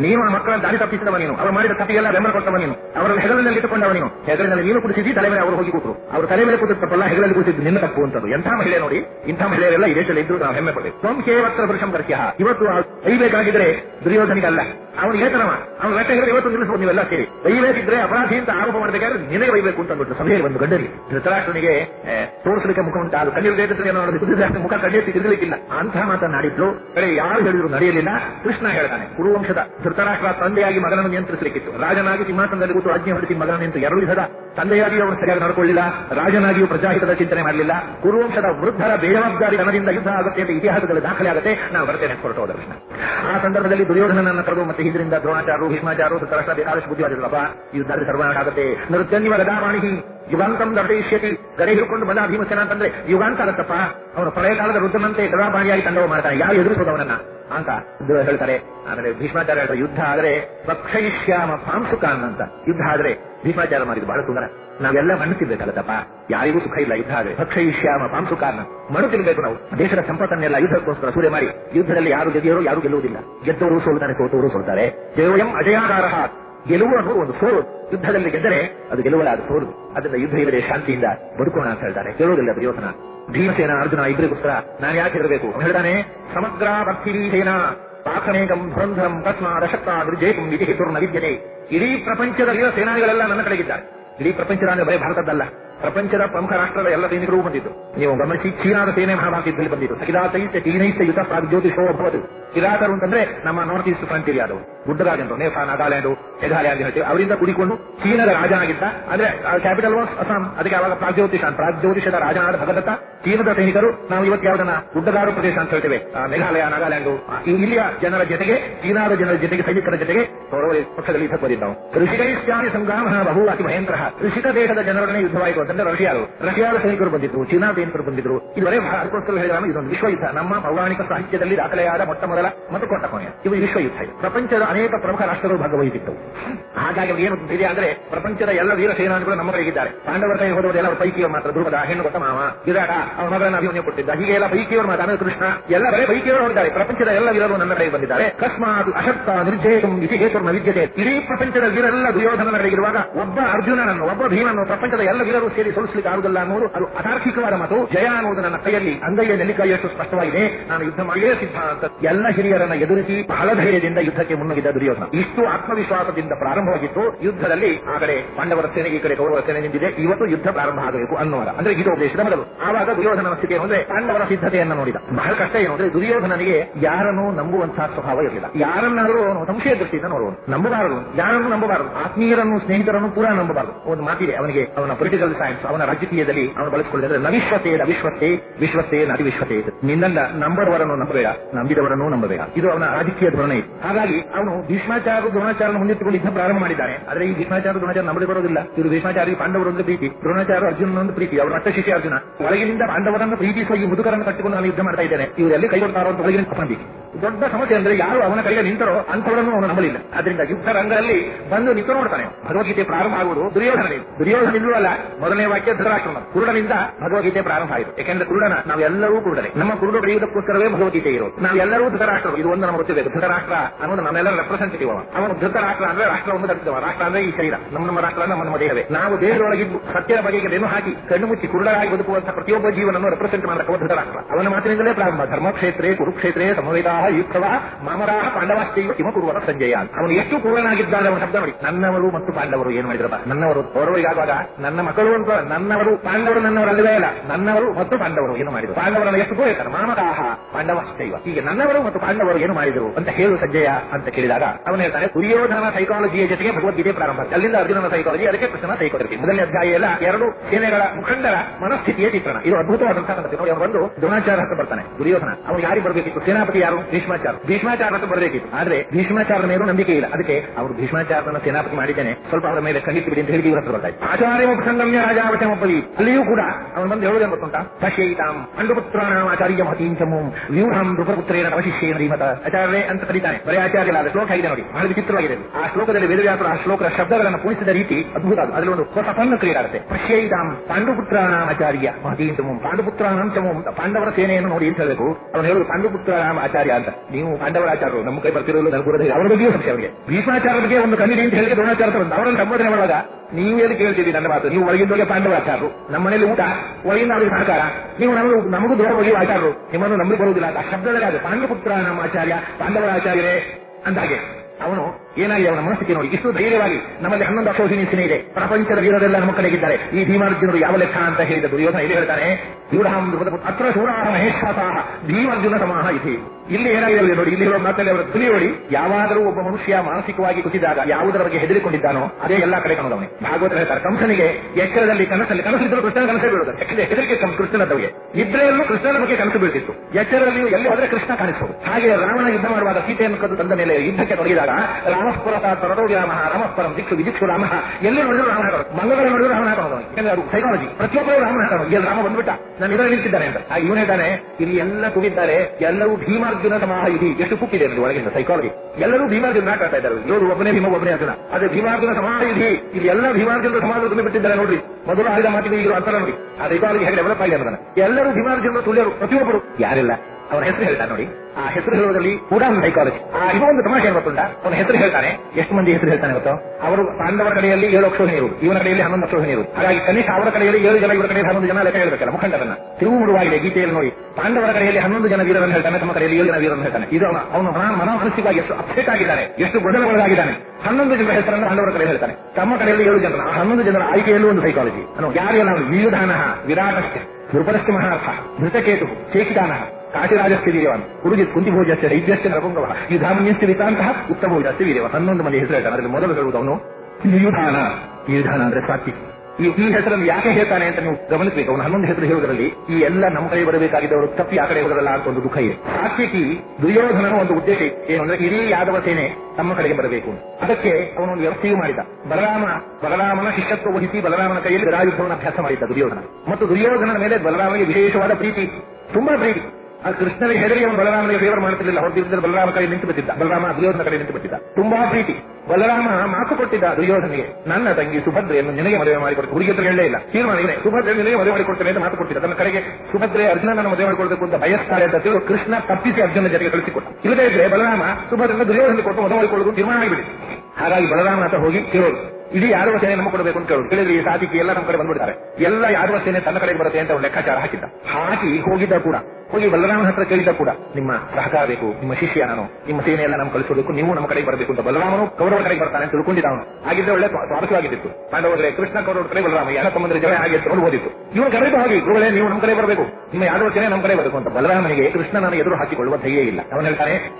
ನೀನು ಆ ಮಕ್ಕಳನ್ನು ದಾರಿ ತಪ್ಪಿಸಿದವ ನೀನು. ಅವರು ಮಾಡಿದ ತಪ್ಪಿಗೆಲ್ಲ ಬೆಂಬಲ ಕೊಟ್ಟವ ನೀನು. ಅವರನ್ನು ಹೆಗಲಿನಲ್ಲಿ ಇಟ್ಟುಕೊಂಡವ ನೀನು. ಹೆಗಲಿನಲ್ಲಿ ನೀನು ಕುಡಿಸಿದ್ದಿ ತಲೆ ಮೇಲೆ ಅವರು ಹೋಗಿ ಕೂತರು. ಅವರು ತಲೆ ಮೇಲೆ ಕೂತಿದ್ದ ತಪ್ಪಲ್ಲ ಹೆಗಲಲ್ಲಿ ಕೂತಿದ್ದು ನಿನ್ನ ತಪ್ಪು ಅಂತದ್ದು. ಎಂಥ ಮಹಿಳೆ ನೋಡಿ. ಇಂಥ ಮಹಿಳೆಯರೆಲ್ಲ ಈ ದೇಶದಲ್ಲಿ ಇದ್ದು ನಾವು ಹೆಮ್ಮೆ ಪಡಬೇಕು. ಸ್ವಂ ಕೇವತ್ರ ಪುರುಷಂ ಕರ್ಸ್ಯ ಇವತ್ತು ಬೈಬೇಕಾಗಿದ್ರೆ ದುರ್ಯೋಧನಿಗಲ್ಲ. ಅವನು ಏತನವ? ಅವನು ರೆಟ್ಟ ಇವತ್ತು ನಿಲ್ಲಿಸಬಹುದು ನೀವೆಲ್ಲ ಸೇರಿ. ಬೈಬೇಕಿದ್ರೆ ಅಪರಾಧಿ ಅಂತ ಆರೋಪ ಮಾಡಬೇಕಾದ್ರೆ ನಿನಗೆ ಬೈಬೇಕು ಅಂತ ಅಂದ್ಬಿಟ್ಟು ಸಭೆಯಲ್ಲಿ ಒಂದು ಗಡ್ಡರಿ ಧೃತರಾಷ್ಟ್ರನಿಗೆ ತೋರಿಸಲಿಕ್ಕೆ ಮುಖ ಉಂಟು. ಅದು ಕಣ್ಣೀರು ಮುಖ ಕಣ್ಣೀರ್ತಿ ತಿರುಗಲಿಕ್ಕಿಲ್ಲ. ಅಂತ ಮಾತನಾಡಿದ್ರು ಕಡೆ ಯಾರು ಹೇಳಿದ್ರು ನಡೆಯಲಿಲ್ಲ. ಕೃಷ್ಣ ಹೇಳ್ತಾನೆ, ಕುರುವಂಶದ ಧೃತರಾಷ್ಟ್ರ ತಂದೆಯಾಗಿ ಮಗನನ್ನು ನಿಯಂತ್ರಿಸಲಿಕ್ಕಿತ್ತು. ರಾಜನಾಗಿ ಸಿಂಹಾಸನದಲ್ಲಿ ಕೂತು ಆಜ್ಞೆ ಹೊರಡಿಸಿ ಮಗನ ನಿಂತು ಎರಡು ವಿಧದ ತಂದೆಯಾಗಿ ಅವನು ಸರಿಯಾಗಿ ನಡ್ಕೊಳ್ಳಿಲ್ಲ, ರಾಜನಾಗಿಯೂ ಪ್ರಜಾಹಿತದ ಚಿಂತನೆ ಮಾಡಲಿಲ್ಲ. ಕುರುವಂಶದ ವೃದ್ಧರ ಬೇಜವಾಬ್ದಾರಿ ತನದಿಂದ ಯುದ್ಧ ಆಗುತ್ತೆ ಅಂತ ಇತಿಹಾಸದಲ್ಲಿ ದಾಖಲೆ ಆಗುತ್ತೆ. ನಾವು ಬರ್ತೇನೆ ಹೊರಟು ಹೋದ ಆ ಸಂದರ್ಭದಲ್ಲಿ ದುರ್ಯೋಧನನನ್ನ ಕರೆದು ಮತ್ತೆ ಇದರಿಂದ ದ್ರೋಣಾಚಾರು ಭೀಷ್ಮಾಚಾರು ಧೃತರಾಷ್ಟ್ರ ಬೇಕಾದಷ್ಟು ಬುದ್ಧಿವಾದಿಗಳಪ್ಪ ಯುದ್ಧ ಸರ್ವನಾಶ ಆಗುತ್ತೆ. ನೃತ್ಯನ್ನಿವ ಗದಾವಾಣಿ ಯುಗಾಂತಂ ದರ್ಶಯಿಷ್ಯತಿ ಗಡೆ ಹಿಡ್ಕೊಂಡು ಬಂದ ಭೀಮಸೇನ ಅಂತಂದ್ರೆ ಯುಗಾಂತ ಆಗತ್ತಪ್ಪ. ಅವನು ಪ್ರಳಯ ಕಾಲದ ರುದ್ರನಂತೆ ಗದಾಬಾಣಿಯಾಗಿ ತಂಡವ ಮಾಡ್ತಾನೆ. ಯಾರು ಎದುರಿಸೋದವನನ್ನ ಅಂತ ಹೇಳ್ತಾರೆ. ಆಮೇಲೆ ಭೀಷ್ಮಾಚಾರ್ಯ ಯುದ್ಧ ಆದ್ರೆ ಪಕ್ಷಯಿಷ್ಯಾಮ ಪಾಂಸುಕಾನ್ ಅಂತ. ಯುದ್ಧ ಆದ್ರೆ ಭೀಷ್ಮಾಚಾರ ಮಾಡಿದ್ದು ಬಹಳ ಸುಂದರ. ನಾವೆಲ್ಲ ಮಣ್ಣು ತಿನ್ಬೇಕಲ್ಲತ್ತಪ್ಪ ಯಾರಿಗೂ ಸುಖ ಇಲ್ಲ ಯುದ್ಧ ಆದ್ರೆ. ಭಕ್ಷಯಿಷ್ಯಾಮ ಪಾಂಸುಕಾನ್. ಮಣ್ಣು ತಿನ್ಬೇಕು ನಾವು. ದೇಶದ ಸಂಪತ್ತನ್ನೆಲ್ಲ ಯುದ್ಧಕ್ಕೋಸ್ಕರ ಸೂರ್ಯ ಮಾಡಿ ಯುದ್ಧದಲ್ಲಿ ಯಾರು ಗೆದ್ದಿಯರು ಯಾರು ಗೆಲ್ಲುವುದಿಲ್ಲ. ಗೆದ್ದವರು ಸೋಲ್ತಾರೆ, ಸೋತವರು ಸೋಲ್ತಾರೆ. ಜಯೋಯಂ ಅಜಯಾಗಾರ ಗೆಲುವು ಅನ್ನೋದು ಒಂದು ಸೋಲು ಯುದ್ಧದಲ್ಲಿ ಗೆದ್ದರೆ ಅದು ಗೆಲುವಲ್ಲ ಅದು ಸೋಲು. ಅದರಿಂದ ಯುದ್ಧ ಇಲ್ಲದೆ ಶಾಂತಿಯಿಂದ ಬದುಕೋಣ ಅಂತ ಹೇಳ್ತಾರೆ. ಗೆಲ್ಲುವುದಿಲ್ಲ ದುರ್ಯೋಧನ. ಭೀಮಸೇನ, ಅರ್ಜುನ ಇಬ್ಬರಿಗೋಸ್ಕರ ನಾನು ಯಾಕೆ ಇರಬೇಕು ಹೇಳ್ತಾನೆ ಸಮಗ್ರ ಭಕ್ತಿ ಸೇನಾ ಪಾಕನೇಕಂ ಧುರಂಧರಂ ತಸ್ಮಾದ ಶಕ್ತ ದುರ್ಜೇಕಂ ವಿಧಿ ಹೇತುರ್ನ ವಿದ್ಯತೆ. ಇಡೀ ಪ್ರಪಂಚದ ವೀರ ಸೇನಾನಿಗಳೆಲ್ಲ ನನ್ನ ಕಡೆಗಿದ್ದಾರೆ. ಇಡೀ ಪ್ರಪಂಚದ ಅಂದ್ರೆ ಬರೀ ಭಾರತದ್ದಲ್ಲ. ಪ್ರಪಂಚದ ಪ್ರಮುಖ ರಾಷ್ಟ್ರದ ಎಲ್ಲ ಸೈನಿಕರು ಬಂದಿದ್ದು ನೀವು ಗಮನಿಸಿ ಚೀನಾದ ಸೇನೆ ಮಹಾಭಾರತದಲ್ಲಿ ಬಂದಿದ್ದು ಕಿರಾತೈತ್ಯ ಚೀನೈತ್ಯ ಯುತ ಪ್ರಾಗ್ಜ್ಯೋತಿಷೋ ಭವತು ಕಿರಾತರು ಅಂತಂದ್ರೆ ನಮ್ಮ ನಾರ್ತ್ ಈಸ್ಟ್ ಫ್ರಂಟಿಯರ್ ಯಾದವ್ ಗುಡ್ಡರಾಜಂದ್ರು ನೇಪಾಳ ನಾಗಾಲ್ಯಾಂಡ್ ಮೇಘಾಲಯ ಅಂತ ಅವರಿಂದ ಕುಡಿಕೊಂಡು ಚೀನಾದ ರಾಜ ಆಗಿದ್ದ ಅಂದ್ರೆ ಕ್ಯಾಪಿಟಲ್ ವಾಸ್ ಅಸ್ಸಾಂ ಅದಕ್ಕೆ ಅವಾಗ ಪ್ರಾಗ್ಜ್ಯೋತಿಷ ಅಂತ ರಾಜ ಆದ ಭಗದತ್ತ ಚೀನದ ಸೈನಿಕರು ನಾವು ಇವತ್ತು ಯಾವ್ದನ್ನ ಗುಡ್ಡಗಾಡು ಪ್ರದೇಶ ಅಂತ ಹೇಳ್ತೇವೆ ಮೇಘಾಲಯ ನಾಗಾಲ್ಯಾಂಡ್ ಇಲ್ಲಿಯ ಜನರ ಜೊತೆಗೆ ಚೀನಾದ ಜನರ ಜೊತೆಗೆ ಸೈನಿಕರ ಜೊತೆಗೆ ಪಕ್ಷದಲ್ಲಿ ಯುದ್ಧ ಬಂದಿದ್ದವು ಋಷಿಕೈಶ್ಚಾನಿ ಸಂಗ್ರಾಮ ಬಹು ಅತಿ ಭಯಂಕರ ಋಷಿಕ ದೇಶದ ಜನರನ್ನೇ ಯುದ್ಧವಾಯಿತು ಅಂತಂದ್ರೆ ರಷ್ಯಾರು. ರಷ್ಯಾದ ಸೈನಿಕರು ಬಂದಿದ್ರು, ಚೀನಾ ಸೈನಿಕರು ಬಂದಿದ್ರು. ಇದುವರೆ ಭಾರತಕ್ಕೋಸ್ಕರ ಹೇಳಿದಾಗ ಇದೊಂದು ವಿಶ್ವಯುದ್ಧ ನಮ್ಮ ಪೌರಾಣಿಕ ಸಾಹಿತ್ಯದಲ್ಲಿ ದಾಖಲೆಯಾದ ಮೊಟ್ಟ ಮೊದಲ ಮತ್ತು ಕೊಟ್ಟ ಕೊನೆಯ. ಇದು. ವಿಶ್ವಯುದ್ಧ. ಪ್ರಪಂಚದ ಅನೇಕ ಪ್ರಮುಖ ರಾಷ್ಟ್ರಗಳು ಭಾಗವಹಿಸಿತ್ತು ಹಾಗಾಗಿ ಏನು ಇದೆ ಅಂದ್ರೆ ಪ್ರಪಂಚದ ಎಲ್ಲ ವೀರ ಸೇನಾನಿಗಳು ನಮ್ಮ ಕೈಗಿದ್ದಾರೆ ಪಾಂಡವರ ಕೈ ಪೈಕಿ ಪೈಕಿಯವರು ಮಾತ್ರ. ಧ್ರುವದ ಹೆಣ್ಣು ಕೊಟ್ಟ ಮಾವ ವಿರಾಟ ಅವನ ಮಗನ ಅಭಿಮನ್ಯ ಕೊಟ್ಟಿದ್ದ. ಹೀಗೆ ಎಲ್ಲ ಪೈಕಿಯವರು ಮಾತ್ರ. ಕೃಷ್ಣ, ಎಲ್ಲ ಬರೇ ಪೈಕಿಯವರು ಪ್ರಪಂಚದ ಎಲ್ಲ ವೀರರು ನನ್ನ ಕೈ ಬಂದಿದ್ದಾರೆ. ಅಕಸ್ಮಾತ್ ಅಶಕ್ತ ನಿರ್ಜೇಯಂ ಹೇತುರ್ನ ವಿದ್ಯತೆ. ಇಡೀ ಪ್ರಪಂಚದ ವೀರರೆಲ್ಲ ದುರ್ಯೋಧನನ ಕಡೆಗಿರುವಾಗ ಒಬ್ಬ ಅರ್ಜುನನನ್ನು, ಒಬ್ಬ ಭೀಮನ್ನು ಪ್ರಪಂಚದ ಎಲ್ಲ ವೀರರು ಸೇರಿ ಸೋಲಿಸಲಿಕ್ಕೆ ಆಗುದಿಲ್ಲ ಅನ್ನೋದು ಅದು ಅತಾರ್ಕಿಕವಾದ ಮಾತು. ಜಯ ಅನ್ನೋದು ನನ್ನ ಕೈಯಲ್ಲಿ, ಅಂಗೈಯ ನೆಲ್ಲಿಕಾಯಿಯಷ್ಟು ಸ್ಪಷ್ಟವಾಗಿದೆ. ನಾನು ಯುದ್ಧ ಮಾಡಿಯೇ ಸಿದ್ಧ ಅಂತ. ಎಲ್ಲ ಹಿರಿಯರನ್ನ ಎದುರಿಸಿ ಬಹಳ ಧೈರ್ಯದಿಂದ ಯುದ್ಧಕ್ಕೆ ಮುನ್ನುಗ್ಗಿದ್ದ ದುರ್ಯೋಧನ. ಇಷ್ಟು ಆತ್ಮವಿಶ್ವಾಸದಿಂದ ಪ್ರಾರಂಭವಾಗಿತ್ತು ಯುದ್ಧದಲ್ಲಿ. ಆ ಕಡೆ ಪಾಂಡವರ ಸೇನೆಗೆ ಈ ಕಡೆ ಕೌರವರ ಸೇನೆ ನಿಂತಿದೆ. ಇವತ್ತು ಯುದ್ಧ ಪ್ರಾರಂಭ ಆಗಬೇಕು ಅನ್ನುವರ. ಅಂದ್ರೆ ಗೀತೋಪದೇಶದ ಮೊದಲು. ಆವಾಗ ದುರ್ಯೋಧನ ಸ್ಥಿತಿ ಅಂದ್ರೆ ಪಾಂಡವರ ಸಿದ್ಧತೆಯನ್ನು ನೋಡಿದ. ಬಹಳ ಕಷ್ಟ ಏನು ಅಂದ್ರೆ ದುರ್ಯೋಧನನಿಗೆ ಯಾರನ್ನು ನಂಬುವಂತಹ ಸ್ವಭಾವ ಇರಲಿಲ್ಲ. ಯಾರನ್ನಾದರೂ ಅವನು ಸಂಶಯ ದೃಷ್ಟಿಯಿಂದ ನೋಡುವನು. ನಂಬಬಾರದು. ಯಾರನ್ನು ನಂಬಬಾರದು. ಆತ್ಮೀಯರನ್ನು ಸ್ನೇಹಿತರನ್ನು ಕೂಡ ನಂಬಬಾರದು. ಒಂದು ಮಾತಿದೆ. ಅವನಿಗೆ ಅವನ ಪೊಲಿಟಿಕಲ್ ಅವನ ರಾಜಕೀಯದಲ್ಲಿ ಅವನು ಬಳಸಿಕೊಳ್ಳಿದ್ರೆ ನವಿಶ್ವತೆ ಅವಿಶ್ವತೆ ವಿಶ್ವತೆ ಅತಿವಿಶ್ವತೆ ನಿನ್ನನ್ನ ನಂಬರ್ವರನ್ನು ನಂಬಬೇಡ, ನಂಬಿದವರನ್ನು ನಂಬಬೇಡ. ಇದು ಅವನ ರಾಜಕೀಯ ಧೋರಣೆ ಹಾಗಾಗಿ ಅವನು ಭೀಷ್ಮಾಚಾರ ದ್ರೋಣಾಚಾರ ಮುಂದಿಟ್ಟುಕೊಂಡು ಯುದ್ಧ ಪ್ರಾರಂಭ ಮಾಡಿದ್ದಾನೆ. ಆದರೆ ಈ ಭೀಷ್ಮಾಚಾರ ದ್ರೋಣಾಚಾರ ನಂಬಳಿ ಬರೋದಿಲ್ಲ. ಇದು ಭೀಷ್ಮಾಚಾರಿ ಪಾಂಡವರೊಂದು ಪ್ರೀತಿ ದ್ರೋಣಾಚಾರ ಅರ್ಜುನ ಒಂದು ಪ್ರೀತಿ, ಅವರ ರಕ್ತ ಶಿಷ್ಯ ಅರ್ಜುನ. ಒಳಗಿನಿಂದ ಪಾಂಡವರನ್ನು ಪ್ರೀತಿಸುವ ಈ ಮುದುಕರನ್ನು ಕಟ್ಟಿಕೊಂಡು ನಾನು ಯುದ್ಧ ಮಾಡ್ತಾ ಇದ್ದೇನೆ. ಇವರೆಲ್ಲಿ ಕೈ ಕೊಡ್ತಾರೋ ಅಂತ ಒಳಗಿನ ಅಪನಂಬಿಕೆ ದೊಡ್ಡ ಸಮಸ್ಯೆ ಅಂದ್ರೆ ಯಾರು ಅವನ ಕೈಗೆ ನಿಂತರೋ ಅಂತವರನ್ನು ಅವನು ನಂಬಲಿಲ್ಲ. ಅದರಿಂದ ಯುದ್ಧ ರಂಗದಲ್ಲಿ ಬಂದು ನಿಂತು ನೋಡ್ತಾನೆ. ಭಗವದ್ಗೀತೆ ಪ್ರಾರಂಭ ಆಗುವುದು ದುರ್ಯೋಧನ ದುರ್ಯೋಧನ ನಿಲ್ಲುವಲ್ಲ ಮೊದಲನೇ ವಾಕ್ಯ ಧೃತರಾಷ್ಟ್ರನ ಕುರುಡನಿಂದ ಭಗವದ್ಗೀತೆ ಪ್ರಾರಂಭ ಆಯಿತು. ಯಾಕೆಂದ್ರೆ ಕುರುಡನ ನಾವೆಲ್ಲರೂ ಕುರುಡನೆ ನಮ್ಮ ಕುರುಡು ಬೆಳೆಯುವುದಕ್ಕೋಸ್ಕರವೇ ಭಗವದ್ಗೀತೆ ಇರೋದು. ನಾವೆಲ್ಲರೂ ಧೃತರಾಷ್ಟ್ರರು. ಇದು ಒಂದು ನಮ್ಮ ಗೊತ್ತಿರಬೇಕು ಧೃತರಾಷ್ಟ್ರ ಅನ್ನೋದು ನಮ್ಮೆಲ್ಲರ ರೆಪ್ರೆಸೆಂಟೇಟಿವ್ ಅವ ಅವನು ಧೃತರಾಷ್ಟ್ರ ಅಂದ್ರೆ ರಾಷ್ಟ್ರ ಒಂದು ತರ್ತಿದವ ರಾಷ್ಟ್ರ ಅಂದ್ರೆ ಈ ಶರೀರ. ನಮ್ಮ ನಮ್ಮ ರಾಷ್ಟ್ರ ನಮ್ಮ ನಮ್ಮ ದೇಹವೇ. ನಾವು ದೇಹದೊಳಗಿದ್ದು ಸತ್ಯದ ಬಗೆಗೆ ಬೆನ್ನು ಹಾಕಿ ಕಣ್ಣು ಮುಚ್ಚಿ ಕುರುಡರಾಗಿ ಬದುಕುವಂತಹ ಪ್ರತಿಯೊಬ್ಬ ಜೀವನನ್ನು ರೆಪ್ರೆಸೆಂಟ್ ಮಾಡತಕ್ಕ ಧೃತರಾಷ್ಟ್ರ. ಅವನ ಮಾತಿನಿಂದಲೇ ಪ್ರಾರಂಭ. ಧರ್ಮಕ್ಷೇತ್ರೇ, ಕುರುಕ್ಷೇತ್ರೇ, ಸಮವೇದಾಹ ಯುಕ್ತವ ಮಾಮರಾಹ, ಪಾಂಡವಾಶ್ಚೈವ, ಹಿಮ ಕುರುವರ ಸಂಜಯ ಅವನು ಎಷ್ಟು ಕುರುಡನಾಗಿದ್ದಾನೆ ಅವನ ಶಬ್ದ ನೋಡಿ. ನನ್ನವರು ಮತ್ತು ಪಾಂಡವರು ಏನು ಮಾಡಿದ್ರಪ್ಪ? ನನ್ನವರು ಕೌರವರಿಗಾಗುವಾಗ ನನ್ನ ಮಕ್ಕಳು ನನ್ನವರು, ಪಾಂಡವರು ನನ್ನವರು ಅಲ್ಲವೇ ಅಲ್ಲ. ನನ್ನವರು ಮತ್ತು ಪಾಂಡವರು ಏನು ಮಾಡಿದರು? ಪಾಂಡವರನ್ನು ಎಷ್ಟು ಕೋರಿತಾರೆ ಮಾಮದಾಹ ಪಾಂಡವ ಶೈವ ಹೀಗೆ ನನ್ನವರು ಮತ್ತು ಪಾಂಡವರು ಏನು ಮಾಡಿದರು ಅಂತ ಹೇಳು ಸಂಜಯ ಅಂತ ಕೇಳಿದಾಗ ಅವನು ಹೇಳ್ತಾನೆ, ದುರ್ಯೋಧನ ಸೈಕಾಲಜಿಯ ಜೊತೆಗೆ ಭಗವದ್ಗೀತೆ ಪ್ರಾರಂಭ. ಅಲ್ಲಿಂದ ಅರ್ಜುನನ ಸೈಕಾಲಜಿ ಅದಕ್ಕೆ ಕೃಷ್ಣ ಸೈಕಾಲಜಿ ಮೊದಲನೇ ಅಧ್ಯಾಯ ಎಲ್ಲ ಎರಡು ಸೇನೆಗಳ ಮುಖಂಡರ ಮನಸ್ಥಿತಿಯ ಚಿತ್ರಣ. ಇದು ಅದ್ಭುತವಾದಂತಹ ಸಂಗತಿ. ನೋಡಿ, ಅವನು ಬಂದು ದ್ರೋಣಾಚಾರ ಹತ್ರ ಬರ್ತಾನೆ, ದುರ್ಯೋಧನ. ಅವನು ಯಾರಿಗೆ ಬರಬೇಕಿತ್ತು? ಸೇನಾಪತಿ ಯಾರು? ಭೀಷ್ಮಾಚಾರ ಭೀಷ್ಮಾಚಾರ ಹತ್ರ ಬರಬೇಕಿತ್ತು. ಆದ್ರೆ ಭೀಷ್ಮಾಚಾರದ ಮೇಲೂ ನಂಬಿಕೆ ಇಲ್ಲ. ಅದಕ್ಕೆ ಅವರು ಭೀಷ್ಮಾಚಾರನ ಸೇನಾಪತಿ ಮಾಡಿದ್ದೇನೆ. ಸ್ವಲ್ಪ ಅವರ ಮೇಲೆ ಖಂಡಿತ ಬಿಡಿ ಅಂತ ಹೇಳಿ ಇವರ ಹತ್ರ ಬರ್ತಾರೆ ಆಚಾರ್ಯ ಮುಖಂಗಮ್ಯ ರಾಜಾವಚಮಪ್ಪಲಿ ಅಲ್ಲಿಯೂ ಕೂಡ ಅವನು ಬಂದು ಹೇಳುವುದೇನು ಗೊತ್ತುಂಟ ಪಶ್ಯೈತಾಂ ಅಂಡುಪುತ್ರಾಣ ಆಚಾರ್ಯ ಮಹತೀಂಚಮು ವ್ಯೂಹಂ ನೃಪಪುತ್ರೇನ ಅವಶಿಷ್ಯೇನ ಧೀಮತ ಆಚಾರ್ಯ ಅಂತ ಕರೀತಾನೆ ಬರೀ ಆಚಾರ್ಯನಾದ ಶ್ಲೋಕ ಇದೆ ನೋಡಿ ಬಹಳ ವಿಚಿತ್ರವಾಗಿದೆ ಆ ಶ್ಲೋಕದಲ್ಲಿ ವೇದವ್ಯಾಸರು ಆ ಶ್ಲೋಕದ ಶಬ್ದಗಳನ್ನು ಪೂಜಿಸಿದ ರೀತಿ ಅದ್ಭುತ ಅದು ಅದರಲ್ಲಿ ಒಂದು ಹೊಸ ಪನ್ನು ಆಗುತ್ತೆ ಪಶ್ಯೈದಾಂ ಪಾಂಡುಪುತ್ರಾಣಾಂ ಆಚಾರ್ಯ ಮಹತೀಂತಮಂ ಪಾಂಡುಪುತ್ರಾಣಾಂ ಚಮಂ ಪಾಂಡವರ ಸೇನೆಯನ್ನು ನೋಡಿ ಅಂತ ಹೇಳಬೇಕು ಅವನು ಹೇಳುದು ಪಾಂಡುಪುತ್ರಾಣಾಂ ಆಚಾರ್ಯ ಅಂತ ನೀವು ಪಾಂಡವರ ಆಚಾರ್ಯರು ನಮ್ಮ ಕೈ ಬರ್ತಿರೋದು ಗೊತ್ತಿದೆ. ಅವರ ಬಗ್ಗೆಯೂ ಸಂಶಯ ಅವರಿಗೆ ಭೀಷ್ಮಾಚಾರ್ಯ ಬಗ್ಗೆ ಒಂದು ಕಣ್ಣಿದೆ ಅಂತ ಹೇಳಿದ್ರೆ ದ್ರೋಣಾಚಾರ ಅವರನ್ನು ಸಂಬೋಧನೆ ಮಾಡುವಾಗ ನೀವು ಎಲ್ಲಿ ಕೇಳ್ತೀರಿ ನನ್ನ ಮಾತು ನೀವು ಒಳಗಿದ್ದೊಳಗೆ ಪಾಂಡವರಾಚಾರರು ನಮ್ಮ ಮನೇಲಿ ಊಟ ಒಳಗಿನ ಅವರಿಗೆ ಸಹಕಾರ. ನೀವು ನಮಗೂ ನಮಗೂ ದೂರ ಹೋಗಿ ಆಚಾರರು. ನಿಮ್ಮನ್ನು ನಂಬಿ ಬರುವುದಿಲ್ಲ ಆ ಶಬ್ದದಲ್ಲಿ ಅದು ಪಾಂಡವಪುತ್ರ ನಮ್ಮ ಆಚಾರ್ಯ, ಪಾಂಡವರ ಆಚಾರ್ಯರೇ ಅಂದಾಗೆ ಅವನು ಏನಾಗಿದೆ ಅವನ ಮನಸ್ಸಿಗೆ ನೋಡಿ ಇಷ್ಟು ಧೈರ್ಯವಾಗಿ ನಮ್ಮಲ್ಲಿ ಹನ್ನೊಂದು ಅಕ್ಷೋಹಿಣಿ ಸೇನೆ ಇದೆ. ಪ್ರಪಂಚದ ವೀರರೆಲ್ಲ ನಮ್ಮ ಕಡೆಗಿದ್ದಾರೆ ಈ ಭೀಮಾರ್ಜುನರು ಯಾವ ಲೆಕ್ಕ ಅಂತ ಹೇಳಿದ ದುರ್ಯೋಧನ ಇಲ್ಲಿ ಹೇಳ್ತಾನೆ? ಯೂಢಾಂ ಅತ್ರ ಶೂರಾಹ ಮಹೇಶ್ವಾಸಾಹ. ಭೀಮಾರ್ಜುನ ಸಮಾಹ ಇದೆ ಇಲ್ಲಿ ಏನಾಗಿದೆ ನೋಡಿ, ಇಲ್ಲಿ ಹೇಳೋ ಮಾತಲ್ಲಿ ಅವರ ತುಲಿ ನೋಡಿ. ಯಾವಾದರೂ ಒಬ್ಬ ಮನುಷ್ಯ ಮಾನಸಿಕವಾಗಿ ಕುಸಿದಾಗ ಯಾವುದರ ಬಗ್ಗೆ ಹೆದರಿಕೊಂಡಿದ್ದಾನೋ, ಅದೇ ಎಲ್ಲಾ ಕಡೆ ಕಾಣೋದವನೇ. ಭಾಗವತ ಹೇಳ್ತಾರೆ, ಕಂಸನಿಗೆ ಎಚ್ಚರದಲ್ಲಿ ಕನಸಲ್ಲಿ, ಕನಸಿದ್ರು ಕೃಷ್ಣನ ಕನಸೇ ಬೀಳುತ್ತೆ ಯಾಕಂದ್ರೆ ಹೆದರಿಕೆ ಕೃಷ್ಣನ ಬಗ್ಗೆ ನಿದ್ರೆಯಲ್ಲೂ ಕೃಷ್ಣನ ಬಗ್ಗೆ ಕನಸು ಬೀಳ್ತಿತ್ತು. ಎಚ್ಚರದಲ್ಲಿ ಎಲ್ಲಿ ಹೋದ್ರೆ ಕೃಷ್ಣ ಕಾಣಿಸೋದು ಹಾಗೆ ರಾವಣ ಯುದ್ಧ ಮಾಡುವಾಗ ಸೀತೆಯನ್ನು ಕದ್ದು ತಂದ ಮೇಲೆ ಯುದ್ಧಕ್ಕೆ ತೊಡಗಿದಾಗ ರಾಮಸ್ಪುರ ತೊಡಗೋಗಿ ರಾಮ ರಾಮಸ್ಪರಂ ದಿಕ್ಷು ವಿದಿಕ್ಷು ರಾಮ ಎಲ್ಲಿ ನೋಡಿದ್ರು ರಾಮನ ಹಾಕೋದು ಮಂಗಗಳ ನೋಡಿದ್ರು ರಾಮನ ಹಾಕೋದು ಅದು ಸೈಕಾಲಜಿ ಪ್ರತಿಯೊಬ್ಬರು ರಾಮನ ಹಾಕೋದು ಎಲ್ಲಿ ರಾಮ ಬಂದ್ಬಿಟ್ಟ. ನಾನು ಇದರಲ್ಲಿ ನಿಂತಿದ್ದಾನೆ ಅಂತ. ಆ ಇವನೇ ತಾನೆ ಇಲ್ಲಿ ಎಲ್ಲ ಕೂಗಿದ್ದಾರೆ ಎಲ್ಲರೂ ಭೀಮಾರ್ಜುನ ಸಮಾಹ ಇದೆ ಎಷ್ಟು ಕುಕ್ಕಿದೆ ಅಂತ ಒಳಗಿಂದ ಸೈಕಾಲಜಿ ಎಲ್ಲರೂ ಭೀಮಾರ್ಜುನ ಆಡ್ತಾ ಇದ್ದಾರೆ. ಇವರು ಒಬ್ಬನೇ ಭೀಮ ಒಬ್ಬನೇ ಅರ್ಜುನ. ಅದೇ ಭೀಮಾರ್ಜುನ ಸಮಾಹ ಇದೆ ಇಲ್ಲಿ ಎಲ್ಲ ಭೀಮಾರ್ಜುನ ಸಮಾಜ ತುಂಬಿ ಬಿಟ್ಟಿದ್ದಾರೆ ನೋಡ್ರಿ. ಮೊದಲು ಆಡಿದ ಮಾತಿಗೆ ಈಗ ನೋಡಿ. ಆ ಸೈಕಾಲಜಿ ಹೇಗೆ ಡೆವಲಪ್ ಆಗಿದೆ ಎಲ್ಲರೂ ಭೀಮಾರ್ಜುನ ತುಳಿಯರು ಪ್ರತಿಯೊಬ್ಬರು. ಯಾರಿಲ್ಲ. ಅವನ ಹೆಸರು ಹೇಳ್ತಾರೆ ನೋಡಿ. ಆ ಹೆಸರು ಹೇಳೋದ್ರಲ್ಲಿ ಕೂಡ ಒಂದು ಸೈಕಾಲಜಿ ಆ ಇದು ಒಂದು ತಮಾಷೆ ಏನ್ ಅವನ ಹೆಸರು ಹೇಳ್ತಾನೆ. ಎಷ್ಟು ಮಂದಿ ಹೆಸರು ಹೇಳ್ತಾನೆ ಗೊತ್ತೋ? ಅವರು ಪಾಂಡವರ ಕಡೆಯಲ್ಲಿ ಏಳು ಅಕ್ಷೋಹಿಣಿ ಇರುವುದು. ಇವನ ಕಡೆಯಲ್ಲಿ ಹನ್ನೊಂದು ಅಕ್ಷೋಹಿಣಿ ಇರುವುದು. ಹಾಗಾಗಿ ಕನಿಷ್ಠ ಅವರ ಕಡೆಯಲ್ಲಿ ಏಳು ಜನ ಇವರ ಕಡೆ ಹನ್ನೊಂದು ಜನ ಲೆಕ್ಕ ಹೇಳ್ಬೇಕಲ್ಲ ಮುಖಂಡರನ್ನ. ತಿರುವುರುವಾಗಿದೆ ಗೀತೆಯಲ್ಲಿ ನೋಡಿ. ಪಾಂಡವರ ಕಡೆಯಲ್ಲಿ ಹನ್ನೊಂದು ಜನ ವೀರರನ್ನು ಹೇಳ್ತಾನೆ ತಮ್ಮ ಕಡೆಯಲ್ಲಿ ಏಳು ಜನ ವೀರರನ್ನು ಹೇಳ್ತಾನೆ. ಇದು ಅವನ ಅವನು ಮನ ಮನೋಮನಸ್ಸಿಗಾಗಿ ಎಷ್ಟು ಅಪ್ಸೆಟ್ ಆಗಿದ್ದಾನೆ ಎಷ್ಟು ಗೊಂದಲಗೊಳಗಾಗಿದ್ದಾನೆ. ಹನ್ನೊಂದು ಜನರ ಹೆಸರನ್ನು ಪಾಂಡವರ ಕಡೆ ಹೇಳ್ತಾನೆ. ತಮ್ಮ ಕಡೆಯಲ್ಲಿ ಏಳು ಜನರ. ಹನ್ನೊಂದು ಜನರ ಆಯ್ಕೆಯಲ್ಲೂ ಒಂದು ಸೈಕಾಲಜಿ ಅನ್ನೋ ಯಾರೆಲ್ಲ ವೀರಧಾನ ವಿರಾಟಶ್ಚ ದುರ್ಬಲಷ್ಟು ಮಹಾರ್ಥ ಧೃತಕೇತು ಚೇಕಿತಾನ ಕಾಶಿರಾಜಸ್ಯ ವೀರ್ಯವಾನ್ ಕುರುಜಿತ್ ಕುಂತಿಭೋಜಸ್ಯ ದೈತ್ಯಸ್ಯ ನರಪುಂಗವ ಯುಧಾಮನ್ಯಸ್ಯ ವಿತಾಂತಹ ಉತ್ತಮೋಜಸ್ಯ ವೀರ್ಯವ ಹನ್ನೊಂದು ಮಂದಿ ಹೆಸರು ಹೇಳ್ತಾನೆ ಅದರಲ್ಲಿ ಮೊದಲು ಹೇಳುವುದು ಅವನು ಯುಧಾನ ಯುಧಾನ ಅಂದ್ರೆ ಸಾತ್ವಿಕ. ಈ ಈ ಹೆಸರನ್ನು ಯಾಕೆ ಹೇಳ್ತಾನೆ ಅಂತ ನೀವು ಗಮನಿಸಬೇಕು. ಅವನು ಹನ್ನೊಂದು ಹೆಸರು ಹೇಳುವುದರಲ್ಲಿ ಈ ಎಲ್ಲ ನಮ್ಮ ಕಡೆ ಬರಬೇಕಾಗಿದ್ದವರು ತಪ್ಪಿ ಆ ಕಡೆ ಹೋಗಲ್ಲ ಅಂತ ಒಂದು ದುಃಖ ಇದೆ. ಸಾತ್ವಿಕಿ ದುರ್ಯೋಧನನ ಒಂದು ಉದ್ದೇಶ ಏನು ಅಂದ್ರೆ ಇಡೀ ಯಾದವ ಸೇನೆ ತಮ್ಮ ಕಡೆಗೆ ಬರಬೇಕು. ಅದಕ್ಕೆ ಅವನೊಂದು ವ್ಯವಸ್ಥೆಯೂ ಮಾಡಿದ. ಬಲರಾಮ, ಬಲರಾಮನ ಶಿಷ್ಯತ್ವ ವಹಿಸಿ ಬಲರಾಮನ ಕೈಯಲ್ಲಿ ಗದಾಯುದ್ಧವನ್ನು ಅಭ್ಯಾಸ ಮಾಡಿದ್ದ ದುರ್ಯೋಧನ. ಮತ್ತು ದುರ್ಯೋಧನನ ಮೇಲೆ ಬಲರಾಮನಿಗೆ ವಿಶೇಷವಾದ ಪ್ರೀತಿ, ತುಂಬಾ ಪ್ರೀತಿ. ಆ ಕೃಷ್ಣನಿಗೆ ಹೆದರಿ ಅವನು ಬಲರಾಮನಿಗೆ ಫೇವರ್ ಮಾಡ್ತಿರ್ಲಿಲ್ಲ. ಹೊರತಿದ್ದರೆ ಬಲರಾಮ ಕಡೆ ನಿಂತು ಬಿಟ್ಟಿದ್ದ ಬಲರಾಮ ದುರ್ಯೋಧನ ಕಡೆ ನಿಂತು ಬಿಟ್ಟಿದ್ದ ತುಂಬಾ ಪ್ರೀತಿ. ಬಲರಾಮ ಮಾತು ಕೊಟ್ಟಿದ್ದ ದುರ್ಯೋಧನಿಗೆ. ನನ್ನ ತಂಗಿ ಸುಭದ್ರೆಯನ್ನು ನಿನಗೆ ಮದುವೆ ಮಾಡಿಕೊಡ್ತೀನಿ. ಹುಡುಗಿ ಹತ್ರ ಹೇಳಲೇ ಇಲ್ಲ. ತೀರ್ಮಾನ ಸುಭದ್ರೆ ನಿನಗೆ ಮದುವೆ ಮಾಡಿಕೊಡ್ತೇನೆ ಅಂತ ಮಾತು ಕೊಟ್ಟಿದ್ದ. ತನ್ನ ಕಡೆಗೆ ಸುಭದ್ರೆ ಅರ್ಜುನನ ಮದುವೆ ಮಾಡಿಕೊಳ್ಬೇಕು ಅಂತ ಬಯಸ್ತಾರೆ ಅಂತ ತಿಳಿದು ಕೃಷ್ಣ ತಪ್ಪಿಸಿ ಅರ್ಜುನ ಜೊತೆಗೆ ಕಳಿಸಿಕೊಟ್ಟ. ಇಲ್ಲದೇ ಇದ್ರೆ ಬಲರಾಮ ಸುಭದ್ರನ ದುರ್ಯೋಧನ ಕೊಟ್ಟು ಮದುವೆ ಮಾಡಿಕೊಳ್ಳೋದು ತೀರ್ಮಾನ ಆಗಿಬಿಡಿ. ಹಾಗಾಗಿ ಬಲರಾಮ ಹತ್ರ ಹೋಗಿ ಕೇಳೋದು ಇಡೀ ಯಾದವ ಸೇನೆ ನಮ್ಮ ಕೊಡಬೇಕು ಅಂತ ಕೇಳೋದು ಕೇಳಿದ್ರೆ ಈ ಸಾಧಿಕೆ ಎಲ್ಲ ನಮ್ಮ ಕಡೆ ಬಂದ್ಬಿಡ್ತಾರೆ. ಎಲ್ಲ ಯಾದವ ಸೇನೆ ತನ್ನ ಕಡೆಗೆ ಬರುತ್ತೆ ಅಂತ ಲೆಕ್ಕಾಚಾರ ಹಾಕಿದ್ದ. ಹಾಕಿ ಹೋಗಿದ್ದ ಕೂಡ. ಹೋಗಿ ಬಲರಾಮನ ಹತ್ರ ಕೇಳಿದ ಕೂಡ, ನಿಮ್ಮ ಸಹಕಾರ ಬೇಕು, ನಿಮ್ಮ ಶಿಷ್ಯ ನಾನು, ನಿಮ್ಮ ಸೇನೆ ಎಲ್ಲ ನಮ್ಮ ಕಳಿಸೋದಕ್ಕೂ ನೀವು ನಮ್ಮ ಕಡೆಗೆ ಬರಬೇಕು ಅಂತ ಬಲರಾಮನು ಕೌರವರ ಕಡೆಗೆ ಬರ್ತಾನೆ ಅಂತ ತಿಳ್ಕೊಂಡಿದ್ದ ಅವನು. ಆಗಿದ್ರೆ ಒಳ್ಳೆ ಸ್ವ- ಸ್ವಾರಸ್ಯವಾಗಿತ್ತು ಪಾಂಡವರೇ, ಕೃಷ್ಣ ಕೌರವರ ಕಡೆ ಬಲರಾಮ ಯಾರ ಸಂಬಂಧ ಜೊತೆ ಅಂತ ಓದಿತ್ತು ಇವನು ಕರೆದು ಹೋಗಿ, ಗುರುಗಳೇ, ನೀವು ನಮ್ಮ ಕಡೆ ಬರಬೇಕು. ನಿಮ್ಮ ಯಾರೋ ಸೇನೆ ನಮ್ಮ ಕಡೆ ಬರಬೇಕು ಅಂತ ಬಲರಾಮನಿಗೆ ಕೃಷ್ಣ ನಾನು ಎದುರು ಹಾಕಿಕೊಳ್ಳುವ ಧೈರ್ಯ ಇಲ್ಲ. ಅವನು ಹೇಳ್ತಾನೆ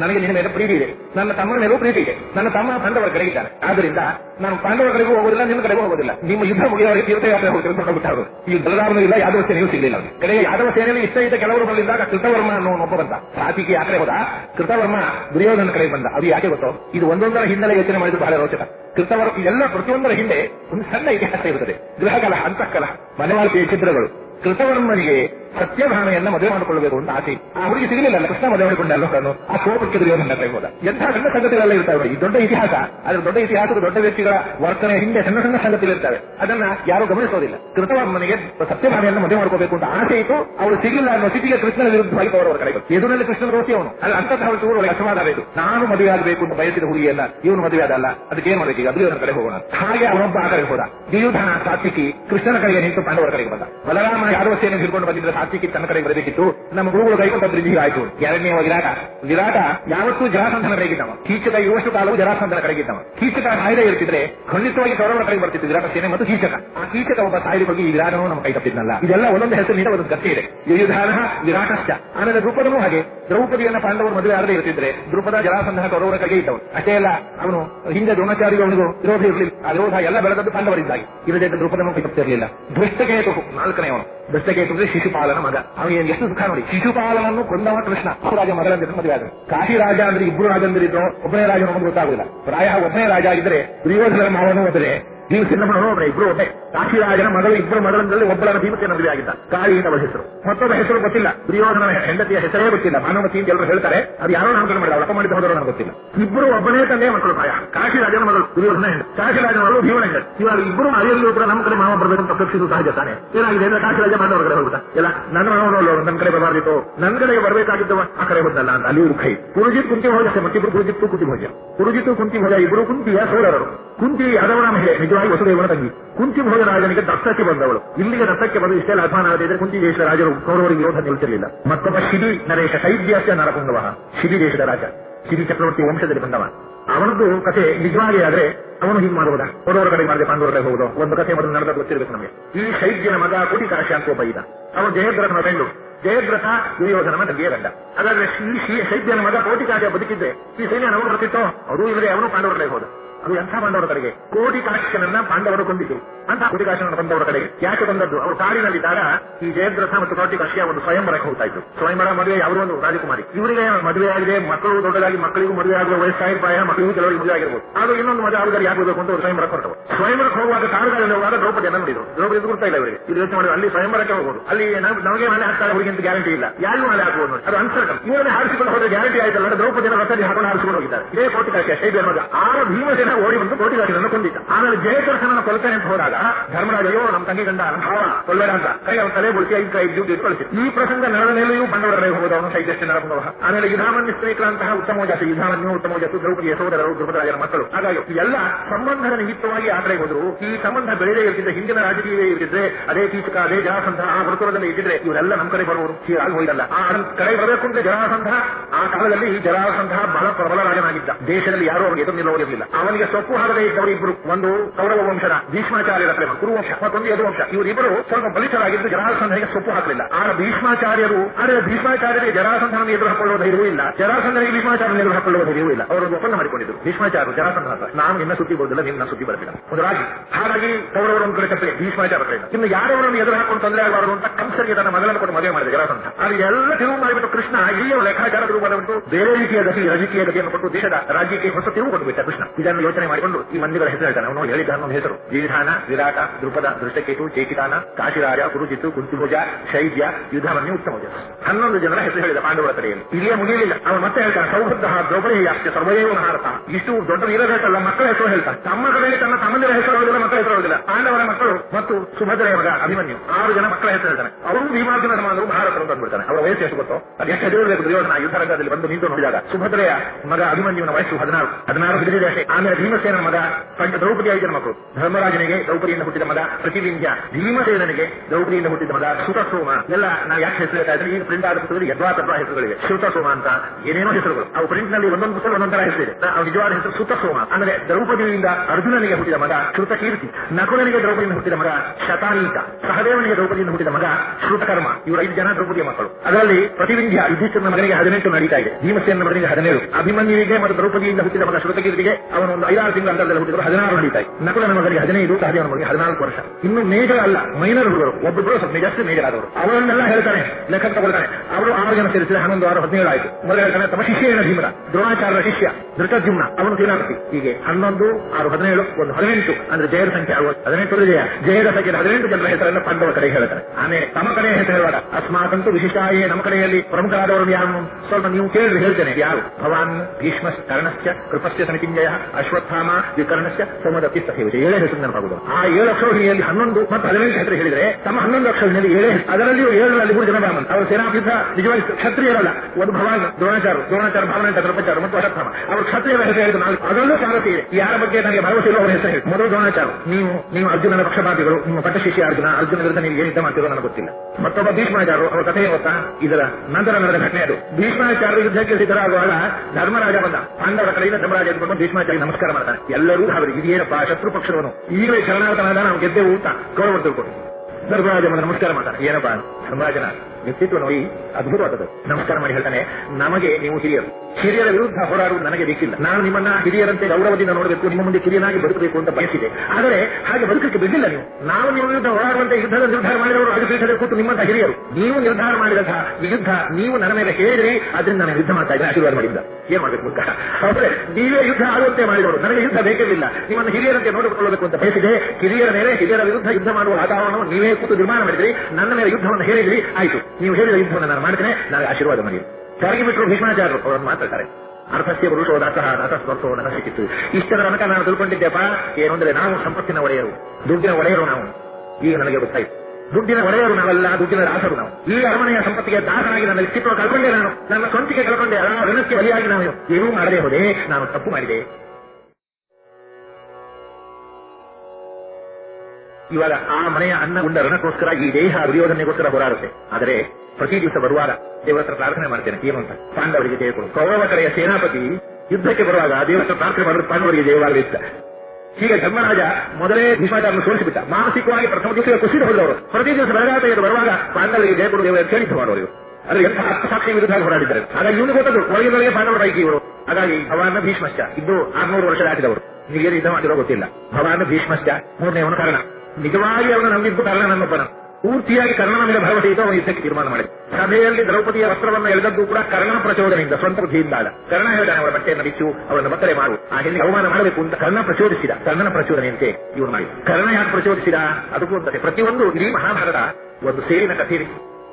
ನನಗೆ ನಿನ್ನ ಮೇಲೆ ಪ್ರೀತಿ ಇದೆ. ನನ್ನ ತಮ್ಮನ ಮೇಲೂ ಪ್ರೀತಿ ಇದೆ. ನನ್ನ ತಮ್ಮ ಪಾಂಡವರ ಕಡೆ ಇದ್ದಾನೆ. ಆದ್ರಿಂದ ನಾನು ಪಾಂಡವರ ಕಡೆಗೂ ಹೋಗೋದಿಲ್ಲ ನಿಮ್ಮ ಕಡೆಗೂ ಹೋಗೋದಿಲ್ಲ. ನಿಮ್ಮ ಯುದ್ಧ ಮುಗಿಯವರಿಗೆ ತೀರ್ಥಯಾತ್ರೆ ಹೋಗಿ ತಿಳ್ಕೊಂಡು ಈ ಬಲರಾಮನು ಇಲ್ಲ ಯಾದವ ಸೇನೆಯೂ ಸಿಗಲಿಲ್ಲ. ಕಡೆಗೆ ಯಾದವ ಸೇನೆಯಲ್ಲಿ ಇಷ್ಟ ಇದ್ದ ಕೆಲವರು ಬಂದಿದ್ದಾಗ ಕೃತವರ್ಮ ಅನ್ನೋ ಒಬ್ಬ ಬಂದ. ಸಾತಿಗೆ ಯಾತ್ರೆ ಹೋದ. ಕೃತವರ್ಮ ದುರ್ಯೋಧನ ಕಡೆ ಬಂದ. ಅದು ಯಾಕೆ ಗೊತ್ತೋ? ಇದು ಒಂದೊಂದರ ಹಿನ್ನೆಲೆ ಯೋಚನೆ ಮಾಡಿದ್ರು ಬಹಳ ರೋಚಕ. ಕೃತವರ್ಮ ಎಲ್ಲ ಪ್ರತಿಯೊಂದರ ಹಿಂದೆ ಒಂದು ಸಣ್ಣ ಇತಿಹಾಸ ಇರುತ್ತದೆ. ಗೃಹಕಲ ಅಂತಃಕಲ ಮನೆವಾಳ್ಕೆಯ ಚಿತ್ರಗಳು ಕೃತವರ್ಮನಿಗೆ ಸತ್ಯಭಾಮೆಯನ್ನ ಮದುವೆ ಮಾಡಿಕೊಳ್ಳಬೇಕು ಅಂತ ಆಸೆ ಆ ಹುಡುಗಿ ಸಿಗಲಿಲ್ಲ ಕೃಷ್ಣ ಮದುವೆ ಮಾಡಿಕೊಂಡಲ್ಲ ಅಲ್ಲೋಕನು ಆ ಕೋಪಕ್ಕೆ ದುರ್ಯೋಧನ ಹೋದ ಎಂಥ ಸಣ್ಣ ಸಂಗತಿಗಳೆಲ್ಲ ಇರ್ತಾವೆ ಈ ದೊಡ್ಡ ಇತಿಹಾಸ ಅದರ ದೊಡ್ಡ ಇತಿಹಾಸದ ದೊಡ್ಡ ವ್ಯಕ್ತಿಗಳ ವರ್ತನೆ ಹಿಂದೆ ಸಣ್ಣ ಸಣ್ಣ ಸಂಗತಿಗಳಿರ್ತವೆ ಅದನ್ನ ಯಾರು ಗಮನಿಸೋದಿಲ್ಲ. ಕೃತವರ್ಮನಿಗೆ ಸತ್ಯಭಾಮೆಯನ್ನು ಮದುವೆ ಮಾಡ್ಕೋಬೇಕು ಅಂತ ಆಸೆ ಇತ್ತು. ಅವಳು ಸಿಗಲಿಲ್ಲ ಅನ್ನೋ ಸ್ಥಿತಿಗೆ ಕೃಷ್ಣನ ವಿರುದ್ಧವಾಗಿ ಅವರವರ ಕಡೆ ಎದುರಲ್ಲಿ ಕೃಷ್ಣನ ರೋಸಿ ಅವನು. ಅಲ್ಲಿ ಅಂತಹ ಒಳಗೆ ಅಸಮಾಧಾನ ನಾನು ಮದುವೆ ಆಗಬೇಕು ಅಂತ ಬಯಸಿದ ಹುಡುಗಿಯಲ್ಲ, ಇವನು ಮದುವೆ ಆದಲ್ಲ, ಅದಕ್ಕೆ ಏನ್ ಮಾಡಬೇಕು ಈಗ? ದುರ್ಯೋಧನ ಕಡೆ ಹೋಗೋಣ ಹಾಗೆ ಅವನೊಬ್ಬ ಆ ಕಡೆ ಹೋದ. ದುರ್ಯೋಧನ ಸಾತ್ವಿಕಿ ಕೃಷ್ಣನ ಕಡೆಗೆ ನಿಂತು ಪಾಂಡವರ ಕಡೆಗೆ ಬಂದ. ಬಲರಾಮ ಯಾರೋ ಸೇನೆ ಹಿಡ್ಕೊಂಡು ಬಂದಿದ್ರೆ ಸಾತ್ವಿಕಿ ತನ್ನ ಕಡೆಗೆ ಬರಬೇಕಿತ್ತು. ನಮ್ಮ ಗುರುಗಳು ಕೈಗೊಂಡ ಬ್ರಿಡ್ಜಿ ಆಯ್ತು. ಎರಡನೇ ವಿರಾಟ. ವಿರಾಟ ಯಾವತ್ತೂ ಜರಾಸಂಧನ ಕಡೆಗಿದ್ದವ ಕೀಚಕ ಇರುವಷ್ಟು ಕಾಲವು ಜರಾಸಂಧನ ಕಡೆಗಿದ್ದವ ಕೀಚಕ ಸಾಯದೇ ಇರ್ತಿದ್ರೆ ಖಂಡಿತವಾಗಿ ಕೌರವರ ಕಡೆಗೆ ಬರ್ತಿತ್ತು ವಿರಾಟ ಸೇನೆ ಮತ್ತು ಕೀಚಕ. ಆ ಕೀಚಕ ಒಬ್ಬ ಸಾಯಿದ ಬಗ್ಗೆ ಈ ವಿರಾಟನು ನಮ್ಮ ಕೈ ತಪ್ಪಿದ್ನಲ್ಲ. ಇದೆಲ್ಲ ಒಂದೊಂದು ಹೆಸರಿನಿಂದ ಒಂದು ಗತಿ ಇದೆ. ಯುಧಾನ ವಿರಾಟಶ್ಚ. ಆಮೇಲೆ ದ್ರುಪದನೂ ಹಾಗೆ. ದ್ರೌಪದಿಯನ್ನ ಪಾಂಡವರು ಮದುವೆ ಆಡದೇ ಇರ್ತಿದ್ರೆ ದ್ರುಪದ ಜರಾಸಂಧನ ಕೌರವರ ಕೈಗೆ ಇದ್ದವನು ಅಷ್ಟೇ ಅಲ್ಲ, ಅವನು ಹಿಂದೆ ದ್ರೋಣಾಚಾರ್ಯ ವಿರೋಧ ಇರಲಿಲ್ಲ. ಆ ವಿರೋಧ ಎಲ್ಲ ಬೆಳೆದದ್ದು ಪಾಂಡವರಿದ್ದಾಗಿ. ಇಲ್ಲದೆ ದ್ರುಪದನು ಕೈ ತಪ್ಪಿರಲಿಲ್ಲ. ಧೃಷ್ಟಕೇತು ನಾಲ್ಕನೇ ಅವನು. ಧೃಷ್ಟಕೇತು ಅಂದ್ರೆ ಶಿಶುಪಾಲನ ಮಗ. ಅವನಿಗೆ ಎಷ್ಟು ಸುಖ ನೋಡಿ. ಶಿಶುಪಾಲನನ್ನು ಕೊಂದವ ಕೃಷ್ಣ. ರಾಜ ಮೊದಲ ಮದುವೆ ಆದ್ರೆ. ಕಾಶಿ ರಾಜ ಅಂದ್ರೆ ಇಬ್ಬರು ರಾಜಂದಿರಿದ್ರು ಒಬ್ಬನೇ ರಾಜ ನಮಗೆ ಗೊತ್ತಾಗುದಿಲ್ಲ. ಪ್ರಾಯ ಒಬ್ಬನೇ ರಾಜ ಆಗಿದ್ರೆ ದುರ್ಯೋಧನ ಮಾವನು ಒಬ್ಬನೇ. ಭೀಮಸೇನ ನೋಡ್ರೆ ಇಬ್ರು ಕಾಶಿ ಕಾಶಿರಾಜನ ಮಗಳು ಇಬ್ಬರು ಮಗಳಲ್ಲಿ ಒಬ್ಬರ ಭೀಮಸೇನ ಮದುವೆ ಆಗಿದ್ದ. ಕಾಳಿ ಅಂತ ಹೆಸರು. ಮತ್ತೊಬ್ಬ ಹೆಸರು ಗೊತ್ತಿಲ್ಲ. ದುರ್ಯೋಧನ ಹೆಂಡತಿಯ ಹೆಸರೇ ಗೊತ್ತಿಲ್ಲ. ಮಾನವತಿ ಅಂತ ಎಲ್ಲರೂ ಹೇಳ್ತಾರೆ. ಅದು ಯಾರೋ ನಾಮಕರಣ ಮಾಡಿದ ಅಳಕ ಮಾಡಿದ ಹೋದರೂ ಗೊತ್ತಿಲ್ಲ. ಇಬ್ಬರು ಒಬ್ಬನೇ ತಂದೆ ಮಕ್ಕಳು ಪ್ರಾಯ. ಕಾಶಿರಾಜನ ಮಗಳು, ದುರ್ಯೋಧನ ಹೆಂಡತಿ. ಕಾಶಿರಾಜನ ಮಗಳು, ಭೀಮನ ಹೆಂಡತಿ. ಇವಾಗ ಇಬ್ಬರು ಅರಿಯಲ್ಲೂ ಕೂಡ ನಮ್ಮ ಕಡೆ ಮಾವ ಬರಬೇಕು ಅಂತ ಕಕ್ಷಿದು ಸಹಜ ತಾನೆ. ಏನಾಗಿದೆ ಅಂದ್ರೆ ಕಾಶಿರಾಜ ಮಾನವರ ಕಡೆ ಹೋಗುತ್ತಾ ಇಲ್ಲ, ನನ್ನ ಮಾವನವರು ನನ್ನ ಕಡೆ ಬರಬಾರ್ದಿತ್ತು. ನನ್ನ ಕಡೆಗೆ ಬರಬೇಕಾಗಿದ್ದವ, ಆ ಕಡೆ ಬಂದಲ್ಲ ಅಂತ. ಅಲ್ಲಿ ಕೈ. ಕುರುಜಿತ್ ಕುಂತಿ ಭೋಜ ಮತ್ತಿಬ್ರು ಕುರುಜಿತ್ತು ಕುಂತಿ ಹೋಜ ಕುರುಜಿತ್ತು ಕುಂತಿ ಹೋಜ ಇಬ್ಬರು ಕುಂತಿಯ ಸೋರರು ಕುಂತಿ ಅದವರ ಮಹಿಳೆ ನಿಜವಾಗಿ ವಸುದೇವನ ತಂಗಿ. ಕುಂತಿ ಭೋಜರಾಜನಿಗೆ ದತ್ತಕ್ಕೆ ಬಂದವಳು. ಇಲ್ಲಿಗೆ ದತ್ತಕ್ಕೆ ಬಂದು ಇಷ್ಟೆಲ್ಲ ಅಧ್ವಾನ ಇದ್ರೆ ಕುಂತಿ ದೇಶದ ರಾಜರು ಕೌರವರಿಗೆ ವಿರೋಧ ನಿಲ್ತಿರಲಿಲ್ಲ. ಮತ್ತೊಬ್ಬ ಶಿಬಿ ನರೇಶ ಕೈದ್ಯಾಸ್ಯ ನರಪುಂಗವ ಶಿಬಿ ದೇಶದ ರಾಜ. ಶಿಬಿ ಚಕ್ರವರ್ತಿ ವಂಶದಲ್ಲಿ ಬಂದವ. ಅವನದ್ದು ಕಥೆ ನಿಜವಾಗಿ ಆದ್ರೆ ಅವನು ಹಿಂಗ್ ಮಾಡುವುದ? ಕೌರವರ ಕಡೆ ಮಾಡಿದೆ ಪಾಂಡವರ ಕಡೆ ಹೋಗುದು? ಒಂದು ಕಥೆ ಮೊದಲು ನಡೆದ ಗೊತ್ತಿರಬೇಕು ನಮಗೆ. ಈ ಶೈದ್ಯನ ಮಗ ಕುಟಿಕಾಶಿ ಅಂತ ಒಬ್ಬ ಇದ್ದ. ಅವನು ಜಯದ್ರಥನ ಫ್ರೆಂಡು ಜಯದ್ರಥ ದುರ್ಯೋಧನ ತಂಗಿಯ ಗಂಡ. ಹಾಗಾದ್ರೆ ಈ ಶೈದ್ಯನ ಮಗ ಕೋಟಿಕಾಶ ಬದುಕಿದ್ರೆ ಈ ಸೈನ್ಯ ನಮಗೆ ಬರ್ತಿತ್ತೋ? ಅದು ಇಲ್ಲದೆ ಅವನು ಪಾಂಡವರ ಕಡೆ ಹೋದ. ಅದು ಎಂಥ ಪಾಂಡವರ ಕಡೆಗೆ? ಕೋಟಿಕಾಕ್ಷನನ್ನ ಪಾಂಡವರು ಕೊಂದಿದ್ರು. ಅಂತ ಕಾಶನನ್ನು ಬಂದವರ ಕಡೆಗೆ ಯಾಕೆ ಬಂದದ್ದು ಅವರು ಕಾಡಿನಲ್ಲಿದ್ದಾಗ ಈ ಜಯದ್ರಥ ಮತ್ತು ಕೋಟಿಕಾಶಿಯ ಒಂದು ಸ್ವಯಂವರಕ್ಕೆ ಹೋಗ್ತಾ ಇತ್ತು ಸ್ವಯಂವರ ಮದುವೆ ಅವರು ಒಂದು ರಾಜಕುಮಾರಿ. ಇವರಿಗೆ ಮದುವೆ ಆಗಿದೆ, ಮಕ್ಕಳು ದೊಡ್ಡದಾಗಿ, ಮಕ್ಕಳಿಗೂ ಮದುವೆ ಆಗುವ ವಯಸ್ಸಾಗಿ ಪ್ರಾಯ, ಮಕ್ಕಳಿಗೂ ಕೆಲವರಿಗೆ ಮದುವೆ ಆಗಿರ್ಬೋದು. ಅದು ಇನ್ನೊಂದು ಮದುವೆ ಆಗುದಾಗಿ ಆಗಬೇಕು ಅಂತ ಅವರು ಸ್ವಯಂವರಕ್ಕೆ ಹೊರಟವು ಸ್ವಯಂವರಕ್ಕೆ ಹೋಗುವಾಗ ಕಾಡುಗಳಲ್ಲಿ ಹೋಗುವಾಗ ದ್ರೌಪದಿಯನ್ನು ನೋಡಿದ್ರು. ದ್ರೌಪದಿ ಗುರುತಾ ಇಲ್ಲ ಅವರಿಗೆ ಇದು ಯೋಚನೆ ಮಾಡಿದ್ರು ಅಲ್ಲಿ ಸ್ವಯಂವರಕ್ಕೆ ಹೋಗೋದು ಅಲ್ಲಿ ನಮಗೆ ಮನೆ ಹಾಕ್ತಾರೆ ಅವರಿಗೆ ಅಂತ ಗ್ಯಾರಂಟಿ ಇಲ್ಲ. ಯಾರಿಗೂ ಮನೆ ಹಾಕಬಹುದು ಅದು ಅನ್ಸರ್ಕಲ್ ಇವರನ್ನೇ ಹಾರಿಸಿಕೊಂಡು ಹೋದ್ರೆ ಗ್ಯಾರಂಟಿ ಆಯ್ತಲ್ಲ ದ್ರೌಪದಿ ರಥದಲ್ಲಿ ಹಾಕೊಂಡು ಹಾರಿಸಿಕೊಂಡು ಹೋಗಿದ್ದಾರೆ. ಇದೇ ಕೋಟಿಕಾಶಿ ಶೈಬ್ಯ ಮಗ. ಭೀಮಸೇನ ಓಡಿ ಬಂದು ಕೋಟಿಗಾಟಿಗಳನ್ನು ಕೊಂದಿದ್ದ. ಆಮೇಲೆ ಜಯದರ್ಶನನ ಕೊಲ್ತೇನೆ ಅಂತ ಹೋದಾಗ ಧರ್ಮರಾಜಯ್ಯೋ ನಮ್ಮ ತಂಗಿ ಗಂಡ ಭಾವ ಕೊಲ್ಬೇಡ ಅಂತ. ಕೈ ಅವನ ತಲೆ ಬುಳಿಸಿ ಐದು ಕೈ ಡ್ಯೂಟಿ ಕಳಿಸಿ. ಈ ಪ್ರಸಂಗ ಬಂಡವರ ಹೋಗುವುದು ಅವನು ಶೈತ್ಯಸ್ಥ ನರಪುಂಗವ ಆಮೇಲೆ ಯುಧಾಮನ್ಯ ಸ್ನೇಹಿತರಂತಹ ಉತ್ತಮ ಜಾತಿ ಯುಧಾಮನ್ಯು ಉತ್ತಮ ಜಾತಿ ದ್ರೌಪದಿಯ ಸೋದರರು ಧ್ರುವರಾಜರ ಮಕ್ಕಳು. ಹಾಗಾಗಿ ಎಲ್ಲ ಸಂಬಂಧದ ನಿಮಿತ್ತವಾಗಿ ಆದರೆ ಹೋದರು. ಈ ಸಂಬಂಧ ಬೆಳೆದೇ ಇರ್ತಿದ್ರೆ ಹಿಂದಿನ ರಾಜಕೀಯ ಇರ್ತಿದ್ರೆ ಅದೇ ಕೀಚಕ ಅದೇ ಜರಾಸಂಧ ಆ ವೃತ್ತದಲ್ಲಿ ಇದ್ದಿದ್ರೆ ಇವರೆಲ್ಲ ನಮ್ಮ ಕಡೆ ಬರುವರು ಹೀಗಾಗಿ ಹೋಗಿರಲ್ಲ ಆ ಕಡೆ ಬರಬೇಕು ಅಂದ್ರೆ ಜರಾಸಂಧ. ಆ ಕಾಲದಲ್ಲಿ ಈ ಜರಾಸಂಧ ಬಹಳ ಪ್ರಬಲ ರಾಜನಾಗಿದ್ದ. ದೇಶದಲ್ಲಿ ಯಾರು ಅವನಿಗೆ ಎದುರು ನಿಲ್ಲುವುದಿಲ್ಲ ಅವನಿಗೆ ಸೊಪ್ಪು ಹಾಡದೇ ಇದ್ದವರು ಇಬ್ಬರು ಒಂದು ಕೌರವ ವಂಶದ ಭೀಷ್ಮಾಚಾರ್ಯರ ಪ್ರೇಮ ಕುರುವಂಶ, ಮತ್ತೊಂದು ಯದುವಂಶ. ಇವರಿಬ್ಬರು ಸ್ವಲ್ಪ ಬಲಿಷ್ಠರಾಗಿದ್ದು ಜರಾಸಂಧನಿಗೆ ಸೊಪ್ಪು ಹಾಕಲಿಲ್ಲ. ಆಗ ಭೀಷ್ಮಾಚಾರ್ಯರು, ಆದರೆ ಭೀಷ್ಮಾಚಾರ್ಯರಿಗೆ ಜರಾಸಂಧನ ಎದುರು ಹಾಕೊಳ್ಳುವ ಧೈರ್ಯವೂ ಇಲ್ಲ. ಜರಾಸಂಧನಿಗೆ ಭೀಷ್ಮಾಚಾರ್ಯನ ಎದುರು ಹಾಕೊಳ್ಳುವ ಧೈರ್ಯವೂ ಇಲ್ಲ. ಅವರೊಂದು ಒಪ್ಪಂದ ಮಾಡಿಕೊಂಡಿದ್ದರು. ಭೀಷ್ಮಾಚಾರ್ಯರು ಜರಾಸಂಧ ಹತ್ರ ನಾನು ನಿನ್ನ ಸುದ್ದಿ ಬರುದಿಲ್ಲ ನಿನ್ನ ಸುದ್ದಿ ಬರಲಿಲ್ಲ ಒಂದು ರಾಜಿ, ಹಾಗಾಗಿ ಕೌರವರ ಒಂದು ಕಡೆ ತಪ್ಪೆ ಭೀಷ್ಮಾಚಾರ ಪ್ರೇಮ ಇನ್ನು ಯಾರವರನ್ನು ಎದುರು ಹಾಕೊಂಡು ತೊಂದರೆ ಆಗಬಾರದು ಅಂತ ಕಂಸರಿಗೆ ತನ್ನ ಮಗಳನ್ನು ಕೊಟ್ಟು ಮದುವೆ ಮಾಡಿದ ಜರಾಸಂಧ. ಅದು ಎಲ್ಲ ತಿರುವು ಮಾಡಿಬಿಟ್ಟು ಕೃಷ್ಣ, ಇಲ್ಲಿಯೂ ಲೆಕ್ಕಾಚಾರ ತಿರುವು ಮಾಡಿಬಿಟ್ಟು ಬೇರೆ ರೀತಿಯ ಗತಿ, ರಾಜಕೀಯ ಗತಿಯನ್ನು ಕೊಟ್ಟು ದೇಶದ ರಾಜ್ಯಕ್ಕೆ ಹೊಸ ತಿರುವು ಕೊಟ್ಟುಬಿಟ್ಟ ಕೃಷ್ಣ. ಇದನ್ನು ಯೋಚನೆ ಮಾಡಿಕೊಂಡು ಈ ಮಂದಿಗಳ ಹೆಸರು ಹೇಳ್ತಾನೆ. ಅವನು ಹೇಳಿದ ಅನ್ನೋ ಹೆಸರು. ವಿಧಾನ ವಿರಾಟ ದೃಪದ ದೃಷ್ಟಕೇತು, ಚೇಕಿತಾನ ಕಾಶಿರಾಜ ಕುರುಜಿತ್ತು ಕುಂತಿಭುಜ ಶೈದ್ಯ ಯುಧಮನ್ಯು ಜನ ಹನ್ನೊಂದು ಜನರ ಹೆಸರು ಹೇಳಿದ ಪಾಂಡವರ ಕಡೆಯಲ್ಲಿ. ಇಲ್ಲಿಯೇ ಮುಗಿಯಲಿಲ್ಲ. ಅವನು ಮತ್ತೆ ಹೇಳ್ತಾನೆ, ಸೌಹೃದ ದ್ರೌಪದಿಯಾಸ್ತಿ ಸರ್ವದೇವ ಭಾರತ ಇಷ್ಟು ದೊಡ್ಡ ವೀರರೇಟಲ್ಲ, ಮಕ್ಕಳ ಹೆಸರು ಹೇಳ್ತಾನೆ. ತಮ್ಮ ಕಡೆಯಲ್ಲಿ ತನ್ನ ತಮ್ಮಂದಿರ ಹೆಸರು ಹೇಳೋದಿಲ್ಲ ಮಕ್ಕಳ ಹೆಸರು ಹೋಗಿಲ್ಲ ಪಾಂಡವರ ಮಕ್ಕಳು ಮತ್ತು ಸುಭದ್ರೆಯ ಮಗ ಅಭಿಮನ್ಯು. ಆರು ಜನ ಮಕ್ಕಳ ಹೆಸರು ಹೇಳ್ತಾನೆ. ಅವರು ಭೀಮಾರ್ಜುನ ಸಮಾನರು ಅಂತ ಬಂದ್ಬಿಡ್ತಾನೆ ಅವರ ವಯಸ್ಸು ಎಷ್ಟು ಗೊತ್ತೋ? ಅದು ಎಷ್ಟು ಎದುರಬೇಕು ದುರ್ಯೋಧನ ಯುದ್ಧರಂಗದಲ್ಲಿ ಬಂದು ನಿಂತು ನೋಡಿದಾಗ ಸುಭದ್ರೆಯ ಮಗ ಅಭಿಮನ್ಯುವಿನ ವಯಸ್ಸು ಹದಿನಾರು. ಹದಿನಾರು ಹಿಡಿದಿದೆ ಅಷ್ಟೇ. ಆಮೇಲೆ ಭೀಮಸೇನ ಮಗ ಪಂಡ ದ್ರೌಪದಿ ಐದು ಜನ ಮಕ್ಕಳು. ಧರ್ಮರಾಜನಿಗೆ ದ್ರೌಪದಿಯಿಂದ ಹುಟ್ಟಿದ ಮಗ ಪ್ರತಿವಿಂಧ್ಯ ಭೀಮಸೇನನಿಗೆ ದ್ರೌಪದಿಯಿಂದ ಹುಟ್ಟಿದ ಮಗ ಸುತಸೋಮ ಎಲ್ಲ ನಾವು ಯಾಕೆ ಹೆಸರು ಹೇಳ್ತಾ ಈಗ ಪ್ರಿಂಟ್ ಆದ ಪುಸ್ತಕದಲ್ಲಿ ಯದ್ವಾ ತದ್ವಾ ಹೆಸರುಗಳಿವೆ. ಸುತಸೋಮ ಅಂತ ಏನೇನೋ ಹೆಸರುಗಳು. ಅವು ಪ್ರಿಂಟ್ನಲ್ಲಿ ಒಂದೊಂದು ಪುಸ್ತಕ ಒಂದೊಂದರ ಹೆಸರಿದೆ. ಅವ್ರ ನಿಜವಾದ ಹೆಸರು ಸುತಸೋಮ ಅಂದ್ರೆ ದ್ರೌಪದಿಯಿಂದ ಅರ್ಜುನನಿಗೆ ಹುಟ್ಟಿದ ಮಗ ಶ್ರುತಕೀರ್ತಿ. ನಕುಲನಿಗೆ ದ್ರೌಪದಿಯಿಂದ ಹುಟ್ಟಿದ ಮಗ ಶತಾನೀತ. ಸಹದೇವನಿಗೆ ದ್ರೌಪದಿಯಿಂದ ಹುಟ್ಟಿದ ಮಗ ಶ್ರುತಕರ್ಮ. ಇವರು ಐದು ಜನ ದ್ರೌಪದಿಯ ಮಕ್ಕಳು. ಅದರಲ್ಲಿ ಪ್ರತಿವಿಂಧ್ಯ ಯುಧಿಷ್ಠಿರನ ಮಗನಿಗೆ ಹದಿನೆಂಟು ನಡೀತಾ ಇದೆ ಭೀಮಸೇನ ಮಗನಿಗೆ ಹದಿನೇಳು. ಅಭಿಮನ್ಯುವಿಗೆ ಮತ್ತು ದ್ರೌಪದಿಯಿಂದ ಹುಟ್ಟಿದ ಮಗ ಶ್ರುತಕೀರ್ತಿಗೆ ಅವನು ಒಂದು ಐದಾರು ತಿಂಗಳ ಅಂತರದಲ್ಲಿ ಹುಟ್ಟಿದ್ರು, ಹದಿನಾರು ನಡೀತಾ ನಕುಲ ನಮ್ಮ ಮಗನಿಗೆ ಹದಿನೈದು ಸಹದೇವನ ಮಗನಿಗೆ ಹದಿನಾಲ್ಕು ವರ್ಷ. ಇನ್ನು ಮೇಜರ್ ಅಲ್ಲ ಮೈನರ್ ಹುಡುಗರು. ಒಬ್ಬೊಬ್ಬರು ಸ್ವಲ್ಪ ನಿಜಷ್ಟು ಮೇಜರ್ ಆದವರು. ಅವರನ್ನೆಲ್ಲ ಹೇಳ್ತಾನೆ ಲೆಕ್ಕ ತಗೊಳ್ತಾನೆ. ಅವರು ಆರು ಜನ ಸೇರಿಸಿದ್ರೆ ಹನ್ನೊಂದು ಆರು ಹದಿನೇಳು ಆಯಿತು. ಮೊದಲು ಹೇಳ್ತಾರೆ ತಮ್ಮ ಶಿಷ್ಯ ಏನ ಭೀಮರ ದ್ರೋಣಾಚಾರ್ಯರ ಶಿಷ್ಯ, ಧೃತದ್ಯುಮ್ನ. ಅವನು ಸೇನಾಪತಿ. ಹೀಗೆ ಹನ್ನೊಂದು, ಆರು, ಹದಿನೇಳು, ಒಂದು ಹದಿನೆಂಟು, ಅಂದ್ರೆ ಜಯದ ಸಂಖ್ಯೆ ಅರವತ್ತು ಹದಿನೆಂಟು ಜಯ. ಜಯದ ಸಂಖ್ಯೆ ಹದಿನೆಂಟು ಜನರ ಹೆಸರನ್ನು ಪಾಂಡವ ಕಡೆ ಹೇಳ್ತಾರೆ. ಆಮೇಲೆ ತಮ್ಮ ಕಡೆ ಹೆಸರು ಹೇಳುವಾಗ, ಅಸ್ಮಾಕಂತೂ ವಿಶಿಷ್ಟಾಯೇ ನಮ್ಮ ಕಡೆಯಲ್ಲಿ ಪ್ರಮುಖರಾದವರು ಯಾರು? ಸ್ವಲ್ಪ ನೀವು ಕೇಳಿ ಹೇಳ್ತೇನೆ. ಯಾರು? ಭವಾನ್ ಭೀಷ್ಮ ಕರ್ಣಶ್ಚ ಕೃಪಸ್ಯ ಸಮಿತಿಂಜಯ ಅಶ್ವತ್ಥಾಮ ವಿಕರ್ಣಶ್ಚ ಸಹಿ ವಿಷಯ ಏಳೇ ಹೆಸರು ನೆನಪಾಗುವುದು. ಆ ಏಳು ಅಕ್ಷೋಹಿಣಿಯಲ್ಲಿ ಹನ್ನೊಂದು ಮತ್ತು ಹದಿನೆಂಟು ಹೆಸರು ಹೇಳಿದ್ರೆ ತಮ್ಮ ಹನ್ನೊಂದು ಅಕ್ಷೋಹಿಣಿಯಲ್ಲಿ ಏಳೇ ಅದರಲ್ಲಿಯೂ ಏಳರಲ್ಲಿ ಮೂರು ಜನ ಬ್ರಾಹ್ಮಣ ಅವರು ಸೇನಾಪಿತ ನಿಜವಾಗಿ ಕ್ಷತ್ರಿಯರಲ್ಲ ಒಂದು ಭವಾನ್ ದ್ರೋಣಾಚಾರ ದ್ರೋಣಾಚಾರ್ಯ ಭಾವನೆ ಕೃಪಾಚಾರ ಮತ್ತು ಅಶ್ವತ್ಥಾಮ ಅವರು ಕ್ಷತ್ರಿಯರ ಹೆಸರು ಹೇಳಿದ್ರು ನಾಲ್ಕು. ಅದರಲ್ಲೂ ಸಾರಥಿ ಇದೆ. ಯಾರ ಬಗ್ಗೆ ನನಗೆ ಭರವಸೆ ಇಲ್ಲ ಅವರ ಹೆಸರು ಹೇಳಿ. ಮೊದಲು ದ್ರೋಣಾಚಾರ ನೀವು ನೀವು ಅರ್ಜುನನ ಪಕ್ಷಪಾತಿಗಳು, ನಿಮ್ಮ ಪಟ್ಟ ಶಿಷ್ಯ ಅರ್ಜುನ ಅರ್ಜುನ ವಿರುದ್ಧ ನೀವು ಏನಿದ್ದ ಮಾತಿರೋ ನನಗೆ ಗೊತ್ತಿಲ್ಲ. ಮತ್ತೊಬ್ಬ ಭೀಷ್ಮಾಚಾರ್ಯರು, ಅವರ ಕಥೆ ಗೊತ್ತಾ ಇದರ ನಂತರ ನಡೆದ ಘಟನೆ ಅದು. ಭೀಷ್ಮಾಚಾರ್ಯ ಯುದ್ಧಕ್ಕೆ ಸಿದ್ಧರಾಗುವಾಗ ಧರ್ಮರಾಜ ಬಂದ. ಪಾಂಡವರ ಕಡೆಯಿಂದ ಧರ್ಮರಾಜ ಭೀಷ್ಮಾಚಾರ್ಯ ನಮಸ್ಕಾರ ಮಾಡ್ತಾನೆ. ಎಲ್ಲರೂ ಅವರಿಗೆ ಇದೇನಪ್ಪ ಶತ್ರು ಪಕ್ಷದವನು. ಈಗಲೇ ಶರಣಾರ್ಥನಾದ ನಾವು ಗೆದ್ದೆವು ಅಂತ ಗೌರವ ತಿಳ್ಕೊಂಡು ಧರ್ಮರಾಜ ನಮಸ್ಕಾರ ಮಾಡ್ತಾನೆ. ಏನಪ್ಪ? ಧರ್ಮರಾಜನ ವ್ಯಕ್ತಿತ್ವ ನೋಡಿ ಅದ್ಭುತವಾದದ್ದು. ನಮಸ್ಕಾರ ಮಾಡಿ ಹೇಳ್ತಾನೆ, ನಮಗೆ ನೀವು ಹಿರಿಯರು. ಹಿರಿಯರ ವಿರುದ್ಧ ಹೋರಾಡುವುದು ನನಗೆ ಬೇಕಿಲ್ಲ. ನಾನು ನಿಮ್ಮನ್ನ ಹಿರಿಯರಂತೆ ಗೌರವದಿಂದ ನೋಡಬೇಕು, ನಿಮ್ಮ ಮುಂದೆ ಕಿರಿಯನಾಗಿ ಬದುಕಬೇಕು ಅಂತ ಬಯಸಿದೆ. ಆದರೆ ಹಾಗೆ ಬದುಕಕ್ಕೆ ಬಿಡ್ಲಿಲ್ಲ ನೀವು. ನಾವು ನಿಮ್ಮ ವಿರುದ್ಧ ಹೋರಾಡುವಂತೆ ಯುದ್ಧದ ನಿರ್ಧಾರ ಮಾಡಿದವರು ಅದು ಪೀಠದಲ್ಲಿ ಕೂತು ನಿಮ್ಮಂತ ಹಿರಿಯರು. ನೀವು ನಿರ್ಧಾರ ಮಾಡಿದಂತಹ ಯುದ್ಧ ನೀವು ನನ್ನ ಮೇಲೆ ಹೇಳಿದ್ರಿ ಅದರಿಂದ ನಾನು ಯುದ್ಧ ಮಾಡ್ತಾ ಇದ್ದೇನೆ, ಆಶೀರ್ವಾದ ಮಾಡಿದ್ದ. ಏನ್ ಮಾಡಬೇಕು ಮುಖ ಅವರೇ ನೀವೇ ಯುದ್ಧ ಆಗುವಂತೆ ಮಾಡಿದವರು. ನನಗೆ ಯುದ್ಧ ಬೇಕಿರಲಿಲ್ಲ. ನಿಮ್ಮನ್ನು ಹಿರಿಯರಂತೆ ನೋಡಿಕೊಳ್ಳಬೇಕು ಅಂತ ಬಯಸಿದೆ. ಹಿರಿಯರ ಮೇಲೆ ಹಿರಿಯರ ವಿರುದ್ಧ ಯುದ್ಧ ಮಾಡುವ ವಾತಾವರಣವನ್ನು ನೀವೇ ಕೂತು ನಿರ್ಮಾಣ ಮಾಡಿದ್ರಿ. ನನ್ನ ಮೇಲೆ ಯುದ್ಧವನ್ನು ಹೇಳಿದ್ರಿ ಆಯ್ತು. ನೀವು ಹೇಳಿದ ಯುದ್ಧವನ್ನು ನಾನು ಮಾಡ್ತೇನೆ ನನಗೆ ಆಶೀರ್ವಾದ ಮಾಡಿ ಸಾರಿಗೆ ಬಿಟ್ಟರು ಭೀಷ್ಮಾಚಾರ್ಯರು, ಅವರನ್ನು ಮಾತಾಡ್ತಾರೆ. ಅರ್ಥಸ್ಯ ಪುರುಷೋ ದಾಸಃ ನತಸ್ವರ್ಥೋ ನತಸಿಕ್ಕಿತ್ತು ಇಷ್ಟರ ತನಕ ನಾನು ತಿಳ್ಕೊಂಡಿದ್ದೆಪ್ಪ? ಏನು ಅಂದ್ರೆ ನಾವು ಸಂಪತ್ತಿನ ಒಡೆಯರು, ದುಡ್ಡಿನ ಒಡೆಯರು ನಾವು. ಈಗ ನನಗೆ ಗೊತ್ತಾಯ್ತು. ದುಡ್ಡಿನ ಒಡೆಯರು ನಾವೆಲ್ಲ, ದುಡ್ಡಿನ ದಾಸರು ನಾವು. ಈ ಅರಮನೆಯ ಸಂಪತ್ತಿಗೆ ದಾಸನಾಗಿ ನನ್ನ ಚಿತ್ರ ಕಳ್ಕೊಂಡೆ ನಾನು. ನನ್ನ ಸ್ವಂತಿಗೆ ಕಳ್ಕೊಂಡೆ, ಆ ಋಣಕ್ಕೆ ಬಲಿಯಾಗಿ ನಾವು ಏನೂ ಮಾಡದೆ ಹೋದೆ, ನಾನು ತಪ್ಪು ಮಾಡಿದೆ. ಇವಾಗ ಆ ಮನೆಯ ಅನ್ನ ಉಂಡ ಋಣಕ್ಕೋಸ್ಕರ ಈ ದೇಹ ದುರ್ಯೋಧನೆಗೋಸ್ಕರ ಹೋರಾಡುತ್ತೆ. ಆದರೆ ಪ್ರತಿ ದಿವಸ ಬರುವಾಗ ದೇವರ ಹತ್ರ ಪ್ರಾರ್ಥನೆ ಮಾಡ್ತೇನೆ ಏನು ಅಂತ ಪಾಂಡವರಿಗೆ ದೇವರು ಕೌರವ ಕಡೆಯ ಸೇನಾಪತಿ ಯುದ್ಧಕ್ಕೆ ಬರುವಾಗ ದೇವರ ಹತ್ರ ಪ್ರಾರ್ಥನೆ ಮಾಡಲು ಪಾಂಡವರಿಗೆ ಜಯವಾಗಲಿಲ್ಲ ಹೀಗೆ ಧರ್ಮರಾಜ ಮೊದಲೇ ಭೀಷ್ಮಾಚಾರ್ಯನ್ನು ಸೋಲಿಸಿಬಿಟ್ಟ. ಮಾನಸಿಕವಾಗಿ ಪ್ರಥಮ ದಿವಸ ಕುಸಿದು ಹೋದವರು. ಪ್ರತಿ ದಿವಸ ಬೆಳಗಾತ ಬರುವಾಗ ಪಾಂಡವರಿಗೆ ದೇವರು ದೇವರು ಕೇಳಿದ್ದು ಮಾಡೋರು ಅಂದ್ರೆ ಎಂತ ಹಸ್ತಸಾಕ್ಷಿ ವಿರುದ್ಧ ಹೋರಾಡಿದ್ದಾರೆ. ಹಾಗಾಗಿ ಇವನು ಗೊತ್ತದು ಒಳಗಿನೊಳಗೆ ಪಾಂಡವರ ಇವರು. ಹಾಗಾಗಿ ಭವಾನ ಭೀಷ್ಮಶ್ಚ. ಇದು ಆರ್ನೂರು ವರ್ಷ ದಾಟಿದವರು ನಿಮಗೆ ಯುದ್ಧ ಮಾಡಿರೋ ಗೊತ್ತಿಲ್ಲ. ಭವಾನ ಭೀಷ್ಮಶ್ಚ ಮೂರನೇವನು ಕಾರಣ ನಿಜವಾಗಿ ಅವನು ನಂಬಿದ್ದು ಅಲ್ಲ ಬರ ಪೂರ್ತಿಯಾಗಿ ಕರ್ಣನ ಮೇಲೆ ಭರವಸೆ ಇದ್ದು ಅವನು ಯುದ್ಧಕ್ಕೆ ತೀರ್ಮಾನ ಮಾಡಿದ. ಸಭೆಯಲ್ಲಿ ದ್ರೌಪದಿಯ ವಸ್ತ್ರವನ್ನು ಎಳೆದದ್ದು ಕೂಡ ಕರ್ಣನ ಪ್ರಚೋದನೆಯಿಂದ, ಸ್ವಂತ ಕರ್ಣ ಹೇಳಿದಾನೆ ಅವರ ಬಟ್ಟೆಯನ್ನು ಬಿಚ್ಚು, ಅವರನ್ನು ಬತ್ತರೆ ಮಾಡು. ಆ ಹೆಣ್ಣಿಗೆ ಅವಮಾನ ಮಾಡಬೇಕು ಅಂತ ಕರ್ಣ ಪ್ರಚೋದಿಸಿದ. ಕರ್ಣನ ಪ್ರಚೋದನೆಯಂತೆ ಇವರು ಮಾಡಿ ಕರ್ಣ ಯಾಕೆ ಪ್ರಚೋದಿಸಿದ? ಅದಕ್ಕೂ ಪ್ರತಿಯೊಂದು ಇಡೀ ಮಹಾಭಾರತ ಒಂದು ಸೇರಿನ ಕಥೆ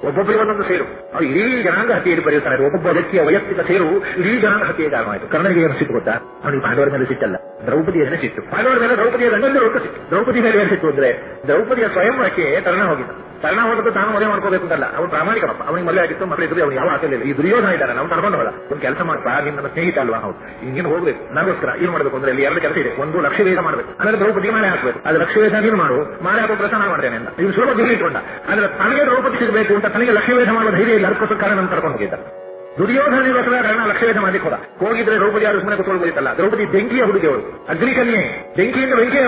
ಒಬ್ಬೊಬ್ಬರಿಗೆ ಒಂದೊಂದು ಸೇರು ಇಡೀ ಜನಾಂಗ ಹತ್ಯೆಯಲ್ಲಿ ಬರೆಯುತ್ತಾರೆ. ಒಬ್ಬೊಬ್ಬ ವ್ಯಕ್ತಿಯ ವೈಯಕ್ತಿಕ ಸೇರು ಇಡೀ ಜನಾಂಗ ಹತ್ಯೆಗೆ ಕಾರಣವಾಯಿತು ಕರ್ಣನಿಗೆ ಏನು ಸಿಟ್ಟು ಗೊತ್ತಾ ಅವನಿಗೆ ಪಾಂಡವರ ಮೇಲೆ ಸಿಟ್ಟಲ್ಲ. ದ್ರೌಪದಿಯ ಮೇಲೆ ಸಿಟ್ಟು. ಪಾಂಡವರ ಮೇಲೆ ದ್ರೌಪದಿಯ ಗಂಡಂದು ರೊಕ್ಕ ಸಿಟ್ಟು. ದ್ರೌಪದಿ ಮೇಲೆ ಏನು ಸಿಟ್ಟು ಅಂದ್ರೆ ದ್ರೌಪದಿಯ ಸ್ವಯಂವರಕ್ಕೆ ತರಣ ಹೋಗಿದ್ದ. ತರಣ ಹೋದದ್ದು ತಾನು ಮದುವೆ ಮಾಡ್ಕೋಬೇಕು ಅಂತಲ್ಲ ಅವನು ಪ್ರಾಮಾಣಿಕಪ್ಪ ಅವನಿಗೆ ಮದುವೆ ಆಗಿತ್ತು ಮಕ್ಕಳಿದ್ರು ಅವನು ಯಾವ ಆಸೆ ಈ ದುರ್ಯೋಧನ ಇದ್ದಾನೆ, ನಾವು ಕರ್ಕೊಂಡವಲ್ಲ ಒಂದು ಕೆಲಸ ಮಾಡ್ತಾ ನಿನ್ನ ಸ್ನೇಹಿತ ಅಲ್ವಾ ಹೌದು. ಹಿಂಗೇನು ಹೋಗ್ಬೇಕು. ನನಗೋಸ್ಕರ ಏನು ಮಾಡಬೇಕು ಅಂದ್ರೆ ಇಲ್ಲಿ ಎರಡು ಕೆಲಸ ಇದೆ. ಒಂದು ಲಕ್ಷ ವೇದ ಮಾಡಬೇಕು. ಅಂದ್ರೆ ದ್ರೌಪದಿ ಮಾಲೆ ಹಾಕಬೇಕು. ಅದು ಲಕ್ಷ ವೇದ ನೀನು ಮಾಡು. ಮಾಲೆ ಹಾಕೋ ಕೆಲಸ ನಾನು ಮಾಡ್ತೇನೆ ಅಂತ. ಇವ್ನು ಸುಲಭ ಗಿರಿ ಇಟ್ಕೊಂಡ. ಆದ್ರೆ ತನಗೆ ದ್ರೌಪದಿ ಸಿಗಬೇಕು ಅಂತ ತನಗೆ ಲಕ್ಷ್ಮೀ ವೇಷ ಮಾಡುವ ಧೈರ್ಯ ಇಲ್ಲ. ಅದಕ್ಕೋಸ್ಕರ ನಾನು ಕರ್ಕೊಂಡು ಹೋಗಿದ್ದ. ಲಕ್ಷವೇಧ ಮಾಡಿ ಹೋದ. ಹೋಗಿದ್ರೆ ದ್ರೌಪದಿ ಯಾರು ಸುಮ್ಮನೆ ಕೂತ್ಕೊಳ್ಬೋದಿತ್ತಲ್ಲ ದ್ರೌಪದಿ ಬೆಂಕಿಯ ಹುಡುಗಿ ಅವಳು. ಅಗ್ನಿಕನ್ಯೆ. ಬೆಂಕಿಯಿಂದ ಬೆಂಕಿ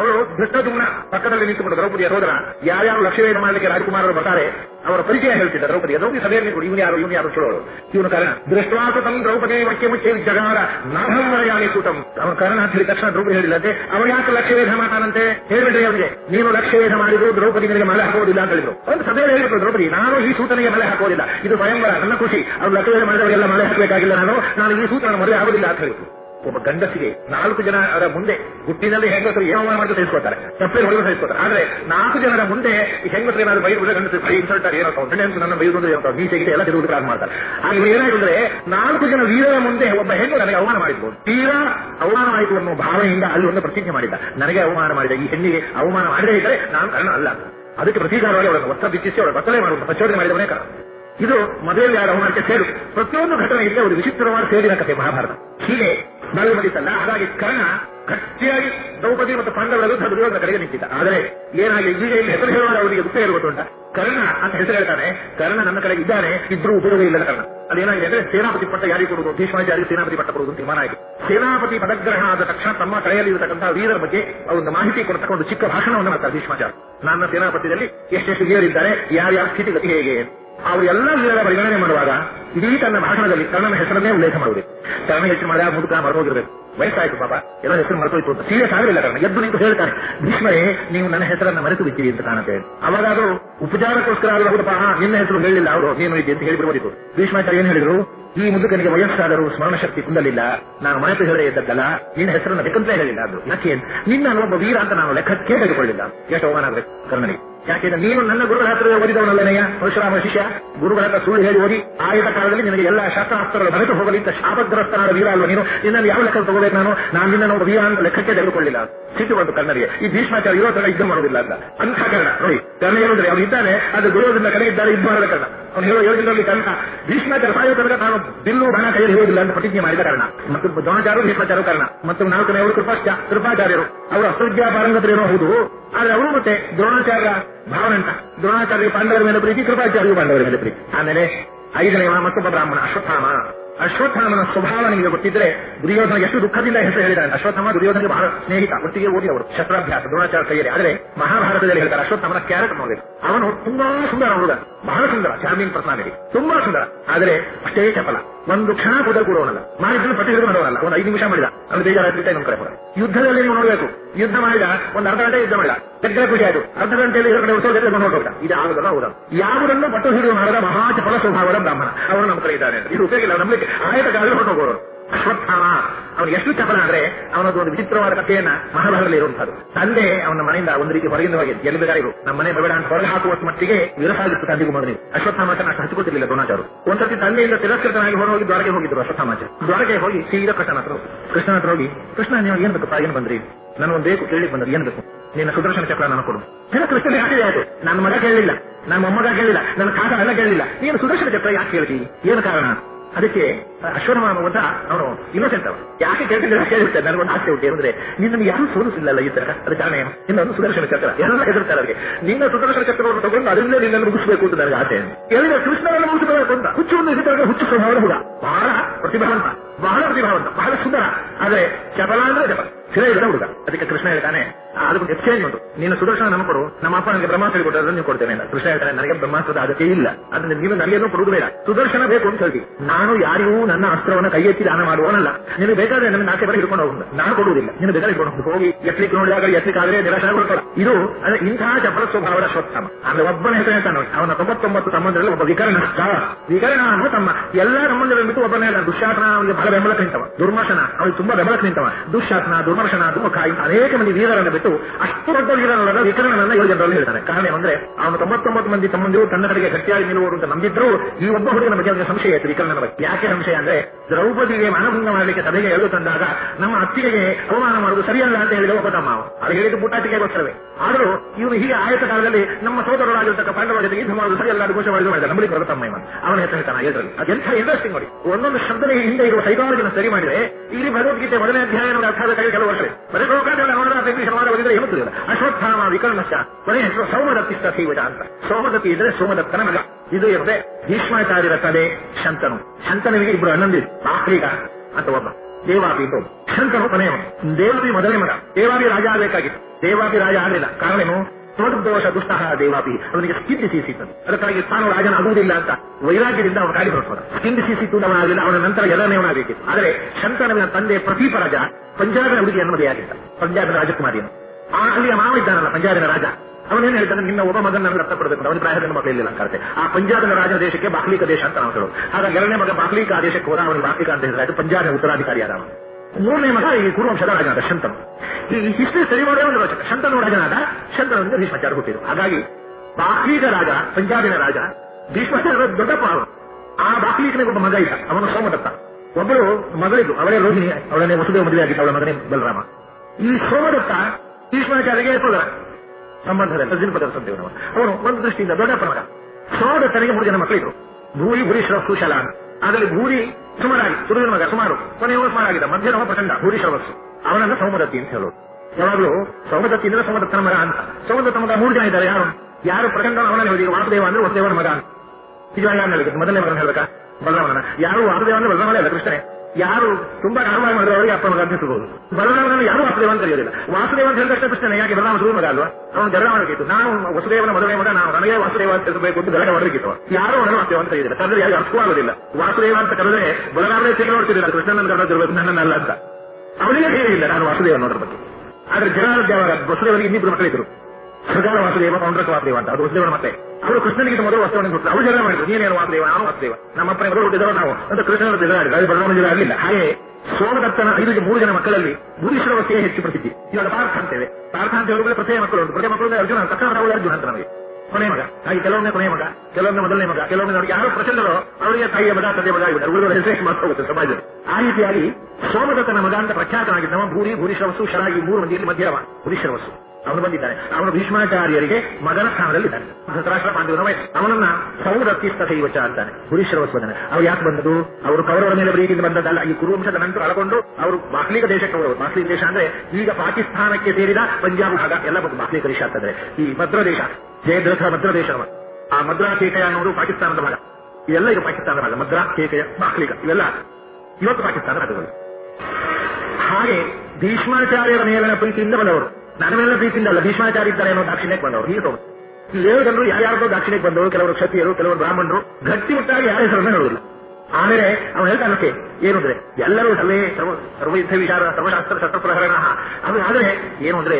ಅವಳು. ಧೃಷ್ಟದುಮ್ನ ಪಕ್ಕದಲ್ಲಿ ನಿಂತುಕೊಂಡು ದ್ರೌಪದಿಯ ಸೋದರ. ಯಾರ್ಯಾರು ಲಕ್ಷವೇಧ ಮಾಡಲಿಕ್ಕೆ ರಾಜಕುಮಾರರು ಬರ್ತಾರೆ, ಅವರ ಪರಿಚಯ ಹೇಳ್ತಿದ್ದ ದ್ರೌಪದಿ ದ್ರೌಪದಿ ಸಭೆಯಲ್ಲಿ ಕೂಡ ಇವನು ಯಾರು ಇವನು ಯಾರು ಕೇಳೋಳು ಇವನು ಕಾರಣ ದೃಷ್ಟವಾಸತಂ ದ್ರೌಪದಿ ವಕ್ಕೆ ಮುಚ್ಚೆ ಜಗಾರ ನಾಹಂ ವರಯಾನಿ ಕೂಟಂ ಅವನ ಕಾರಣ ಅಂತ ಹೇಳಿ ತಕ್ಷಣ ದ್ರೌಪದಿ ಹೇಳಿಲ್ಲಂತೆ ಅವನು ಯಾಕೆ ಲಕ್ಷವೇಧ ಮಾಡ್ತಾನಂತೆ? ಹೇಳ್ಬಿಡ್ರಿ ಅವನಿಗೆ. ನೀನು ಲಕ್ಷವೇಧ ಮಾಡಿದ್ರು ದ್ರೌಪದಿ ನಿನಗೆ ಮಳೆ ಹಾಕೋದಿಲ್ಲ ಅಂತ ಹೇಳಿದ್ರು. ಒಂದು ಸಭೆಯಲ್ಲಿ ಹೇಳಿದ್ರು ದ್ರೌಪದಿ, ನಾನು ಈ ಸೂತನಿಗೆ ಮಳೆ ಹಾಕೋದಿಲ್ಲ ಇದು ಸ್ವಯಂವರ, ನನ್ನ ಖುಷಿ. ಅವ್ರು ಲಕ್ಷವೇಧ ಮಾಡಿದವರೆಲ್ಲ ಮಳೆ ಹಾಕಬೇಕಾಗಿಲ್ಲ ನಾನು. ನಾನು ಈ ಸೂತ್ರ ಮದುವೆ ಆಗುದಿಲ್ಲ ಅಂತ ಹೇಳಿದ್ರು. ಒಬ್ಬ ಗಂಡಸಿಗೆ ನಾಲ್ಕು ಜನ ಅದರ ಮುಂದೆ ಗುಟ್ಟಿನಲ್ಲಿ ಹೆಂಗಸರು ಏನೋ ಮಾಡಿದ್ರು ಸಹಿಸ್ಕೊತಾರೆ ತಪ್ಪೇ ಹೊಡೆದು ಸಹಿಸ್ಕೊತಾರೆ ಆದ್ರೆ ನಾಲ್ಕು ಜನರ ಮುಂದೆ ಹೆಂಗಸರು ಏನಾದ್ರು ಬೈದು ಬಿಡ ಗಂಡಸರು ಬೈ ಇನ್ಸಲ್ಟ್ ಏನೋ ಅಂತ ನನ್ನ ಬೈದು ಅಂದ್ರೆ ಏನೋ ಎಲ್ಲ ತಿರುಗಿ ಕಾರ್ ಮಾಡ್ತಾರೆ. ಆಗ ಏನಾಗಿದ್ರೆ ನಾಲ್ಕು ಜನ ವೀರರ ಮುಂದೆ ಒಬ್ಬ ಹೆಣ್ಣು ನನಗೆ ಅವಮಾನ ಮಾಡಿದ್ರು ತೀರಾ ಅವಮಾನ ಆಯಿತು ಅನ್ನೋ ಭಾವನೆಯಿಂದ ಅಲ್ಲಿ ಒಂದು ಪ್ರತಿಜ್ಞೆ ಮಾಡಿದ್ದ. ನನಗೆ ಅವಮಾನ ಮಾಡಿದ ಈ ಹೆಣ್ಣಿಗೆ ಅವಮಾನ ಮಾಡದೇ ಇದ್ರೆ ನಾನು ಕಾರಣ ಅಲ್ಲ. ಅದಕ್ಕೆ ಪ್ರತೀಕಾರವಾಗಿ ಅವರನ್ನು ಒತ್ತ ಬಿಚ್ಚಿಸಿ ಅವರ ಬತ್ತಲೆ ಮಾಡುವುದು ಪ್ರಚೋದನೆ ಮಾಡಿದವನೇ ಕಾರಣ. ಇದು ಮದುವೆ ಯಾರ ಅವಮಾನಕ್ಕೆ ಸೇರು ಪ್ರತಿಯೊಂದು ಘಟನೆ ಇಲ್ಲೇ ಒಂದು ವಿಚಿತ್ರವಾದ ಸೇರಿನ ಕಥೆ ಮಹಾಭಾರತ. ಹೀಗೆ ಬಾಳು ಮಡಿತಲ್ಲ ಹಾಗಾಗಿ ಕರ್ಣ ಗಟ್ಟಿಯಾಗಿ ದ್ರೌಪದಿ ಮತ್ತು ಪಾಂಡವರ ವಿರುದ್ಧ ದುರ್ಯೋಧನ ಕಡೆಗೆ ನಿಂತಿದ್ದ. ಆದರೆ ಏನಾಗಲಿ ಈಗ ಇಲ್ಲಿ ಹೆಸರು ಹೇಳುವಾಗ ಅವರಿಗೆ ಏನು ಗೊತ್ತುಂಟ ಕರ್ಣ ಅಂತ ಹೆಸರು ಹೇಳ್ತಾನೆ. ಕರ್ಣ ನನ್ನ ಕಡೆ ಇದ್ದಾನೆ ಇದ್ರೂ ಉಪಯೋಗ ಇಲ್ಲದ ಕರ್ಣ. ಅದೇನಾಗಿದೆ ಅಂದ್ರೆ ಸೇನಾಪತಿ ಪಟ್ಟ ಯಾರಿಗೆ ಕೊಡುವುದು? ಭೀಷ್ಮಾಚಾರ್ಯ ಸೇನಾಪತಿ ಪಟ್ಟ ಕೊಡುವುದು ತೀರ್ಮಾನ ಆಯಿತು ಸೇನಾಪತಿ ಪದಗ್ರಹಣ ಆದ ತಕ್ಷಣ ತಮ್ಮ ಕಡೆಯಲ್ಲಿ ಇರತಕ್ಕಂತಹ ವೀರರ ಬಗ್ಗೆ ಒಂದು ಮಾಹಿತಿ ಕೊಡತಕ್ಕೊಂಡು ಒಂದು ಚಿಕ್ಕ ಭಾಷಣವನ್ನು ಮಾಡ್ತಾರೆ ಭೀಷ್ಮಾಚಾರ್ಯ ನನ್ನ ಸೇನಾಪತಿಯಲ್ಲಿ ಎಷ್ಟೆಷ್ಟು ವೀರರಿದ್ದಾರೆ? ಯಾರ್ಯಾರ ಸ್ಥಿತಿಗತಿ ಹೇಗೆ? ಅವರು ಎಲ್ಲ ವೀರರ ಪರಿಗಣನೆ ಮಾಡುವಾಗ ಇಡೀ ತನ್ನ ಭಾಷಣದಲ್ಲಿ ಕರ್ಣನ ಹೆಸರನ್ನೇ ಉಲ್ಲೇಖ ಮಾಡುವುದು. ಕರ್ಣ ಹೆಚ್ಚು ಮಾಡ ಮುದುಕ ಮರಗೋಗಿರ್ಬೇಕು ವಯಸ್ಸಾಯ್ತು ಪಾಪ, ಎಲ್ಲ ಹೆಸರು ಮರೆತೋಯ್ತು ಅಂತ ಸೀರಿಯಸ್ ಆಗಲಿಲ್ಲ ಕರ್ಣ ಎದ್ದು ನಿಂತು ಹೇಳ್ತಾರೆ, ಭೀಷ್ಮರೇ, ನೀವು ನನ್ನ ಹೆಸರನ್ನ ಮರೆತು ಬಿಟ್ಟಿರಿ ಅಂತ ಕಾಣುತ್ತೆ. ಅವಾಗ ಅದು ಉಪಚಾರಕ್ಕೋಸ್ಕರ ಆದರೂ ಹೌದಪ್ಪ ನಿನ್ನ ಹೆಸರು ಹೇಳಿಲ್ಲ ಅವರು, ನೀನು ಇದೆ ಅಂತ ಹೇಳಿಬಿಡ್ಬೋದಿತ್ತು. ಭೀಷ್ಮಾಚಾರ್ಯ ಏನ್ ಹೇಳಿದ್ರು? ಈ ಮುದುಕನಿಗೆ ವಯಸ್ಸಾದರೂ ಸ್ಮರಣ ಶಕ್ತಿ ಕುಂದಲಿಲ್ಲ. ನಾನು ಮರೆತು ಹೇಳೇ ಇದ್ದದ್ದಲ್ಲ, ನಿನ್ನ ಹೆಸರನ್ನ ಬೇಕಂತ ಹೇಳಿಲ್ಲ ಅದು ಯಾಕೆ? ನಿನ್ನ ಒಬ್ಬ ವೀರ ಅಂತ ನಾನು ಲೆಕ್ಕಕ್ಕೆ ತೆಗೆದುಕೊಳ್ಳಿಲ್ಲ ಎಷ್ಟು ಅವಮಾನ ಆಗ್ಬೇಕು ಕರ್ಣನಿಗೆ. ಯಾಕೆಂದ್ರೆ ನೀನು ನನ್ನ ಗುರುಗಳ ಹತ್ರ ಓದಿದವನಲ್ಲನೆಯ ಪರಶುರಾಮ ಶಿಷ್ಯ, ಗುರುಗಳ ಹತ್ರ ಸುಳ್ಳು ಹೇಳಿ ಓದಿ ಆಯುಧ ಕಾಲದಲ್ಲಿ ನಿನಗೆ ಎಲ್ಲ ಶಾಸ್ತ್ರಾಸ್ತ್ರಗಳು ಮರೆತು ಹೋಗಲಿ ಅಂತ ಶಾಪಗ್ರಸ್ತನಾದ ವೀರ ಅಲ್ವ ನೀನು, ನಿನ್ನನ್ನು ಯಾವ ಲೆಕ್ಕ ತಗೋಬೇಕು ನಾನು? ನಾನು ನಿನ್ನ ಒಬ್ಬ ವೀರ ಅಂತ ಲೆಕ್ಕಕ್ಕೆ ತೆಗೆದುಕೊಳ್ಳಿಲ್ಲ. ಸಿಟ್ಟು ಬಂತು ಕನ್ನಡಿಗೆ. ಈ ಭೀಷ್ಮಾಚಾರ್ಯ ಇರೋ ತರ ಯುದ್ಧ ಮಾಡೋದಿಲ್ಲ ಅಂತ. ಅಂಥ ಕರ್ಣ. ನೋಡಿ, ಕರ್ಣ ಏನಂದ್ರೆ ಅವನು ಇದ್ದಾನೆ, ಅದು ಗುರುವಿನ ಕಡೆ ಇದ್ದಾರೆ ಯುದ್ಧ ಮಾಡದ ಕರ್ಣ. ಅವನು ಹೇಳೋ ಯೋಜನೆಯಲ್ಲಿ ಕಾರಣ ಭೀಷ್ಮ ಸಾಯೋ ತನಕ ನಾನು ಬಿಲ್ಲು ಬಣ ಕೈಯಲ್ಲಿ ಹೇಳುವುದಿಲ್ಲ ಅಂತ ಪ್ರತಿಜ್ಞೆ ಮಾಡಿದ ಕಾರಣ. ಮತ್ತು ದ್ರೋಣಾಚಾರ್ಯರು ಭೀಷ್ಮಾಚಾರ್ಯ ಕಾರಣ. ಮತ್ತು ನಾಲ್ಕನೆಯವರು ಕೃಪಾಚ ಕೃಪಾಚಾರ್ಯರು. ಅವರು ಅಸ್ತ್ರಜ್ಞಾ ಪಾರಂಗತರೇನೋ ಹೌದು ಆದ್ರೆ ಅವರು ಮತ್ತೆ ದ್ರೋಣಾಚಾರ್ಯ ಭಾವನಂತ. ದ್ರೋಣಾಚಾರ್ಯ ಪಾಂಡವರ ಮೇಲೆ ಪ್ರೀತಿ ಕೃಪಾಚಾರ್ಯ ಪಾಂಡವರ ಮೇಲೆ ಪ್ರೀತಿ. ಆಮೇಲೆ ಐದನೇ ಮತ್ತೊಬ್ಬ ಬ್ರಾಹ್ಮಣ ಅಶ್ವತ್ಥಾಮ. ಅಶ್ವತ್ಥಾಮನ ಸ್ವಭಾವ ನಿಮಗೆ ಗೊತ್ತಿದ್ರೆ ದುರ್ಯೋಧನ ಎಷ್ಟು ದುಃಖದಿಂದ ಹೆಸರು ಹೇಳಿದ್ದಾರೆ ಅಶ್ವತ್ಥಾಮ ದುರ್ಯೋಧನಿಗೆ ಬಹಳ ಸ್ನೇಹಿತ. ಒಟ್ಟಿಗೆ ಓದಿ ಅವರು ಶಸ್ತ್ರಾಭ್ಯಾಸ ದ್ರೋಣಾಚಾರ ಕೈಯಲ್ಲಿ. ಆದರೆ ಮಹಾಭಾರತದಲ್ಲಿ ಹೇಳ್ತಾರೆ, ಅಶ್ವತ್ಥಾಮನ ಕ್ಯಾರೆಕ್ಟರ್ ನೋಡಬೇಕು ಅವನು ತುಂಬಾ ಸುಂದರ ಹುಡುಗ ಬಹಳ ಸುಂದರ. ಚಾಮಿನ್ ಪರ್ಸನಾಲಿಟಿ ತುಂಬಾ ಸುಂದರ. ಆದರೆ ಅಷ್ಟೇ ಚಪಲ. ಒಂದು ಕ್ಷಣ ಕೂಡ ಕೂಡೋನಲ್ಲ ಮಾಡಿದ್ರು ಪಟ್ಟಿ ಹಿಡಿದು ಮಾಡೋನಲ್ಲ ಒಂದು ಐದು ನಿಮಿಷ ಮಾಡಿದ. ಅವ್ನು ಬೇಜಾರಾಗ್ಬಿಟ್ಟೆ ನಮ್ಮ ಕಡೆ ಕೂಡ ಯುದ್ಧದಲ್ಲಿ ನೀವು ನೋಡಬೇಕು. ಯುದ್ಧ ಮಾಡಿದ, ಒಂದು ಅರ್ಧ ಗಂಟೆ ಯುದ್ಧ ಮಾಡಿದ. ಜಗ್ಗ ಖುಷಿ ಆಯ್ತು. ಅರ್ಧ ಗಂಟೆಯಲ್ಲಿ ಇರೋ ಕಡೆ ಉತ್ಸವ ಜೊತೆ ಹೊರಟೋಗ್ತ ಇದು ಆಗುದಲ್ಲ ಹೌದಲ್ಲ ಯಾವುದನ್ನು ಪಟ್ಟು ಹಿಡಿದು ಮಾಡದ ಮಹಾ ಚಪಲ ಸ್ವಭಾವದ ಬ್ರಾಹ್ಮಣ. ಅವರು ನಮ್ಮ ಕಡೆ ಇದ್ದಾರೆ ಇದು ಉಪಯೋಗ ಇಲ್ಲ ನಮಗೆ ಆಯತ ಕಾಲದಲ್ಲಿ ಹೊರಟೋಗೋರು ಅಶ್ವತ್ಥಾಮ ಅವನು ಎಷ್ಟು ಚಪಲ ಅಂದ್ರೆ ಅವನದ್ದು ಒಂದು ವಿಚಿತ್ರವಾದ ಕಥೆಯನ್ನ ಮಹಾಭಾರತದಲ್ಲಿ ಇರುವಂತದ್ದು ತಂದೆ ಅವನ ಮನೆಯಿಂದ ಒಂದು ರೀತಿ ಹೊರಗಿಂದ ಹೋಗಿ ಬೇಕಾದ್ರೆ ನಮ್ಮ ಮನೆ ಬೇಡ ಅಂತ ಹೊರಗೆ ಹಾಕುವಷ್ಟು ಮಟ್ಟಿಗೆ ವಿರಸಾಗಿತ್ತು ತಂದೆಗೂ ಮಗನಿಗೆ ಅಶ್ವತ್ಥಾಮಾಚನ ಅಷ್ಟು ಹಚ್ಕೊತಿರ್ಲಿಲ್ಲ ದ್ರೋಣಾಚಾರು ಒಂದ್ಸತಿ ತಂದೆಯಿಂದ ತಿರಸ್ಕೃತನಾಗಿ ಹೊರ ಹೋಗಿ ದ್ವಾರಕೆ ಹೋಗಿದ್ರು ಅಶ್ವತ್ಥಾಮಾಚ ದ್ವಾರಕೆ ಹೋಗಿ ಸೀದಾ ಕೃಷ್ಣನ ಹತ್ರ ಕೃಷ್ಣ ಹತ್ರ ಹೋಗಿ, ಕೃಷ್ಣ, ನೀವು ಏನ್ ಬೇಕು ಏನ್ ಬಂದ್ರಿ? ನನಗೊಂದು ಬೇಕು ಕೇಳಿ ಬಂದ್ರಿ ಏನ್ ಬೇಕು? ನಿನ್ನ ಸುದರ್ಶನ ಚಕ್ರ ನಾನು ಕೊಡು. ಏನ ಕೃಷ್ಣ ಯಾಕೆ ಆಯ್ತು ನನ್ನ ಮಗ ಕೇಳಿಲ್ಲ. ನನ್ನ ಮೊಮ್ಮಗ ಕೇಳಿಲ್ಲ. ನನ್ನ ಕಾಕ ಎಲ್ಲ ಕೇಳಿಲ್ಲ. ನೀನು ಸುದರ್ಶನ ಚಕ್ರ ಯಾಕೆ ಕೇಳ್ತೀನಿ ಏನು ಕಾರಣ? ಅದಕ್ಕೆ ಅಶ್ವತ್ಥಾಮ ಅಂತ ಅವನು ಇನ್ನೋಸೆಂಟ್ ಅವರು ಯಾಕೆ ಕೇಳ್ತಿದ್ರೆ ಕೇಳಿರ್ತಾರೆ ನನಗೊಂದು ಆಸೆ ಉಂಟು. ಏನಂದ್ರೆ ನಿನ್ನನ್ನು ಯಾರು ಸೋಲಿಸಿಲ್ಲಲ್ಲ ಈ ತರ? ಅದು ಕಾರಣ ಏನು? ಇನ್ನೊಂದು ಸುದರ್ಶನ ಚಕ್ರ. ಎಲ್ಲ ಹೆದರ್ತಾರೆ ಅವರಿಗೆ. ನಿನ್ನ ಸುದರ್ಶನ ಚಕ್ರವನ್ನು ತಗೊಂಡು ಅದನ್ನೇ ನಿನ್ನನ್ನು ಮುಗಿಸಬೇಕು ಅಂತ ನನಗೆ ಆಸೆ ಹೇಳಿದ್ರೆ ಕೃಷ್ಣನನ್ನು ಮುಗಿಸಬೇಕು ಅಂತ. ಹುಚ್ಚು ಒಂದು ಇದ್ದಾಗ ಹುಚ್ಚು ಸ್ವಭಾವದ ಹುಡುಗ ಬಹಳ ಪ್ರತಿಭಾವಂತ. ಬಹಳ ಪ್ರತಿಭಾವಂತ. ಬಹಳ ಸುಂದರ. ಆದ್ರೆ ಚಪಲ ಅಂದ್ರೆ ಚಪಲ. ಇಲ್ಲದ ಹುಡುಗ. ಅದಕ್ಕೆ ಕೃಷ್ಣ ಹೇಳ್ತಾನೆ ಅದು ಎಕ್ಸ್ಚೇಂಜ್ ಉಂಟು. ನೀನು ಸುದರ್ಶನ ನಮ್ಮ ಕೊಡು. ನಮ್ಮ ಅಪ್ಪ ನನಗೆ ಬ್ರಹ್ಮಾಸ್ತ್ರ ಕೊಟ್ಟು ಅದನ್ನು ನೀವು ಕೊಡ್ತೇನೆ ಅಂತ. ಕೃಷ್ಣ ಹೇಳ್ತಾನೆ ನನಗೆ ಬ್ರಹ್ಮಾಸ್ತ್ರದ ಅಗತ್ಯ ಇಲ್ಲ. ಅದನ್ನ ನೀವು ನನಗೇನು ಕೊಡುವುದು ಬೇಡ. ಸುದರ್ಶನ ಬೇಕು ಅಂತ ಹೇಳಿ ನಾನು ಯಾರಿಗೂ ನನ್ನ ಅಸ್ತ್ರವನ್ನು ಕೈ ಎತ್ತಿ ದಾನ ಮಾಡುವನಲ್ಲ ನೀನು ಬೇಕಾದ್ರೆ ನನ್ನ ನಾಲ್ಕು ಬರ ಹಿಡ್ಕೊಂಡು ಹೋಗುದು ನಾನು ಕೊಡುವುದಿಲ್ಲ. ನೀನು ಬೇಕಾದ್ರೆ ಹಿಡ್ಕೊಂಡು ಹೋಗಿ. ಹೋಗಿ ಎತ್ಲಿಕ್ಕೆ ನೋಡಿದಾಗ ಎತ್ಲಿಕ್ಕಾದ್ರೆ ನಿರಾಶೆ ಕೊಡ್ತಾರೆ. ಇದು ಅಂದ್ರೆ ಇಂತಹ ಚಪಲ ಸ್ವಭಾವದ ಶೋತ್ತಮ ಅಂದ್ರೆ ಒಬ್ಬನ ಹೆಸರು ಹೇಳ್ತಾನೆ ಅವನ. ತೊಂಬತ್ತೊಂಬತ್ತು ಸಂಬಂಧದಲ್ಲಿ ಒಬ್ಬ ವಿಕರಣ. ವಿಕರಣ ಅನ್ನೋ ತಮ್ಮ. ಎಲ್ಲ ಸಂಬಂಧದಲ್ಲಿ ಬಿಟ್ಟು ಒಬ್ಬನೇ ದುಶ್ಯಾಸನ ಅವನಿಗೆ ಬಹಳ ಬೆಂಬಲ ನಿಂತವ. ದುರ್ಮಾಸನ ಅವನಿಗೆ ತುಂಬಾ ಬೆಂಬಲ ನಿಂತವ. ದುಶ್ಯಾಸನ ದುರ್ಮರ್ಶನ ದುಮುಖ ಇಂಥ ಅನೇಕ ಮಂದಿ ವೀರರನ್ನು ಬಿಟ್ಟು ಅಷ್ಟು ದೊಡ್ಡ ವೀರರನ್ನು ವಿಕರಣನನ್ನ ಏಳು ಜನರಲ್ಲಿ ಹೇಳ್ತಾನೆ ಕಾರಣ ಏನಂದ್ರೆ ಅವನು ತೊಂಬತ್ತೊಂಬತ್ತು ಮಂದಿ ತಮ್ಮಂದಿರು ತನ್ನ ಕಡೆಗೆ ಗಟ್ಟಿಯಾಗಿ ನಿಲ್ಲುವರು ಅಂತ ನಂಬಿದ್ರು ಈ ಒಬ್ಬ ಹುಡುಗನ ಬಗ್ಗೆ ಅವನಿಗೆ ಸಂಶಯ ಆಯ್ತು ವಿಕರಣನ ಬಗ್ಗೆ. ಯಾಕೆ ಸಂಶಯ ಅಂದ್ರೆ, ದ್ರೌಪದಿಗೆ ಮಾನಭಂಗ ಮಾಡಲಿಕ್ಕೆ ಸಭೆಗೆ ಎಳೆದು ತಂದಾಗ ನಮ್ಮ ಅತ್ತಿಗೆಗೆ ಅವಮಾನ ಮಾಡುವುದು ಸರಿಯಲ್ಲ ಅಂತ ಹೇಳಿದ ಒಬ್ಬ ತಮ್ಮ ಅವ. ಅದು ಹೇಳಿದ್ದು ಗೊತ್ತರವೇ ಆದರೂ ಇವನು ಹೀಗೆ ಆಯತ ಕಾಲದಲ್ಲಿ ನಮ್ಮ ಸೋದರರಾಗಿರ್ತಕ್ಕ ಪಾಂಡವರ ಜೊತೆಗೆ ಯುದ್ಧ ಮಾಡುವುದು ಸರಿಯಲ್ಲ ಅದು ಘೋಷವಾಗಿ ಮಾಡಿದ ಮಾಡಿದ ನಂಬಲಿಕ್ಕೆ ಬರುವ ತಮ್ಮ ಇವನು. ಅವನ ಹೆಸರು ಹೇಳ್ತಾನೆ, ಎದುರಲ್ಲಿ. ಅದೆಂಥ ಇಂಟ್ರೆಸ್ಟಿಂಗ್ ನೋಡಿ. ಒಂದೊಂದು ಶಬ್ದದ ಹಿಂದೆ ಇರುವ ಸೈಕಾಲಜಿನ ಸರಿ ಮಾಡಿದ್ರೆ, ಇಲ್ಲಿ ಭಗವದ್ಗೀತೆ ಮೊದಲನೇ ಅಧ್ಯಾಯ ನಮಗೆ ಅರ್ಥ ಆಗಬೇಕಾಗಿ ಕೆಲವು ವರ್ಷವೇ ಬರೀ ಗೋಕಾಟೆಲ್ಲ ನೋಡಿದ್ರೆ ಇಂಗ್ಲಿಷ್ ಮಾಡ ಓದಿದ್ರೆ ಹೇಳುತ್ತಿಲ್ಲ ಅಶ್ವತ್ಥಾಮ ವಿಕರ್ಣಶ ಕೊನೆಯ ಹೆಸರು ಸೌಮದತ್ತಿಷ್ಟ ಸೀವಿಟ ಅಂತ. ಸೌಮದತ್ತಿ ಇದ್ರೆ ಸೋಮದತ್ತನ ಮಗ. ಇದು ಇರದೆ ಭೀಷ್ಮಾಚಾರ್ಯರ ತಲೆ ಶಂತನು. ಶಂತನಿಗೆ ಇಬ್ರು ಅಣ್ಣಂದಿರು. ಆಕ್ರೀಗ ಅಂತ ಒಬ್ಬ. ದೇವಾಪಿ ಇದು ಶಂಕರು ಶಂತನು ಕೊನೆಯವ ದೇವಾಪಿ ಮೊದಲನೇ ಮಗ. ದೇವಾಪಿ ರಾಜ ಆಗಬೇಕಾಗಿತ್ತು. ದೇವಾಪಿ ರಾಜ ಆಗಲಿಲ್ಲ. ಕಾರಣ ಏನು? ದೋಷ ದುಷ್ಟ ದೇವಾಪಿ. ಅವನಿಗೆ ಸ್ಕಿನ್ ಡಿಸೀಸ್ ಅದಕ್ಕಾಗಿ ತಾನು ರಾಜನ ಆಗುವುದಿಲ್ಲ ಅಂತ ವೈರಾಗ್ಯದಿಂದ ಅವನು ಕಾಡಿ ಹೊರಟೋದ ಸ್ಕಿನ್ ಡಿಸೀಸ್ ಅವನಾಗಲಿಲ್ಲ ಅವನ ನಂತರ ಎರಡನೇವನಾಗಬೇಕಿತ್ತು ಆದರೆ ಶಂಕರನ ತಂದೆ ಪ್ರದೀಪ ರಾಜ ಪಂಜಾಬಿನ ಹುಡುಗಿಯ ಮದುವೆಯಾಗಿದ್ದ. ಪಂಜಾಬಿನ ರಾಜಕುಮಾರಿಯನ್ನು ಆ ಅಲ್ಲಿಯ ಮಾವ ಇದ್ದಾನಲ್ಲ, ಪಂಜಾಬಿನ ರಾಜ. ಅವನೇನು ಹೇಳ್ತಾನೆ ನಿನ್ನ ಒಬ್ಬ ಮಗನ ನಾನು ರಕ್ತ ಕೊಡಬೇಕು ಅವನ ಪ್ರಾಯದ ಇಲ್ಲ ಅಂತ ಕರೆತೆ. ಆ ಪಂಜಾಬಿನ ರಾಜ ದೇಶಕ್ಕೆ ಬಾಕ್ಲಿಕ ದೇಶ ಅಂತ ನಾವು ಹೇಳೋದು. ಹಾಗಾಗಿ ಎರಡನೇ ಮಗ ಬಾಕ್ಲಿಕ ದೇಶಕ್ಕೆ ಹೋದ, ಅವನು ಬಾಕ್ಲಿಕ ಅಂತ ಹೇಳಿದ್ರೆ ಪಂಜಾಬಿನ ಉತ್ತರಾಧಿಕಾರಿಯಾದ ಅವನು ಮೂರನೇ ಮಗ ಈ ಕುರುವಂಶದ ರಾಜನಾದ ಶಂತನು. ಈ ಹಿಸ್ಟ್ರಿ ಸರಿ ಮಾಡೋದೇ ಒಂದು ರೋಚಕ. ಶಂತನು ರಾಜನಾದ ಶಂತನೊಂದಿಗೆ ಭೀಷ್ಮಾಚಾರ್ಯ ಹುಟ್ಟಿದ್ರು. ಹಾಗಾಗಿ ಬಾಕ್ಲೀಗ ರಾಜ, ಪಂಜಾಬಿನ ರಾಜ ಭೀಷ್ಮಾಚಾರ್ಯ ದೊಡ್ಡಪ್ಪ ಪಾವ ಆ ಬಾಕ್ಲೀಗನಿಗೊಬ್ಬ ಮಗ ಇದ್ದ ಅವನು ಸೋಮದತ್ತ. ಒಬ್ಬಳು ಮಗಳಿದ್ದು, ಅವಳೇ ರೋಹಿಣಿ, ಅವಳನ್ನೇ ವಸುದೇವ ಮದುವೆ ಆಗಿದ್ದ ಅವಳ ಮಗನೇ ಬಲರಾಮ. ಈ ಸೋಮದತ್ತ ಭೀಷ್ಮಾಚಾರ್ಯಗೆ ಸೋದರ ಸಂಬಂಧದ ಸಜ್ಜನ ಪದರ ಸಂದೇವನವ. ಅವನು ಒಂದು ದೃಷ್ಟಿಯಿಂದ ದೊಡ್ಡ ಮಗ. ಸೋಮದತ್ತನಿಗೆ ಮೂರು ಜನ ಮಕ್ಕಳಿದ್ರು. ಭೂರಿ, ಭೂರಿಶ್ವರ ಕುಶಲ ಅದರಲ್ಲಿ ಭೂರಿ ಸುಮಾರಾಗಿ ತುರುವಿನ ಮಗ ಸುಮಾರು ಕೊನೆಯವರು ಸುಮಾರಾಗಿದ್ದ ಮಧ್ಯನವ ಪ್ರಚಂಡ ಭೂರಿಶ್ರವಸ್ಸು ಅವನನ್ನ ಸೌಮದತ್ತಿ ಅಂತ ಹೇಳೋದು. ಯಾವಾಗಲೂ ಸೌಮದತ್ತಿ ಅಂದ್ರೆ ಸೋಮದತ್ತನ ಮಗ ಅಂತ. ಸೋಮದತ್ತ ಮಗ ಮೂರು ಜನ ಇದ್ದಾರೆ, ಯಾರು? ಯಾರು ಪ್ರಚಂಡ ಅವನ ಹೇಳಿದ್ರು ವಾಸುದೇವ ಅಂದ್ರೆ ವಸುದೇವನ ಮಗ ಅಂತ. ನಿಜವಾಗಿ ನಾನು ಹೇಳಿದ್ದು ಮೊದಲನೇ ಮಗನ ಹೇಳ್ಬೇಕಾ? ಬಲರಾಮನ. ಯಾರು ವಾಸುದೇವ ಅಂದ್ರೆ ಬಲರಾಮನೇ ಅಲ್ಲ, ಕೃಷ್ಣನೇ. ಯಾರು ತುಂಬಾ ಕಾರಣವಾಗಿ ಮಾಡಿದ್ರೆ ಅವರಿಗೆ ಅಪ್ಪ ಮಗ ಅರ್ಜಿಸಬಹುದು ಬಲರಾಮನನ್ನು ಯಾರು ವಾಸುದೇವ ಅಂತ ಕರೆಯೋದಿಲ್ಲ. ವಾಸುದೇವ ಅಂತ ಹೇಳಿದಷ್ಟೇ ಪ್ರಶ್ನೆ ಯಾಕೆ ಬಲರಾಮ ಸುರು ಮಗ ಅಲ್ವಾ? ಅವನು ಜಗಳ ಮಾಡಬೇಕಿತ್ತು ನಾನು ವಸುದೇವನ ಮದುವೆ ಮಗ ನಾನು ನನಗೆ ವಾಸುದೇವ ಅಂತ ಇರಬೇಕು ಅಂತ ಗಲಾಟೆ ಮಾಡಬೇಕಿತ್ತು ಯಾರು ಅವನು ವಾಸುದೇವ ಅಂತ ಕರೆಯೋದಿಲ್ಲ. ಕರೆದ್ರೆ ಯಾರು ಅರ್ಥವೂ ಆಗೋದಿಲ್ಲ. ವಾಸುದೇವ ಅಂತ ಕರೆದ್ರೆ ಬಲರಾಮನೇ ಸಿಗ ನೋಡ್ತಿದ್ದಿಲ್ಲ ಕೃಷ್ಣನ ಗಮನದಿರಬೇಕು ನನ್ನನ್ನಲ್ಲ ಅಂತ. ಅವನಿಗೆ ಹೇಳಿಲ್ಲ ನಾನು ವಾಸುದೇವ ಅನ್ನೋದ್ರ ಬಗ್ಗೆ. ಆದ್ರೆ ಯಾವಾಗ ವಸುದೇವನಿಗೆ ಇನ್ನಿಬ್ರು ಮಕ್ಕಳಿದ್ರು. ಸೃಗಾಲ ವಾಸುದೇವ ಪೌಂಡ್ರಕ ವಾಸುದೇವ ಅಂತ. ಅದು ವಸುದೇವನ ಮತ್ತೆ. ಅವರು ಕೃಷ್ಣನಿಗೆ ಮೊದಲು ವಸ್ತುವನ್ನು ಕೊಟ್ಟರು. ಅವರು ಜಗಳ ಮಾಡಿದ್ರು. ನೀನೇನು ವಾಸುದೇವ, ನಾನು ವಾಸುದೇವ. ನಮ್ಮ ಅಪ್ಪನ ಮೊದಲು ಹುಟ್ಟಿದವರು ನಾವು. ಅಂತ ಕೃಷ್ಣನ ಜಗಳಾಡಿದ್ರು ಅದು ಬಲರಾಮ ಜಗಳ ಆಗಲಿಲ್ಲ. ಹಾಗೆ ಸೋಮದತ್ತನ ಐದು ಮೂರು ಜನ ಮಕ್ಕಳಲ್ಲಿ ಭೂರಿಶ್ರವಸ್ತೆಯೇ ಹೆಚ್ಚು ಪ್ರಸಿದ್ಧಿ. ಇವಾಗ ಪಾರ್ಥ ಅಂತೇವೆ ಪಾರ್ಥ ಅಂತ ಹೇಳಿದ್ರೆ ಪ್ರತಿ ಮಕ್ಕಳು ಉಂಟು. ಪ್ರತಿ ಮಕ್ಕಳು ಅರ್ಜುನ ರಾಹುಲ್ ಅರ್ಜುನ ಅಂತ ನಮಗೆ. ಕೊನೆ ಮಗ. ಹಾಗೆ ಕೆಲವೊಮ್ಮೆ ಕೊನೆ ಮಗ. ಕೆಲವೊಮ್ಮೆ ಮೊದಲನೇ ಮಗ. ಕೆಲವೊಮ್ಮೆ ಅವ್ರಿಗೆ ಯಾರು ಪ್ರಚಂಡರೋ, ಅವರಿಗೆ ತಾಯಿಯ ಮಗ ತಂದೆ ಮಗ ಆಗಿಬಿಟ್ಟಾರೆ. ಉಳಿದ ಹೆಸರು ಮಾತ್ರ ಹೋಗುತ್ತೆ ಸಮಾಜ ಆ ರೀತಿಯಾಗಿ ಸೋಮದತ್ತನ ಮಗ ಅಂತ ಪ್ರಖ್ಯಾತನಾಗಿದ್ದವ ಭೂರಿ ಭೂರಿಶ್ರವಸ್ಸು ಶರಾಗಿ ಮೂರು ಮಂದಿಯಲ್ಲಿ ಮಧ್ಯವ ಭೂರಿಶ್ರವಸ್ಸು ಅವನು ಬಂದಿದ್ದಾನೆ. ಅವನು ಭೀಷ್ಮಾಚಾರ್ಯರಿಗೆ ಮಗನ ಸ್ಥಾನದಲ್ಲಿದ್ದಾನೆ. ಧೃತರಾಷ್ಟ್ರ ಪಾಂಡವನ ವಯಸ್ಸು ಅವನನ್ನ ಸೌರತ್ತಿಸ್ತ ಕೈವಚ ಅಂತಾನೆ ಭೂರಿಶ್ರವಸ್ಸು ಬಂದಾನೆ ಅವ್ರು ಯಾಕೆ ಬಂದದು ಅವರು ಕೌರವರ ಮೇಲೆ ಪ್ರೀತಿಯಿಂದ ಬಂದದ್ದಲ್ಲ. ಈ ಕುರುವಂಶದ ನಂತರ ಅಳಕೊಂಡು ಅವರು ಬಾಹ್ಲಿಕ ದೇಶಕ್ಕೆ ಅವರು ಬಾಕ್ಲಿಕ ದೇಶ ಅಂದ್ರೆ ಈಗ ಪಾಕಿಸ್ತಾನಕ್ಕೆ ಸೇರಿದ ಪಂಜಾಬ್ ಭಾಗ. ಎಲ್ಲ ಬಂದು ಬಾಕ್ಲಿಕ ದೇಶ ಅಂತಂದ್ರೆ ಈ ಭದ್ರ ದೇಶ, ಜಯದ್ರಥ ಭದ್ರ ದೇಶ ಆ ಮದ್ರಾ, ಕೇಕಯ ಅನ್ನೋದು ಪಾಕಿಸ್ತಾನದ ಭಾಗ. ಇವೆಲ್ಲ ಇದು ಪಾಕಿಸ್ತಾನದ ಭಾಗ. ಮದ್ರಾ, ಕೇಕಯ ಬಾಕ್ಲಿಗ ಇವೆಲ್ಲ ಇವತ್ತು ಪಾಕಿಸ್ತಾನ ರಾಜ್ಯಗಳು ಹಾಗೆ ಭೀಷ್ಮಾಚಾರ್ಯರ ಮೇಲಿನ ಪ್ರೀತಿಯಿಂದ ಬಂದವರು. ನನ್ನ ಮೇಲಿನ ಪ್ರೀತಿಯಿಂದ ಅಲ್ಲ ಭೀಷ್ಮಾಚಾರ್ಯ ಇದ್ದಾರೆ ಅನ್ನೋ ದಾಕ್ಷಿಣ್ಯಕ್ಕೆ ಬಂದವರು, ಹೀಗೆ ಏಳು ಜನರು ಯಾರ್ಯಾರ್ದೋ ದಾಕ್ಷಿಣ್ಯಕ್ಕೆ ಬಂದವರು, ಕೆಲವರು ಕ್ಷತ್ರಿಯರು, ಕೆಲವರು ಬ್ರಾಹ್ಮಣರು ಗಟ್ಟಿಮುಟ್ಟಾಗಿ ಯಾರ ಹೆಸರನ್ನ ಹೇಳುವುದಿಲ್ಲ ಆಮೇಲೆ ಅವನು ಹೇಳ್ತಾನಕ್ಕೆ ಏನು ಅಂದ್ರೆ, ಎಲ್ಲರೂ ಸರ್ವೇ ಸರ್ವ, ಸರ್ವಯುದ್ಧ ವಿಚಾರ, ಸರ್ವಶಾಸ್ತ್ರ, ಶಸ್ತ್ರಪ್ರಹರಣ, ಅದು ಆದ್ರೆ ಏನು ಅಂದ್ರೆ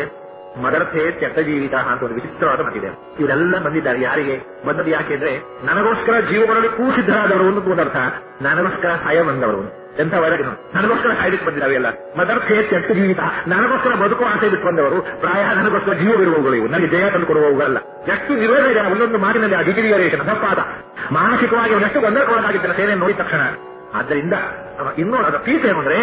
ಮದರ್ಥೆ ತ್ಯಕ್ತ ಜೀವಿತ ಅಂತ ಒಂದು ವಿಚಿತ್ರವಾದ ಮತಿದೆ. ಇವರೆಲ್ಲ ಬಂದಿದ್ದಾರೆ. ಯಾರಿಗೆ? ಬಂದದ್ದು ಯಾಕೆ ಅಂದ್ರೆ, ನನಗೋಸ್ಕರ ಜೀವ ಬರಲಿ ಸಿದ್ಧರಾದವರು ಒಂದು ಅರ್ಥ. ನನಗೋಸ್ಕರ ಸಾಯ ಬಂದವರು. ಎಂತ ವೈರಾಗ್ಯ ನನಗೋಸ್ಕರ ಸಾಯ್ಲಿಕ್ಕೆ ಬಂದಿದ್ದಾವೆ ಎಲ್ಲ. ಮದರ್ಥೆ ತ್ಯಕ್ತ ಜೀವಿತ ನನಗೋಸ್ಕರ ಬದುಕು ಆಸೆ ಬಿಟ್ಟು ಬಂದವರು. ಪ್ರಾಯ ನನಗೋಸ್ಕರ ಜೀವ ಇವು. ನನಗೆ ಜಯ ತಂದು ಎಷ್ಟು ನಿರ್ವಹಣೆ ಇದೆ. ಒಂದೊಂದು ಮಾತಿನಲ್ಲಿ ಆ ಡಿಜಿರಿಯರೇಷನ್ ತಪ್ಪಾದ ಮಾನಸಿಕವಾಗಿ ಅವನೆಷ್ಟು ಗೊಂದಲಕ್ಕೊಳಗಾಗಿದ್ದಾನೆ ಸೇನೆ ನೋಡಿದ ತಕ್ಷಣ. ಆದ್ದರಿಂದ ಇನ್ನೂ ಅದರ ಪೀಠ ಏನಂದ್ರೆ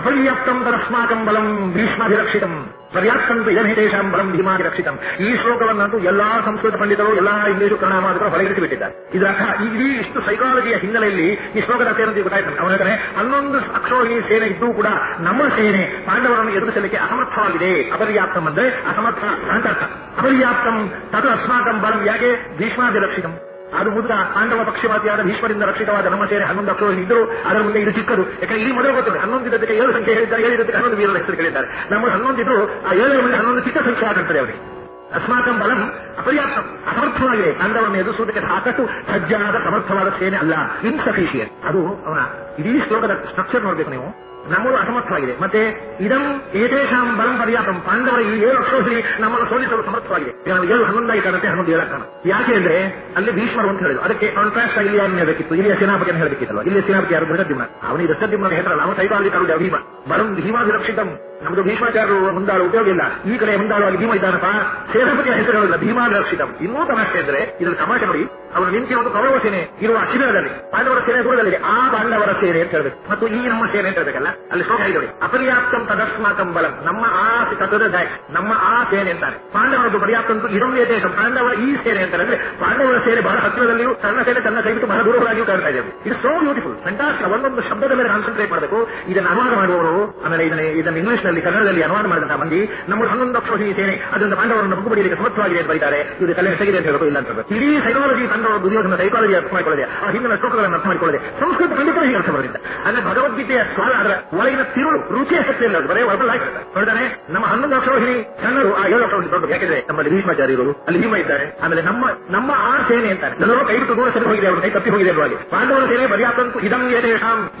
ಅಪರ್ಯಾಪ್ತಂ ತದಸ್ಮಾಕಂ ಬಲಂ ಭೀಷ್ಮಾಭಿರಕ್ಷಿತಂ. ಪರ್ಯಾಪ್ತಂ ಇದಮೇಶಾಂ ಬಲಂ ಭೀಮಾಭಿರಕ್ಷಿತಂ ಈ ಶ್ಲೋಕವನ್ನಂತೂ ಎಲ್ಲಾ ಸಂಸ್ಕೃತ ಪಂಡಿತರು, ಎಲ್ಲಾ ಇಂಗ್ಲಿಷು ಕನ್ನಡ ಮಾತ್ರ ಹೊರಗಿಟ್ಟು ಬಿಟ್ಟಿದ್ದಾರೆ ಇದರ ಅರ್ಥ ಇಡೀ ಇಷ್ಟು ಸೈಕಾಲಜಿಯ ಹಿನ್ನೆಲೆಯಲ್ಲಿ ಈ ಶ್ಲೋಕದ ಸೇನೆ ಗೊತ್ತಾಯ್ತು ಅವನ ಹೇಳ್ತಾರೆ ಹನ್ನೊಂದು ಅಕ್ಷೋಹಿಣಿ ಸೇನೆ ಇದ್ದೂ ಕೂಡ ನಮ್ಮ ಸೇನೆ ಪಾಂಡವರನ್ನು ಎದುರಿಸಲಿಕ್ಕೆ ಅಸಮರ್ಥವಾಗಿದೆ. ಅಪರ್ಯಾಪ್ತಂ ಅಂದ್ರೆ ಅಸಮರ್ಥ ಅಂತ ಅರ್ಥ ಅಪರ್ಯಾಪ್ತಂ ತದು ಅಸ್ಮಾಕಂ ಬಲಂ ಯಾಕೆ? ಭೀಷ್ಮಾಭಿರಕ್ಷಿತಂ. ಅದು ಮುದ್ರ ಪಾಂಡವ ಪಕ್ಷಪಾತಿಯಾದ ಭೀಷ್ಮರಿಂದ ರಕ್ಷಿತವಾದ ನಮ್ಮ ಸೇನೆ ಹನ್ನೊಂದು ಅಕ್ಷೋಹಿ ಇದ್ದರು ಅದರ ಮುಂದೆ ಇದು ಚಿಕ್ಕದು. ಯಾಕಂದ್ರೆ ಇಲ್ಲಿ ಮೊದಲು ಗೊತ್ತಿದೆ ಹನ್ನೊಂದಿದ್ದಕ್ಕೆ ಏಳು ಸಂಖ್ಯೆ ಹೇಳಿದ್ದಾರೆ ಏಳಿದ್ದಕ್ಕೆ ಹನ್ನೊಂದು ವೀರರ ಹೆಸರು ಹೇಳಿದ್ದಾರೆ ನಮ್ಮ ಹನ್ನೊಂದಿದ್ರು ಆ ಏಳು ಮುಂದೆ ಹನ್ನೊಂದು ಚಿಕ್ಕ ಸಂಖ್ಯೆ ಆಗುತ್ತದೆ ಅವರಿಗೆ. ಅಸ್ಮಾಕಂ ಬಲಂ ಅಪರ್ಯಾಪ್ತ, ಅಸಮರ್ಥವಾಗಿದೆ. ಅಂದವನ್ನು ಎದುರಿಸುವುದಕ್ಕೆ ಸಾಕಷ್ಟು ಸಜ್ಜನಾದ ಸಮರ್ಥವಾದ ಸೇನೆ ಅಲ್ಲ ಇನ್ಸಫಿಷಿಯಂಟ್ ಅದು ಅವನ ಇಡೀ ಶ್ಲೋಕದ ಸ್ಟ್ರಕ್ಚರ್ ನೋಡ್ಬೇಕು ನೀವು. ನಮ್ಮದು ಅಸಮರ್ಥವಾಗಿದೆ. ಮತ್ತೆ ಇದಂ ಏತೇಷಾಂ ಬಲಂ ಪರ್ಯಾಪ್ತಂ ಪಾಂಡವರ ಈ ಏಳು ಅಕ್ಷೋಹಿಣಿ ನಮ್ಮನ್ನು ಸೋಲಿಸಲು ಸಮರ್ಥವಾಗಿದೆ ನಾವು ಏಳು ಹನ್ನೊಂದಾಗಿ ಕಾಣುತ್ತೆ, ಹನ್ನೊಂದು ಏಳು ಕಾಣ ಯಾಕೆ ಅಂದ್ರೆ ಅಲ್ಲಿ ಭೀಷ್ಮರು ಅಂತ ಹೇಳಿದ್ರು. ಅದಕ್ಕೆ ಕಾಂಟ್ರಾಸ್ಟ್ ಇಲ್ಲಿ ಯಾರನ್ನ ಹೇಳಬೇಕಿತ್ತು? ಇಲ್ಲಿ ಸೇನಾಪತಿಯನ್ನು ಹೇಳಬೇಕಿತ್ತಲ್ಲ ಇಲ್ಲಿ ಸೇನಾಪತಿ ಯಾರು? ಬೃಹದ್ದಿಮ್ನ ಅವನಿಗೆ ದೃಷ್ಟದಿಮ್ನ ಹೆಸರಲ್ಲ, ಅವನು ಸೈತಾವಳಿ ಕರುಡ ಭೀಮ. ಬಲಂ ಭೀಮಾಭಿರಕ್ಷಿತಂ ನಮ್ದು ಭೀಷ್ಮಾಚಾರ್ಯರು ಮುಂದಾಳು ಉಪಯೋಗ ಇಲ್ಲ. ಈ ಕಡೆ ಮುಂದಾಳುವಾಗಿ ಭೀಮ ಇದ್ದಾನಪ್ಪ. ಸೇನಾಪತಿಯ ಹೆಸರುಗಳಲ್ಲ ಭೀಮಾ ರಕ್ಷಿತಂ ಇನ್ನೂ ತಮಾಷೆ ಅಂದ್ರೆ ಇದರ ತಮಾಷೆ ನೋಡಿ ಅವರು ನಿಂತಿರುವುದು ಕೌರವ ಸೇನೆ, ಇರುವ ಶಿಬಿರದಲ್ಲಿ ಪಾಂಡವರ ಸೇನೆ ದೂರದಲ್ಲಿ ಆ ಪಾಂಡವರ ಸೇನೆ ಅಂತ ಹೇಳ್ಬೇಕು. ಮತ್ತು ಈ ನಮ್ಮ ಸೇನೆ ಅಂತ ಹೇಳ್ಬೇಕಲ್ಲ? ಅಲ್ಲಿ ಶ್ಲೋಕ ಇದೆ ಅಪರ್ಯಾಪ್ತಂ ತದಸ್ಮಾಕಂ ಬಲಂ. ನಮ್ಮ ಆ ತತ್ವದ ನಮ್ಮ ಆ ಸೇನೆ ಅಂತಾರೆ ಪಾಂಡವರದ್ದು ಪರ್ಯಾಪ್ತಂತೂ ಇದೊಂದೇ ದೇಶ ಪಾಂಡವರ ಈ ಸೇನೆ ಅಂತಾರೆ. ಅಂದ್ರೆ ಪಾಂಡವರ ಸೇನೆ ಬಹಳ ಹತ್ತಿರದಲ್ಲಿಯೂ ತನ್ನ ಸೇನೆ ತನ್ನ ಕೈ ಬಿಟ್ಟು ಬಹಳ ದೂರವಾಗಿಯೂ ಕಾಣ್ತಾ ಇದೆ ಇದು ಸೋ ಬ್ಯೂಟಿಫುಲ್ ಫಂಟಾಸ್ಟ್ ಒಂದೊಂದು ಶಬ್ದದ ಮೇಲೆ ಕಾನ್ಸಂಟ್ರೇಟ್ ಮಾಡಬೇಕು. ಇದನ್ನು ಅನುವಾದ ಮಾಡುವವರು, ಆಮೇಲೆ ಇದನ್ನ, ಇದನ್ನು ಇಂಗ್ಲಿಷ್ನಲ್ಲಿ, ಕನ್ನಡದಲ್ಲಿ ಅನುವಾದ ಮಾಡಿದಂತಹ ಮಂದಿ, ನಮ್ಮ ಹನ್ನೊಂದು ಅಕ್ಷೋಹಿ ಸೇನೆ ಅದರಿಂದ ಪಾಂಡವರನ್ನು ಬಗ್ಗುಬಡಿಯಲಿಕ್ಕೆ ಸಮರ್ಥವಾಗಿದೆ ಅಂತ ಬರೀತಾರೆ. ಇದು ತಲೆ ತೆಗಿದೆ ಅಂತ ಹೇಳೋದು ಇಲ್ಲ ಅಂತ ಇಡೀ ಸೈಕಾಲಜಿ ತಂಡವರು ದುರ್ಯೋಧನ ಸೈಕಾಲಜಿ ಅರ್ಥ ಮಾಡಿಕೊಳ್ಳದೆ, ಆ ಹಿಂದಿನ ಶ್ಲೋಕಗಳನ್ನು ಅರ್ಥ ಮಾಡಿಕೊಳ್ಳದೆ, ಸಂಸ್ಕೃತ ಪಂಡಿತರು ಹೀಗೆ ಅರ್ಥ ಬರೆದಿದ್ದ ಅಂದ್ರೆ ಭಗವದ್ಗೀತೆಯ ಸ್ವಾದ ಅದರ ಒಳಗಿನ ತಿರುಳು ರುಚಿಯ ಶಕ್ತಿ ಇಲ್ಲ ಬರೇ ನೋಡಿದಾನೆ ನಮ್ಮ ಹನ್ನೊಂದು ಅಕ್ಷೋಹಿಣಿ ಸಣ್ಣರು ಆ ಏಳು ಲಕ್ಷ ದೊಡ್ಡ ಯಾಕೆಂದ್ರೆ ನಮ್ಮಲ್ಲಿ ಭೀಷ್ಮಾಚಾರ್ಯರು, ಅಲ್ಲಿ ಭೀಮ ಇದ್ದಾರೆ. ಆಮೇಲೆ ನಮ್ಮ ನಮ್ಮ ಆರ್ ಸೇನೆ ಅಂತಾರೆ. ಎಲ್ಲರೂ ಕೈ ಬಿಟ್ಟು ದೂರ ಹೋಗಿದೆ ಅವರು, ಕೈ ತಪ್ಪಿ ಹೋಗಿದೆ ಅಲ್ವಾಗಿ ಪಾಂಡವರ ಸೇನೆ ಪರ್ಯಾಪ್ತಂತೂ ಇದಂಗೆ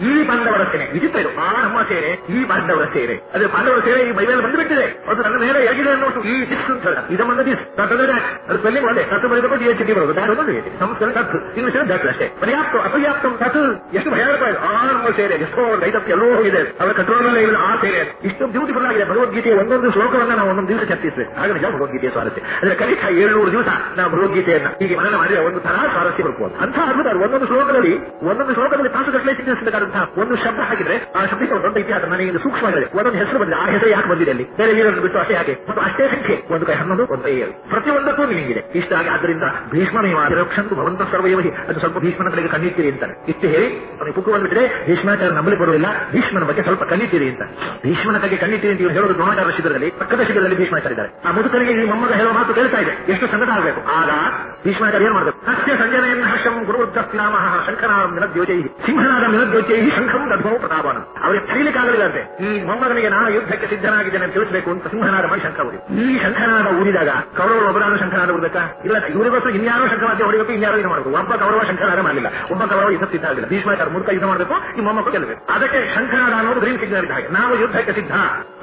ಈ ಪಾಂಡವರ ಸೇನೆ. ವಿಚಿತ್ರ ಇದು. ಆ ನಮ್ಮ ಸೇನೆ, ಈ ಪಾಂಡವರ ಸೇನೆ. ಅದೇ ಪಾಂಡವರ ಸೇನೆ ಈ ಮೈ ಮೇಲೆ ಬಂದು ಬಿಟ್ಟಿದೆ ಅದು ನನ್ನ ಮೇಲೆ ಹೇಗಿದೆ ಅನ್ನೋದು ಈ ದಿಸ್ ಅಂತ ಹೇಳ ದಿಸ್ ತತ್ತಂದ್ರೆ ಅದು ಸ್ಪೆಲ್ಲಿಂಗ್ ಒಂದೇ. ತತ್ತು ಬರೆದಕ್ಕೆ ಡಿ ಎಚ್ ಬರೋದು. ದಾರಿ ಒಂದು ಸಂಸ್ಕೃತ ತತ್ತು ಇಂಗ್ಲಿಷ್ ದತ್ತು ಅಷ್ಟೇ. ಪರ್ಯಾಪ್ತ, ಅಪರ್ಯಾಪ್ತ ತತ್ತು ಎಷ್ಟು ಭಯಾನಕ ಆ ನಮ್ಮ ಸೇನೆ. ಎಷ್ಟೋ ಎಲ್ಲೋ ಹೋಗಿದೆ. ಅವರ ಕಂಟ್ರೋಲ್ ಇಲ್ಲ ಆಸೆ ಇದೆ ಇಷ್ಟು ಬ್ಯೂಟಿಫುಲ್ ಆಗಿದೆ. ಭಗವದ್ಗೀತೆಯ ಒಂದೊಂದು ಶ್ಲೋಕವನ್ನು ನಾವು ಒಂದೊಂದು ದಿವಸ ಚರ್ಚಿಸ್ತೇವೆ ಆಗ ನಿಜ ಭಗವದ್ಗೀತೆಯ ಸ್ವಾರಸ್ಯ. ಅಂದ್ರೆ ಕನಿಷ್ಠ ಏಳ್ನೂರು ದಿವಸ ನಾವು ಭಗವದ್ಗೀತೆಯನ್ನ ಹೀಗೆ ಮನನ ಮಾಡಿದ್ರೆ ಒಂದು ತರ ಸ್ವಾರಸ್ಯ ಬರ್ಬೋದು ಅಂತ ಅದ್ಭುತ ಅದು. ಒಂದೊಂದು ಶ್ಲೋಕದಲ್ಲಿ ಒಂದೊಂದು ಶ್ಲೋಕದಲ್ಲಿ ತಾಸು ಗಟ್ಟಲೆ ಚಿಂತಿಸಬೇಕಾದಂತಹ ಒಂದು ಶಬ್ದ ಹಾಕಿದ್ರೆ ಆ ಶಬ್ದಕ್ಕೆ ಒಂದು ದೊಡ್ಡ ಇತಿಹಾಸ ನನಗೆ ಇದು ಸೂಕ್ಷ್ಮವಾಗಿದೆ ಒಂದೊಂದು ಹೆಸರು ಬಂದಿದೆ. ಆ ಹೆಸರು ಯಾಕೆ ಬಂದಿದೆ ಅಲ್ಲಿ? ಬೇರೆ ವೀರನ್ನು ಬಿಟ್ಟು ಅಷ್ಟೇ ಯಾಕೆ ಮತ್ತು ಅಷ್ಟೇ ಸಂಖ್ಯೆ. ಒಂದು ಕೈ ಹನ್ನೊಂದು, ಒಂದು ಏಳು. ಪ್ರತಿಯೊಂದಕ್ಕೂ ನಿಮಗಿದೆ ಇಷ್ಟ ಆಗಿ ಆದ್ದರಿಂದ ಭೀಷ್ಮನೇವ ರಕ್ಷಂತು ಭವಂತ ಸರ್ವಯೋಹಿ. ಅದು ಸ್ವಲ್ಪ ಭೀಷ್ಮನ ಕಡೆಗೆ ಕಣ್ಣಿಟ್ಟಿರಿ ಅಂತಾರೆ ಇಷ್ಟು ಹೇಳಿ ಅವನಿಗೆ ಪುಕ್ಕು ಬಂದ್ಬಿಟ್ರೆ ಭೀಷ್ಮಾಚಾರ ನಂಬಲಿ ಬರುವುದಿಲ್ಲ. ಭೀಷ್ಮನ ಬಗ್ಗೆ ಸ್ವಲ್ಪ ಕಣ್ಣಿಟ್ಟಿರಿ ಅಂತ. ಭೀಷ್ಮನ ಬಗ್ಗೆ ಕಣ್ಣಿಟ್ಟಿರಿ ಅಂತ ಇವರು ಹೇಳೋದು ದ್ರೋಣಾಚಾರ ಶಿಬಿರದಲ್ಲಿ, ಪಕ್ಕದ ಶಿಬಿರದಲ್ಲಿ ಭೀಷ್ಮಾಚಾರಿದ್ದಾರೆ ಆ ಮುದುಕನಿಗೆ ಈ ಮೊಮ್ಮಗ ಹೇಳುವ ಮಾತು ಕೇಳ್ತಾ ಇದೆ. ಎಷ್ಟು ಸಂಗತ ಆಗಬೇಕು? ಆಗ ಭೀಷ್ಮಾಚಾರ್ಯ ಏನ್ ಮಾಡಬೇಕು? ಸಸ್ಯ ಸಂಜನೆಯನ್ನ ಹರ್ಷಂ ಗುರುವೃದ್ಧಸ್ನಾಮ ಶಂಕರಾಂ ನಿರದ್ಯೋಜೈ ಸಿಂಹನಾದ ನಿರದ್ಯೋಜೈ ಶಂಖಂ ದಧ್ಮೌ ಪ್ರತಾಪನ. ಅವರಿಗೆ ತರೀಲಿಕ್ಕಾಗಲಿಲ್ಲಂತೆ ಈ ಮೊಮ್ಮಗನಿಗೆ ನಾನು ಯುದ್ಧಕ್ಕೆ ಸಿದ್ಧನಾಗಿದ್ದೇನೆ ತಿಳಿಸಬೇಕು ಅಂತ ಸಿಂಹನಾದ ಮಾಡಿ ಶಂಖ ಊರಿ ಈ ಶಂಖನಾದ ಊರಿದಾಗ ಕೌರವರು ಒಬ್ಬರಾದ ಶಂಖನಾದ ಊರ್ಬೇಕಾ ಇಲ್ಲ ಇವರಿಗೋಸ್ಕರ ಇನ್ಯಾರೋ ಶಂಖವಾದ್ಯ ಹೊಡಿಬೇಕು ಇನ್ಯಾರೋ ಇದು ಮಾಡಬೇಕು. ಒಬ್ಬ ಕೌರವ ಶಂಖನಾದ ಮಾಡಲಿಲ್ಲ. ಒಬ್ಬ ಕೌರವ ಯುದ್ಧ ಸಿದ್ಧ ಆಗಿಲ್ಲ ಭೀಷ್ಮಾಚಾರ ಮುದುಕ ಯುದ್ಧ ಮಾಡಬೇಕು, ಈ ಮೊಮ್ಮಕ್ಕಳು ಗೆಲ್ಲಬೇಕು. ಅದಕ್ಕೆ ಶಂಖನಾದ ಅನ್ನೋದು ಗ್ರೀನ್ ಸಿಗ್ನಲ್ ಹಾಗೆ. ನಾವು ಯುದ್ಧಕ್ಕೆ ಸಿದ್ಧ.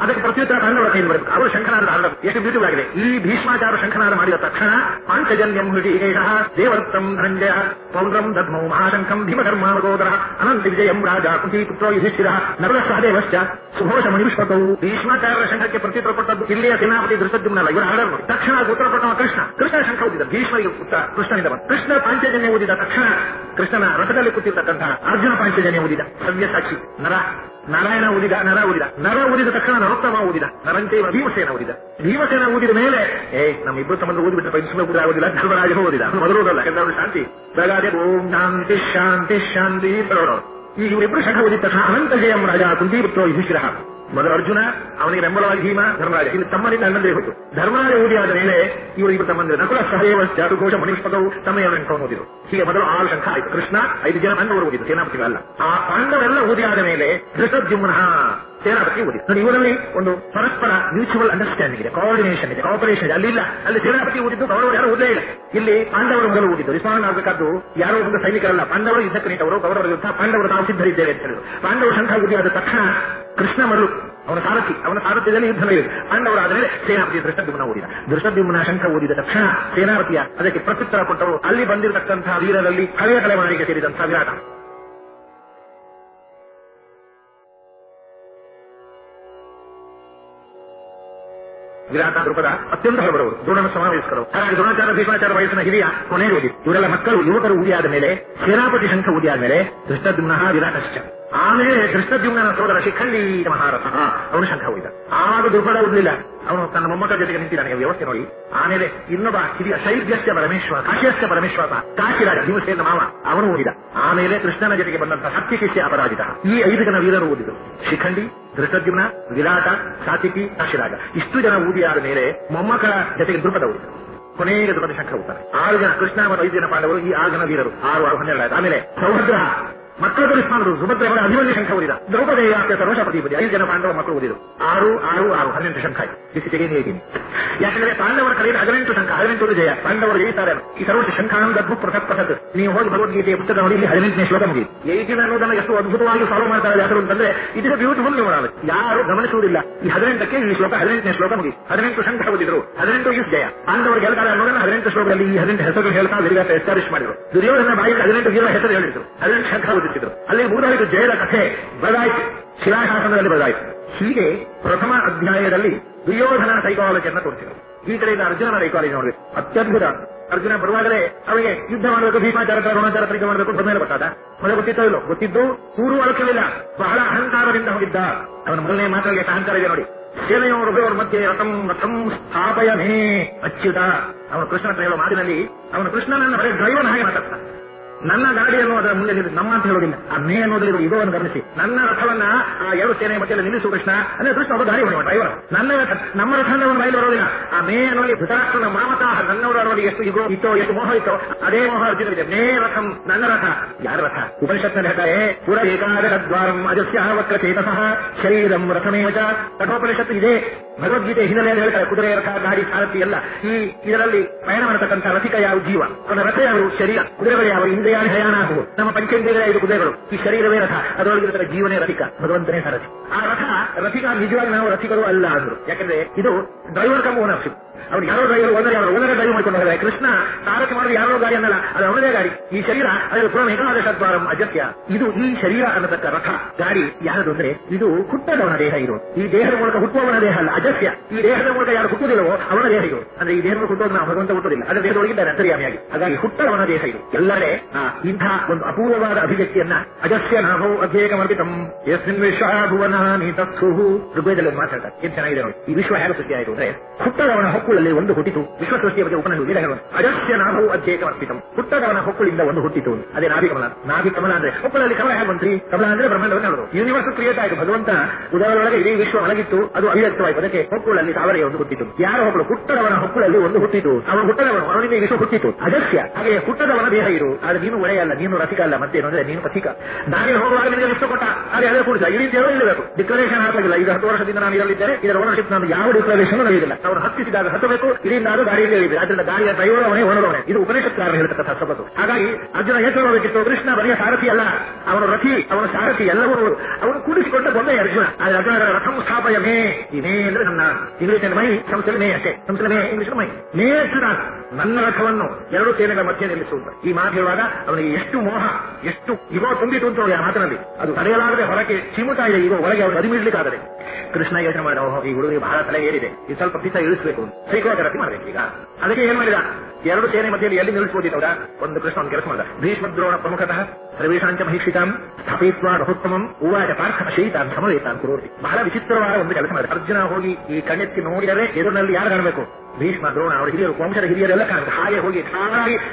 ಅದಕ್ಕೆ ಪ್ರತ್ಯುತ್ತರ ಕನ್ನಡ ಕೈಯಿಂದ ಬರಬೇಕು. ಅವರು ಶಂಖನಾದ ಅಲ್ಲ ಎಷ್ಟು ಬ್ಯೂಟಿಫುಲ್ ಆಗಿದೆ. ಈ ಭೀಷ್ಮಾಚಾರ ಶಂಖನಾದ ಮಾಡಿದ ತಕ್ಷಣ ಪಾಂಚಜನ್ಯಂ ಹೃಷಿಕೇಶ ದೇವರ್ತಂ ಧನಂಜಯ ಪೌಂಡ್ರಂ ದದ್ಮೌ ಮಹಾಶಂಖಂ ಭೀಮಧರ್ಮಾನಗೋದರ ಅನಂತ ವಿಜಯಂ ರಾಜ ಕುಂತಿ ಪುತ್ರೋ ಯುಧಿಷ್ಠಿರ ನರಳ ಸಹದೇವಶ್ಚ ಸುಘೋಷ ಮಣಿಷ್ಪತೌ ಭೀಷ್ಮಾಚಾರ್ಯರ ಶಂಖಕ್ಕೆ ಪ್ರತ್ಯುತ್ತರ ಕೊಟ್ಟದ್ದು ಇಲ್ಲಿಯ ಸೇನಾಪತಿ ದೃಷ್ಟದ್ಯುಮ್ನಲ್ಲ. ಇವರ ಆರ್ಡರ್ ತಕ್ಷಣ ಉತ್ತರ ಕೊಟ್ಟವ ಕೃಷ್ಣ. ಕೃಷ್ಣ ಶಂಖ ಓದಿದ ಭೀಷ್ಮರಿಗೆ ಉತ್ತರ ಕೃಷ್ಣನಿಂದ ಬಂದ. ಕೃಷ್ಣ ಪಾಂಚಜನ್ಯ ಓದಿದ ತಕ್ಷಣ ಕೃಷ್ಣನ ರಥದಲ್ಲಿ ಕೂತಿರ್ತಕ್ಕಂತಹ ಅರ್ಜುನ ಪಾಂಚಜನ್ಯ ಓದಿದ ಸವ್ಯಸಾಕ್ಷಿ ನರ. ನಾರಾಯಣ ಓದಿದ ನರ ಓದಿದ ನರ ಓದಿದ ತಕ್ಷಣ ನರೋತ್ತಮ ಓದಿದ ನರಂಚೈವ ಭೀಮಸೇನ ಓದಿದ ಭೀಮಸೇನ ಓದಿದ ಮೇಲೆ, ಏ ನಮ್ಮ ಇಬ್ಬರು ಸಂಬಂಧ ಓದಿಬಿಟ್ರೆ ಪಂಚಮ ಕೂಡ ಆಗೋದಿಲ್ಲ, ಧರ್ಮರಾಜ ಓದಿದ. ಮೊದಲು ಓದಲ್ಲ. ಎಲ್ಲರೂ ಶಾಂತಿ. ಬೆಳಗಾದೆ, ಓಂ ಶಾಂತಿ ಶಾಂತಿ ಶಾಂತಿ ಬರೋಣ ಈ ಇವರಿಬ್ಬರು ಶಠ ಓದಿದ ತಕ್ಷಣ ಅನಂತ ಜಯಂ ರಾಜ ಕುಂತಿಪುತ್ರೋ ಯುಧಿಷ್ಠಿರ. ಮೊದಲು ಅರ್ಜುನ, ಅವನಿಗೆ ಬೆಂಬಲವಾಗಿ ಭೀಮ, ಧರ್ಮರಾಜ. ಇಲ್ಲಿ ತಮ್ಮನಿಂದ ಅಣ್ಣಂದ್ರೆ ಹೋಯ್ತು ಧರ್ಮರಾಜ ಊದಿ ಆದ ಮೇಲೆ ಇವರು ಇಬ್ಬರು ತಮ್ಮಂದ್ರೆ ನಕುಲ ಸಹದೇವ ಜಾದುಘೋಷ ಮಣಿಷ್ಪದವು ತಮ್ಮ ಎನ್ಕೊಂಡು ಓದಿದ್ರು ಹೀಗೆ ಮೊದಲು ಆರು ಶಂಖ ಆಯಿತು. ಕೃಷ್ಣ, ಐದು ಜನ ಪಾಂಡವರು ಓದಿದ್ರು ಸೇನಾಪತಿಗಳಲ್ಲ. ಆ ಪಾಂಡವರೆಲ್ಲ ಊದಿ ಆದ ಮೇಲೆ ಧೃತದ್ಯುಮ್ನ ಸೇನಾಪತಿ ಓದಿ. ನೋಡಿ, ಇವರಲ್ಲಿ ಒಂದು ಪರಸ್ಪರ ಮ್ಯೂಚುವಲ್ ಅಂಡರ್ಸ್ಟ್ಯಾಂಡಿಂಗ್ ಇದೆ ಕೋಆರ್ಡಿನೇಷನ್ ಇದೆ ಕಾಪರೇಷನ್ ಇದೆ. ಅಲ್ಲಿ ಇಲ್ಲ. ಅಲ್ಲಿ ಸೇನಾಪತಿ ಓದಿದ್ದು ಕೌರವರು ಯಾರು ಓದಲೇ ಇಲ್ಲ. ಇಲ್ಲಿ ಪಾಂಡವರು ಮೊದಲು ಓದಿದ್ದು. ವಿಸ್ಮರಣ ಆಗಬೇಕಾದ್ದು ಯಾರೋ ಒಂದು ಸೈನಿಕರಲ್ಲ. ಪಾಂಡವರು ಯುದ್ಧಕ್ಕೆ ನಿಂತವರು ಕೌರವರ ಯುದ್ಧ, ಪಾಂಡವರು ನಾವು ಸಿದ್ಧರಿದ್ದೇವೆ ಅಂತ ಹೇಳಿದ್ರು. ಪಾಂಡವರು ಶಂಖ ಊದಿ ಆದ ತಕ್ಷಣ ಕೃಷ್ಣ ಮರು, ಅವನ ಸಾರಥಿ, ಅವನ ಸಾರಥ್ಯದಲ್ಲಿ ಯುದ್ಧ ನಡೆಯಿತು ಮೇಲೆ ಸೇನಾಪತಿ ದೃಷ್ಟದ್ಯುಮ್ನ ಓದಿದ. ದೃಷ್ಟದ್ಯುಮ್ನ ಶಂಖ ಓದಿದ ತಕ್ಷಣ ಸೇನಾಪತಿಯ ಅದಕ್ಕೆ ಪ್ರತ್ಯುತ್ತರ ಕೊಟ್ಟವರು. ಅಲ್ಲಿ ಬಂದಿರತಕ್ಕಂತಹ ವೀರರಲ್ಲಿ ಹಳೆಯ ತಲೆಮಾರಿಗೆ ಸೇರಿದಂತಹ ವಿರಾಟ. ವಿರಾಟ ದೃಪದ ಅತ್ಯಂತ ಹಲವರವರು ದ್ರೋಣನ ಸಮಾವೇಶಕರು. ಹಾಗಾಗಿ ದ್ರೋಣಾಚಾರ ಭೀಮಾಚಾರ ವಯಸ್ಸಿನ ಹಿರಿಯ ಕೊನೆಗೆ ಓದಿ ಇವರೆಲ್ಲ ಮಕ್ಕಳು, ಯುವಕರು ಉದಿಯಾದ ಮೇಲೆ, ಸೇನಾಪತಿ ಶಂಖ ಉದಿಯಾದ ಮೇಲೆ ದೃಷ್ಟದ್ಯುಮ್ನ ವಿರಾಟಶ್ಚ. ಆಮೇಲೆ ಕೃಷ್ಣದ್ಯುಮ್ನ ಸೋದರ ಶಿಖಂಡಿ ಮಹಾರಥ. ಅವನು ಶಂಖ ಹೋಯ್ದ ಆವಾಗ ದುರ್ಬಲ ಉಡ್ಲಿಲ್ಲ ಅವನು ತನ್ನ ಮೊಮ್ಮಕ್ಕಳ ಜೊತೆಗೆ ನಿಂತಿದ್ದಾನೆ. ವ್ಯವಸ್ಥೆ ನೋಡಿ. ಆಮೇಲೆ ಇನ್ನೊಬ್ಬ ಹಿರಿಯ ಶೈಬ್ಯಸ್ಯ ಪರಮೇಶ್ವರ, ಕಾಶಿಯಸ್ಯ ಪರಮೇಶ್ವರ ಕಾಶಿರಾಜ ಭೀಮಸೇನ ಮಾವ, ಅವನು ಓದಿದ. ಆಮೇಲೆ ಕೃಷ್ಣನ ಜೊತೆಗೆ ಬಂದಂತಹ ಸತ್ಯಕಿಷ್ಯ ಅಪರಾಜಿತ. ಈ ಐದು ಜನ ವೀರರು ಓದಿದರು. ಶಿಖಂಡಿ, ಧೃಷ್ಟದ್ಯುಮ್ನ ವಿರಾಟ ಸಾತಿಕಿ ಕಾಶಿರಾಜ. ಇಷ್ಟು ಜನ ಊದಿಯಾದ ಮೇಲೆ ಮೊಮ್ಮಕ್ಕಳ ಜೊತೆಗೆ ದುರ್ಬಲ ಓದಿದರು. ಕೊನೆಗೆ ದುರ್ಬಲ ಶಂಕರ ಹೋಗ್ತಾರೆ ಆರು ಜನ ಕೃಷ್ಣ ಮತ್ತು ಐದು ಜನ ಪಾಂಡವರು ಈ ಆರು ಜನ ವೀರರು. ಆರು ಆರು ಹನ್ನೆರಡು ಆಮೇಲೆ ಸೌಭದ್ರ. ಮಕ್ಕಳ ಸುಭದ್ರ ಅವರ ಅಭಿಮನ್ಯ ಶಂಖ ಓದಿದ ದ್ರೌಪದಿ ಆಪ್ತ ಸರ್ವಶ ಪ್ರತಿಪದಿ ಐದು ಜನ ಪಾಂಡವ ಮಕ್ಕಳು ಓದಿದರು ಆರು ಆರು ಆರು, ಹದಿನೆಂಟು ಶಂಖ ಬಿಸಿ ಬಿಸಿಗೆ ನೀಡಿದ್ದೀನಿ ಯಾಕಂದ್ರೆ ಪಾಂಡವರ ಕಡೆಯಲ್ಲಿ ಹದಿನೆಂಟು ಶಂಖ, ಹದಿನೆಂಟು ಜಯ ಪಾಂಡವರು ಹೇಳ್ತಾರೆ ಈ ಸರ್ವೋಚ್ಚ ಶಂಖಾನಂದ ಅದ್ಭುತ ಪೃಥಕ್ ಪಥಕ್ ನೀವು ಹೋಗಿ ಭಗವದ್ಗೀತೆಯ ಪುಸ್ತಕ ನೋಡಿ, ಇಲ್ಲಿ ಹದಿನೆಂಟನೇ ಶ್ಲೋಕ ಮುಗಿ ಏಜಿನ ಅನ್ನೋದನ್ನ ಎಷ್ಟು ಅದ್ಭುತವಾಗಿ ಫಾಲೋ ಮಾಡ್ತಾರೆ ಯಾರು ಅಂತಂದ್ರೆ, ಇದು ಬ್ಯೂಟಿಫುಲ್ ನೀವು ಯಾರು ಗಮನಿಸುವುದಿಲ್ಲ. ಈ ಹದಿನೆಂಟಕ್ಕೆ ಈ ಶ್ಲೋಕ ಹದಿನೆಂಟನೇ ಶ್ಲೋಕ ಮುಗಿ ಹದಿನೆಂಟು ಶಂಖ ಓದಿದ್ರು ಹದಿನೆಂಟು ಯೂಸ್ ಜಯ. ಪಾಂಡವರು ಗೆಲ್ತಾರೆ ಅನ್ನೋದನ್ನ ಹದಿನೆಂಟು ಶ್ಲೋಕದಲ್ಲಿ ಈ ಹದಿನೆಂಟು ಹೆಸರು ಹೇಳ್ತಾ ವಿರಿಗಾತ ಎಸ್ಟಾಬ್ಲಿಷ್ ಮಾಡಿದ್ರು ದುರ್ಯೋಧನ ಬಾಯಿಗೆ ಹದಿನೆಂಟು ವೀರ ಹೆಸರು ಹೇಳಿದ್ರು. ಹದಿನೆಂಟು ಶಂಖ ಓದಿಸಿದ್ರು ಅಲ್ಲಿ ಮೂರನೇದು ಜಯದ ಕಥೆ. ಬದಲಾಯಿತು. ಶಿಲಾಶಾಸನದಲ್ಲಿ ಬದಲಾಯಿತು. ಹೀಗೆ ಪ್ರಥಮ ಅಧ್ಯಾಯದಲ್ಲಿ ದುರ್ಯೋಧನ ಸೈಕಾಲಜಿಯನ್ನು ತೋರಿಸಿದರು. ಈ ಕಡೆಯಿಂದ ಅರ್ಜುನನ ಸೈಕಾಲಜಿ ನೋಡಬೇಕು ಅತ್ಯದ್ಭುತ. ಅರ್ಜುನ ಬರುವಾಗಲೇ ಅವರಿಗೆ ಯುದ್ಧ ಮಾಡಬೇಕು, ಭೀಮಾಚಾರ, ದ್ರೋಣಾಚಾರ, ತನಿಖೆ ಮಾಡಬೇಕು ಬಂದ ಮೇಲೆ ಗೊತ್ತಾದ. ಮೊದಲು ಗೊತ್ತಿತ್ತೋ ಇಲ್ಲೋ? ಗೊತ್ತಿದ್ದು ಕೂರು ಅಳಕಲಿಲ್ಲ. ಬಹಳ ಅಹಂಕಾರದಿಂದ ಹೋಗಿದ್ದ. ಅವನ ಮೊದಲನೇ ಮಾತಲ್ಲಿ ಅಹಂಕಾರ ಇದೆ ನೋಡಿ. ಸೇನೆಯವರ ಮಧ್ಯೆ ರಥಂ ರಥಂ ಸ್ಥಾಪಯ ಮೇ ಅಚ್ಯುತ. ಅವನು ಕೃಷ್ಣ ಹೇಳುವ ಹೇಳೋ ಮಾತಿನಲ್ಲಿ ಅವನು ಕೃಷ್ಣನನ್ನು ಡ್ರೈವರ್ ಹಾಗೆ ಮಾತಾಡ್ತಾನೆ. ನನ್ನ ಗಾಡಿಯನ್ನು ಅದರ ಮುಂದೆ ನಮ್ಮ ಅಂತ ಹೇಳೋದಿಲ್ಲ. ಆ ಮೇ ಅನ್ನೋದ್ರಲ್ಲಿ ಒಂದು ಗಮನಿಸಿ. ನನ್ನ ರಥವನ್ನ ಆ ಎರಡು ಸೇನೆ ಮಧ್ಯದಲ್ಲಿ ನಿಲ್ಲಿಸು ಕೃಷ್ಣ. ಅಂದ್ರೆ ಕೃಷ್ಣ ಒಬ್ಬ ದಾರಿ ಹೊಡೆಯುವ ಡ್ರೈವರ್ ನನ್ನ ನಮ್ಮ ರಥ ಒಂದು ಬಯಲು ಬರೋದಿಲ್ಲ. ಆ ಮೇ ಅನ್ನೋದು ಧೃತರಾಷ್ಟ್ರನ ಮಾಮತ ನನ್ನವರು ಅನ್ನೋದು ಎಷ್ಟು ಇಗೋ ಇತ್ತೋ, ಎಷ್ಟು ಮೋಹ ಇತ್ತೋ, ಅದೇ ಮೋಹ ಅರ್ಜುನವಿದೆ ಮೇ ರಥಂ, ನನ್ನ ರಥ. ಯಾರ ರಥ? ಉಪನಿಷತ್ನಲ್ಲಿ ಹೇಳ್ತಾರೆ, ಪುರ ಏಕಾದಶ ದ್ವಾರಂ ಅಜಸ್ಯ ವಕ್ರ ಚೇತಸಃ ಶರೀರಂ ರಥಮೇವ ಕಠೋಪನಿಷತ್ತು ಇದೆ. ಭಗವದ್ಗೀತೆ ಹಿನ್ನೆಲೆಯಲ್ಲಿ ಹೇಳ್ತಾರೆ. ಕುದುರೆ, ರಥ, ಗಾಡಿ, ಸಾರಥಿ ಎಲ್ಲ. ಈ ಇದರಲ್ಲಿ ಪಯಣ ಮಾಡತಕ್ಕಂಥ ರಥಿಕ ಯಾವ ಜೀವ? ಅವನ ರಥ ಯಾವುದು? ಶರೀರ. ಕುದುರೆಗಳು ಯಾವ? ಇಂದ್ರಿಯಾಣಿ ಹಯಾಣ ಆಗುವ. ನಮ್ಮ ಪಂಚೇಂದ್ರಿಯಗಳ ಐದು ಕುದುರೆಗಳು. ಈ ಶರೀರವೇ ರಥ. ಅದರೊಳಗಿರುವ ಜೀವನೇ ರಥಿಕ. ಭಗವಂತನೇ ಸಾರಥಿ. ಆ ರಥ, ರಥಿಕ ನಿಜವಾಗಿ ನಾವು ರಥಿಕರು ಅಲ್ಲ ಅಂದ್ರು. ಯಾಕಂದ್ರೆ ಇದು ಡ್ರೈವರ್ ಕಮ್ ಓನರ್ಶಿಪ್ ಅವ್ರು ಯಾರೋ ಡ್ರೈವರ್ ಓನರ್ ಅವರು ಒಂದರೆ ಡ್ರೈವ್ ಮಾಡ್ಕೊಂಡು ಹೋಗಿದೆ ಕೃಷ್ಣ ತಾರಕ ಮಾಡಿದ ಯಾರೋ ಗಾಡಿ ಅನ್ನಲ್ಲ, ಅದು ಅವನದೇ ಗಾಡಿ. ಈ ಶರೀರ ಅದರ ಪುರಾಣ ಏಕಾದಶ ದ್ವಾರಂ ಅಜತ್ಯ ಇದು ಈ ಶರೀರ ಅನ್ನತಕ್ಕ ರಥ. ಗಾಡಿ ಯಾರದು ಅಂದ್ರೆ, ಇದು ಹುಟ್ಟದವನ ದೇಹ ಇರು ಈ ದೇಹದ ಮೂಲಕ ಹುಟ್ಟುವವನ ದೇಹ ಅಲ್ಲ ಅಜಸ್ಯ ಈ ದೇಹದ ಮೂಲಕ ಯಾರು ಹುಟ್ಟುವುದಿಲ್ಲವೋ, ಅವನ ದೇಹ ಇದು. ಅಂದ್ರೆ ಈ ದೇಹದ ಹುಟ್ಟೋದು ನಾವು ಭಗವಂತ ಹುಟ್ಟುವುದಿಲ್ಲ. ಅದರ ದೇಹದೊಳಗಿದ್ದಾರೆ ಅಂತರ್ಯಾಮಿಯಾಗಿ. ಹಾಗಾಗಿ ಹುಟ್ಟದವನ ದೇಹ ಇದು. ಎಲ್ಲರೇ ಇಂಥ ಒಂದು ಅಪೂರ್ವವಾದ ಅಭಿವ್ಯಕ್ತಿಯನ್ನ ಅಜಸ್ಯ ನಾಭೋ ಅಧ್ಯೇಕಮರ್ಪಿತಂ ಯಸ್ಮಿನ್ ವಿಶ್ವ ಭುವನಾನಿ ತತ್ಸು. ಋಗ್ವೇದದಲ್ಲಿ ಮಾತಾಡ್ತಾರೆ. ಏನ್ ಚೆನ್ನಾಗಿದೆ ಈ ವಿಶ್ವ ಹೇಗೆ ಸುದ್ದಿ ಆಯಿತು ಅಂದ್ರೆ, ಹುಟ್ಟದವನ ಹೊಕ್ಕುಳಲ್ಲಿ ಒಂದು ಹುಟ್ಟಿತು. ವಿಶ್ವ ಸೃಷ್ಟಿಯ ಬಗ್ಗೆ ವೇದ ಹೇಳುವ ಅಜಸ್ಯ ನಾಭವು ಅಧ್ಯೇಕಮರ್ಪಿತಂ ಹುಟ್ಟದವನ ಹೊಕ್ಕುಳಿಂದ ಒಂದು ಹುಟ್ಟಿತು. ಅದೇ ನಾಭಿ ಕಮಲ. ನಾಭಿ ಕಮಲ ಅಂದ್ರೆ ಹೊಕ್ಕುಳಲ್ಲಿ ಕಮಲ ಹೇಗೆ ಬಂತ್ರಿ? ಕಮಲ ಅಂದ್ರೆ ಬ್ರಹ್ಮಾಂಡವನ್ನು ಹೇಳೋದು ಯೂನಿವರ್ಸ್ ಕ್ರಿಯೇಟ್ ಆಯಿತು. ಭಗವಂತ ಉದರದೊಳಗೆ ಇಡೀ ವಿಶ್ವ ಒಳಗಿತ್ತು ಅದು ಅಭಿವ್ಯಕ್ತವಾಯಿತು ಅದಕ್ಕೆ ಹೊಕ್ಕುಳಲ್ಲಿ ತಾವರೆಗೆ ಒಂದು ಹುಟ್ಟಿತು. ಯಾರ ಹೊಕ್ಕಳು ಹುಟ್ಟದವನ ಹೊಕ್ಕುಳಲ್ಲಿ ಒಂದು ಹುಟ್ಟಿತು. ಅವನು ಹುಟ್ಟದವನು. ಅವನಿಗೆ ವಿಶ್ವ ಹುಟ್ಟಿತು. ಅಜಸ್ಯ. ಹಾಗೆ ಹುಟ್ಟದವನ ದೇಹ ಇರು. ಆದ್ರೆ ನೀನು ಒಡೆಯಲ್ಲ ನೀನು ರಸಿಕ ಅಲ್ಲ. ಮತ್ತೆ ಅಂದ್ರೆ ನೀನು ಪಥಿಕ. ನಾನೇ ಹೋಗುವಾಗ ನಿನಗೆ ವಿಶ್ವ ಕೊಟ್ಟ. ಅದೇ ಅದೇ ಕೂಡಿಸ ಈ ರೀತಿ ಇರಬೇಕು. ಡಿಕ್ಲರೇಷನ್ ಹಾಕಲಿಲ್ಲ ಈಗ ಹತ್ತು ವರ್ಷದಿಂದ ನಾನು ಇರಲಿದ್ದೇನೆ ಇದರ ಓನರ್ಶಿಪ್ ನಾನು ಯಾವ ಡಿಕ್ಲರೇಷನ್ ನಡೆಯುವುದಿಲ್ಲ ಅವರು ಹತ್ತಿಸಿದಾಗ ಹತ್ತಬೇಕು ಇದರಿಂದ ಅದು ದಾರಿಯಲ್ಲಿ ಹೇಳಿದೆ ಅದರಿಂದ ದಾರಿಯ ಡ್ರೈವರ್ ಅವನೇ ಇದು ಉಪನಿಷತ್ಕಾರ ಹೇಳ್ತಕ್ಕಂಥ ಸಬತ್ತು ಹಾಗಾಗಿ ಅರ್ಜುನ ಹೇಳಬೇಕಿತ್ತು ಕೃಷ್ಣ ಬರೆಯ ಸಾರಥಿ ಅಲ್ಲ. ಅವನ ರಥಿ, ಅವನ ಸಾರಥಿ ಎಲ್ಲವರು ಅವನು ಕೂಡಿಸಿಕೊಂಡ ಬಂದೆ ಅರ್ಜುನ. ಆದ್ರೆ ಅರ್ಜುನ ರಥಂ ಸ್ಥಾಪಯ ಮೇ. ಈ ಅಂದ್ರೆ ನನ್ನ. ಇಂಗ್ಲಿಷ್ ಮೈ ಸಂಸ್ಥೆ ಮೇ ಅಷ್ಟೇ. ಸಂಸ್ಥೆ ಮೇ ಇಂಗ್ಲಿಷ್ ಮೈ. ಮೇ ನನ್ನ ರಥವನ್ನು ಎರಡು ಸೇನೆಗಳ ಮಧ್ಯೆ ನಿಲ್ಲಿಸುವುದು ಈ ಮಾತು ಹೇಳುವಾಗ ಅವನಿಗೆ ಎಷ್ಟು ಮೋಹ, ಎಷ್ಟು ಇಗೋ ತುಂಬಿತು ಅಂತ ಆ ಮಾತಿನಲ್ಲಿ. ಅದು ತಡೆಯಲಾಗದೆ ಹೊರಗೆ ಚಿಮುತಾ ಇದೆ. ಈಗ ಒಳಗೆ ಅವನು ಅದಿಮಿಡ್ಲಿಕ್ಕಾದರೆ ಕೃಷ್ಣ ಯೋಚನೆ ಮಾಡಿದ ಈ ಹುಡುಗಿ ಬಹಳ ತಲೆ ಏರಿದೆ. ಈ ಸ್ವಲ್ಪ ಪಿತ ಇಳಿಸಬೇಕು ಸೈಕೋಥೆರಪಿ ಮಾಡಬೇಕು ಈಗ. ಅದಕ್ಕೆ ಏನ್ ಮಾಡಿದ? ಎರಡು ಸೇನೆ ಮಧ್ಯದಲ್ಲಿ ಎಲ್ಲಿ ನಿಲ್ಲಿಸಬಹುದಿತ್ತವರ ಒಂದು ಕೃಷ್ಣ, ಒಂದು ಕೆಲಸ ಮಾಡಿದ. ಭೀಷ್ಮದ್ರೋಣ ಪ್ರಮುಖತಃ ಸರ್ವೇಶಾಂಚ ಮಹಿಷಿತಾಂ ಸ್ಥಾಪಿತ್ವ ರಹೋತ್ತಮಂ ಹೂವಾಜ ಪಾರ್ಥ ಶೈತಾನ್ ಸಮವೇತಾನ್ ಕುರೋತಿ. ಬಹಳ ವಿಚಿತ್ರವಾದ ಒಂದು ಕೆಲಸ ಮಾಡಿದ. ಅರ್ಜುನ ಹೋಗಿ ಈ ಕಣ್ಣೆತ್ತಿ ನೋಡಿದರೆ ಎದುರಿನಲ್ಲಿ ಯಾರು ಕಾಣಬೇಕು? ಭೀಷ್ಮ ದ್ರೋಣ ಅವರ ಹಿರಿಯರು, ವಂಶದ ಹಿರಿಯರೆಲ್ಲ ಕಾಣುತ್ತೆ ಹಾಗೆ ಹೋಗಿ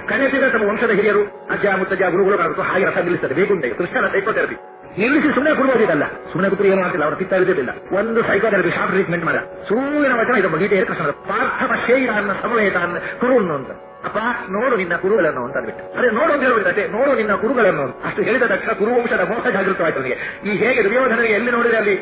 ಕಣ್ಣೆತ್ತಿದ ತಮ್ಮ ವಂಶದ ಹಿರಿಯರು, ಅಜ್ಜ, ಮುತ್ತಜ್ಜ, ಗುರುಗಳು ಕಾಣಬೇಕು. ಹಾಗೆ ರಥ ನಿಲ್ಲಿಸ್ತದೆ. ಬೇಕು ಕೃಷ್ಣನ ಸೈಕೋಥೆರಪಿ ನಿಲ್ಲಿಸಿ ಸುಮ್ಮನೆ ಕೊಡ್ಬೋದಿಲ್ಲ ಸುಮ್ಮನೆ ಕೂತ್ರು ಏನು ಮಾಡ್ತಿಲ್ಲ ಅವ್ರ ಪಿತ್ತ ಇದ್ದಿಲ್ಲ ಒಂದು ಸೈಕೋಥೆರಪಿ ಶಾರ್ಟ್ ಟ್ರೀಟ್ಮೆಂಟ್ ಮಾಡ. ಸೂರ್ಯನ ವಚನ ಇದು ಗೀತೆಯ ಕೃಷ್ಣ ಪಾರ್ಥವ ಶೇಯಿರಾನ್ನ ಸಮವೇತಾನ್ನ ಕುರುನ್ನು ಅಂತ. ಅಪ್ಪ, ನೋಡು ನಿನ್ನ ಕುರುಗಳನ್ನು ಅಂತ ಅಂದ್ಬಿಟ್ಟು. ಅದೇ, ನೋಡು ಅಂತ ಹೇಳ್ಬಿಟ್ಟೆ ನೋಡು ನಿನ್ನ ಕುರುಗಳನ್ನು. ಅಷ್ಟು ಹೇಳಿದ ತಕ್ಷಣ ಕುರುವಂಶದ ಮೋಸ ಜಾಗೃತವಾಯ್ತು ನನಗೆ ಈ ಹೇಗೆ ದುರ್ಯೋಧನಿಗೆ ಎಲ್ಲಿ ನೋಡಿದ್ರೆ ಅಲ್ಲಿ?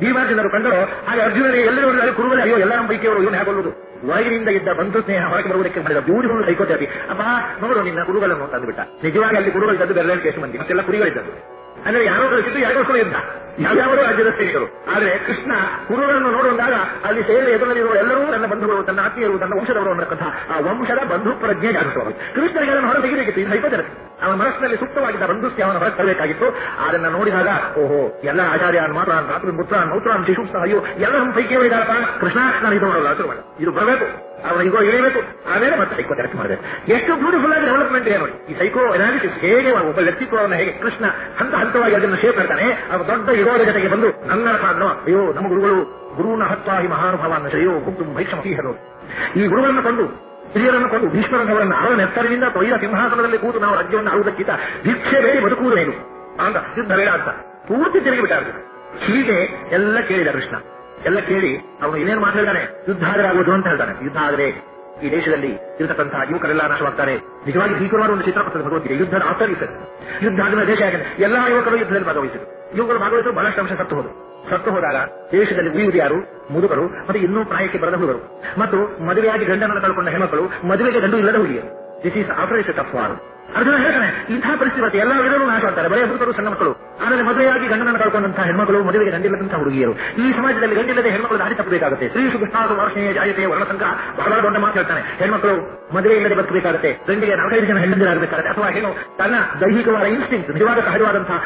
ಭೀಮಾರ್ಜುನರು ಕಂಡರು, ಹಾಗೆ ಅರ್ಜುನರಿಗೆ ಎಲ್ಲಿ ನೋಡಿದ್ರೆ ಕುರುಗಳು ಅಯ್ಯೋ, ಎಲ್ಲ ನಮ್ಮ ಪೈಕಿಯವರು ಇವನು ಹೇಗೊಳ್ಳುವುದು ಒಳಗಿನಿಂದ ಇದ್ದ ಬಂಧು ಸ್ನೇಹ ಹೊರಗೆ ಬರುವುದಕ್ಕೆ ಮಾಡಿದ ಬ್ಯೂಟಿಫುಲ್ ಸೈಕೋಥೆರಪಿ ಅಪ್ಪ, ನೋಡು ನಿನ್ನ ಕುರುಗಳನ್ನು ಅಂತ ಅಂದ್ಬಿಟ್ಟ. ನಿಜವಾಗಿ ಅಲ್ಲಿ ಕುರುಗಳಿದ್ದದ್ದು ಬೆರಳು ಕೇಸು ಮಂದಿ ಮತ್ತೆಲ್ಲ ಕುರಿಗಳಿದ್ದದ್ದು ಅಂದ್ರೆ ಯಾರೋ ಕಳಿಸಿದ್ದು ಯಾರಿಗೋಸ್ಕರ ಇದ್ದ? ಯಾವ್ಯಾವರು ರಾಜ್ಯದ ಸೈನಿಕರು ಆದರೆ ಕೃಷ್ಣ ಕುರುಗಳನ್ನು ನೋಡುವಂದಾಗ ಅಲ್ಲಿ ಸೇನೆ ಎದುರಲ್ಲಿರುವ ಎಲ್ಲರೂ ತನ್ನ ಬಂಧುಗಳು, ತನ್ನ ಆತ್ಮೀಯರು, ತನ್ನ ವಂಶದವರು ಅನ್ನತಕ್ಕಂಥ ಆ ವಂಶದ ಬಂಧು ಪ್ರಜ್ಞೆ ಜಾಗೃತವರು ಕೃಷ್ಣನಿಗೆ ಅದನ್ನು ಹೊರ ಇದು ಸೈಕೋಥೆರಪಿ ಅವನ ಮನಸ್ಸಿನಲ್ಲಿ ಸೂಕ್ತವಾಗಿದ್ದ ಅವನ ಹೊರಗೆ ತರಬೇಕಾಗಿತ್ತು. ಅದನ್ನ ನೋಡಿದಾಗ, ಓಹೋ, ಎಲ್ಲ ಆಚಾರ್ಯ ಮಾತ್ರ ರಾತ್ರಿ ಮುತ್ರ ಮೌತ್ರ ಶಿಶು ಅಯ್ಯೋ ಎಲ್ಲ ನಮ್ಮ ಪೈಕಿ ಇದ್ದಾರಪ್ಪ. ಕೃಷ್ಣ, ನಾನು ಇದು ಇದು ಬರಬೇಕು. ಅವನ ಇಗೋ ಇಳಿಬೇಕು ಆಮೇಲೆ ಮತ್ತೆ ಸೈಕೋ ಥೆರಪಿ ಮಾಡಬೇಕು. ಎಷ್ಟು ಬ್ಯೂಟಿಫುಲ್ ಆಗಿ ಡೆವಲಪ್ಮೆಂಟ್ ಇದೆ ಈ ಸೈಕೋ ಅನಾಲಿಸಿಸ್ ಹೇಗೆ ಒಬ್ಬ ವ್ಯಕ್ತಿತ್ವವನ್ನು ಹೇಗೆ? ಕೃಷ್ಣ ಹಂತ ಹಂತವಾಗಿ ಅದನ್ನು ಶೇಪ್ ಮಾಡ್ತಾನೆ. ಅವನು ದೊಡ್ಡ ಇರೋದ ಜೊತೆಗೆ ಬಂದು ನನ್ನ ಅನ್ನೋ ಅಯ್ಯೋ, ನಮ್ಮ ಗುರುಗಳು ಗುರುನ ಹತ್ವಾಗಿ ಅನ್ನ ಶ್ರೇಯೋ ಗುಪ್ತು ಭೈಕ್ಷಮ ಹೀಹರು ಈ ಗುರುಗಳನ್ನು ಕೊಂಡು, ಹಿರಿಯರನ್ನು ಕೊಂಡು ಭೀಷ್ಮರನ್ನವರನ್ನು ಅವರ ನೆತ್ತರಿನಿಂದ ತೊಯ್ಯ ಸಿಂಹಾಸನದಲ್ಲಿ ಕೂತು ನಾವು ರಾಜ್ಯವನ್ನು ಆಳುವುದಕ್ಕಿಂತ ಭಿಕ್ಷೆ ಬೇಡಿ ಬದುಕುವುದೇನು ಅಂತ ಸಿದ್ಧ ಬೇಡ ಅಂತ. ಪೂರ್ತಿ ತಿರುಗಿಬಿಟ್ಟಾರೆ ಹೀಗೆ ಎಲ್ಲ ಕೇಳಿದ ಕೃಷ್ಣ. ಎಲ್ಲ ಕೇಳಿ ಅವನು ಏನೇನು ಮಾತಾಡಿದಾನೆ ಯುದ್ಧ ಆದರೆ ಆಗುವುದು ಅಂತ ಹೇಳ್ತಾನೆ. ಯುದ್ಧ ಆದರೆ ಈ ದೇಶದಲ್ಲಿ ಇರತಕ್ಕಂತಹ ಯುವಕರೆಲ್ಲ ನಾಶವಾಗ್ತಾರೆ. ನಿಜವಾಗಿ ಭೀಕರವಾದ ಒಂದು ಚಿತ್ರ ಬರ್ತದೆ ಭಗವದ್ಗೀತೆ, ಯುದ್ಧದ ಆಚರಿಸಿದೆ ಯುದ್ಧ ಆಗಿನ ದೇಶ ಯಾಕಂದ್ರೆ ಎಲ್ಲಾ ಯುವಕರು ಯುದ್ಧದಲ್ಲಿ ಭಾಗವಹಿಸಿದ್ರು. ಯುವಕರು ಭಾಗವಹಿಸಲು ಬಹಳಷ್ಟು ಅಂಶ ಸತ್ತು ಹೋದರು ಸತ್ತು ಹೋದಾಗ ದೇಶದಲ್ಲಿ ಉಳಿಯುವುದು ಯಾರು? ಮುದುಕರು ಮತ್ತು ಇನ್ನೂ ಪ್ರಾಯಕ್ಕೆ ಬರದ ಹುಡುಗರು. ಮತ್ತು ಮದುವೆಯಾಗಿ ಗಂಡನನ್ನು ಕಳ್ಕೊಂಡ ಹೆಣ್ಮಕ್ಕಳು ಮದುವೆಗೆ ಗಂಡು ಇಲ್ಲದ ಹುಡುಗಿಯರು. ದಿಸ್ ಈಸ್ ಆಫ್ರೈಸ್ ಟಫ್ ವಾರ್ ಅರ್ಜುನ ಹೇಳ್ತಾನೆ, ಇಂತಹ ಪರಿಸ್ಥಿತಿ ಬರುತ್ತೆ ಎಲ್ಲ ವಿಧರು ನಾಶವಾಗ್ತಾರೆ ಬರೀ ಹುಡುಗರು ಸಣ್ಣ ಮಕ್ಕಳು. ಆಮೇಲೆ ಮದುವೆಯಾಗಿ ಗಂಡನನ್ನು ಕಳ್ಕೊಂಡಂತಹ ಹೆಣ್ಮಕ್ಕಳು ಮದುವೆಗೆ ಗಂಡಿಲ್ಲದಂತಹ ಹುಡುಗಿಯರು. ಈ ಸಮಾಜದಲ್ಲಿ ಗಂಡಿಲ್ಲದೆ ಹೆಣ್ಮಕ್ಕಳು ದಾರಿ ತಪ್ಪಬೇಕಾಗುತ್ತೆ. ಶ್ರೀ ಸುಕೃಷ್ಣಾದು ವಾರ್ಷಣೆಯ ಜಾಯತೆ ವರ್ಣಸಂಕ ಬಹಳ ದೊಡ್ಡ ಮಾತು ಹೇಳ್ತಾನೆ. ಹೆಣ್ಮಕ್ಕಳು ಮದುವೆ ಇಲ್ಲದೆ ಬದುಕಬೇಕಾಗುತ್ತೆ. ಗಂಡಿಗೆ ನಾಲ್ಕೈದು ಜನ ಹೆಣ್ಣಿಂದಿರಾಗಬೇಕಾಗುತ್ತೆ. ಅಥವಾ ಏನು ತನ್ನ ದೈಹಿಕವಾದ ಇನ್ಸ್ಟಿಂಕ್ಟ್ ನಿಜವಾದ ಸಹಜವಾದಂತಹ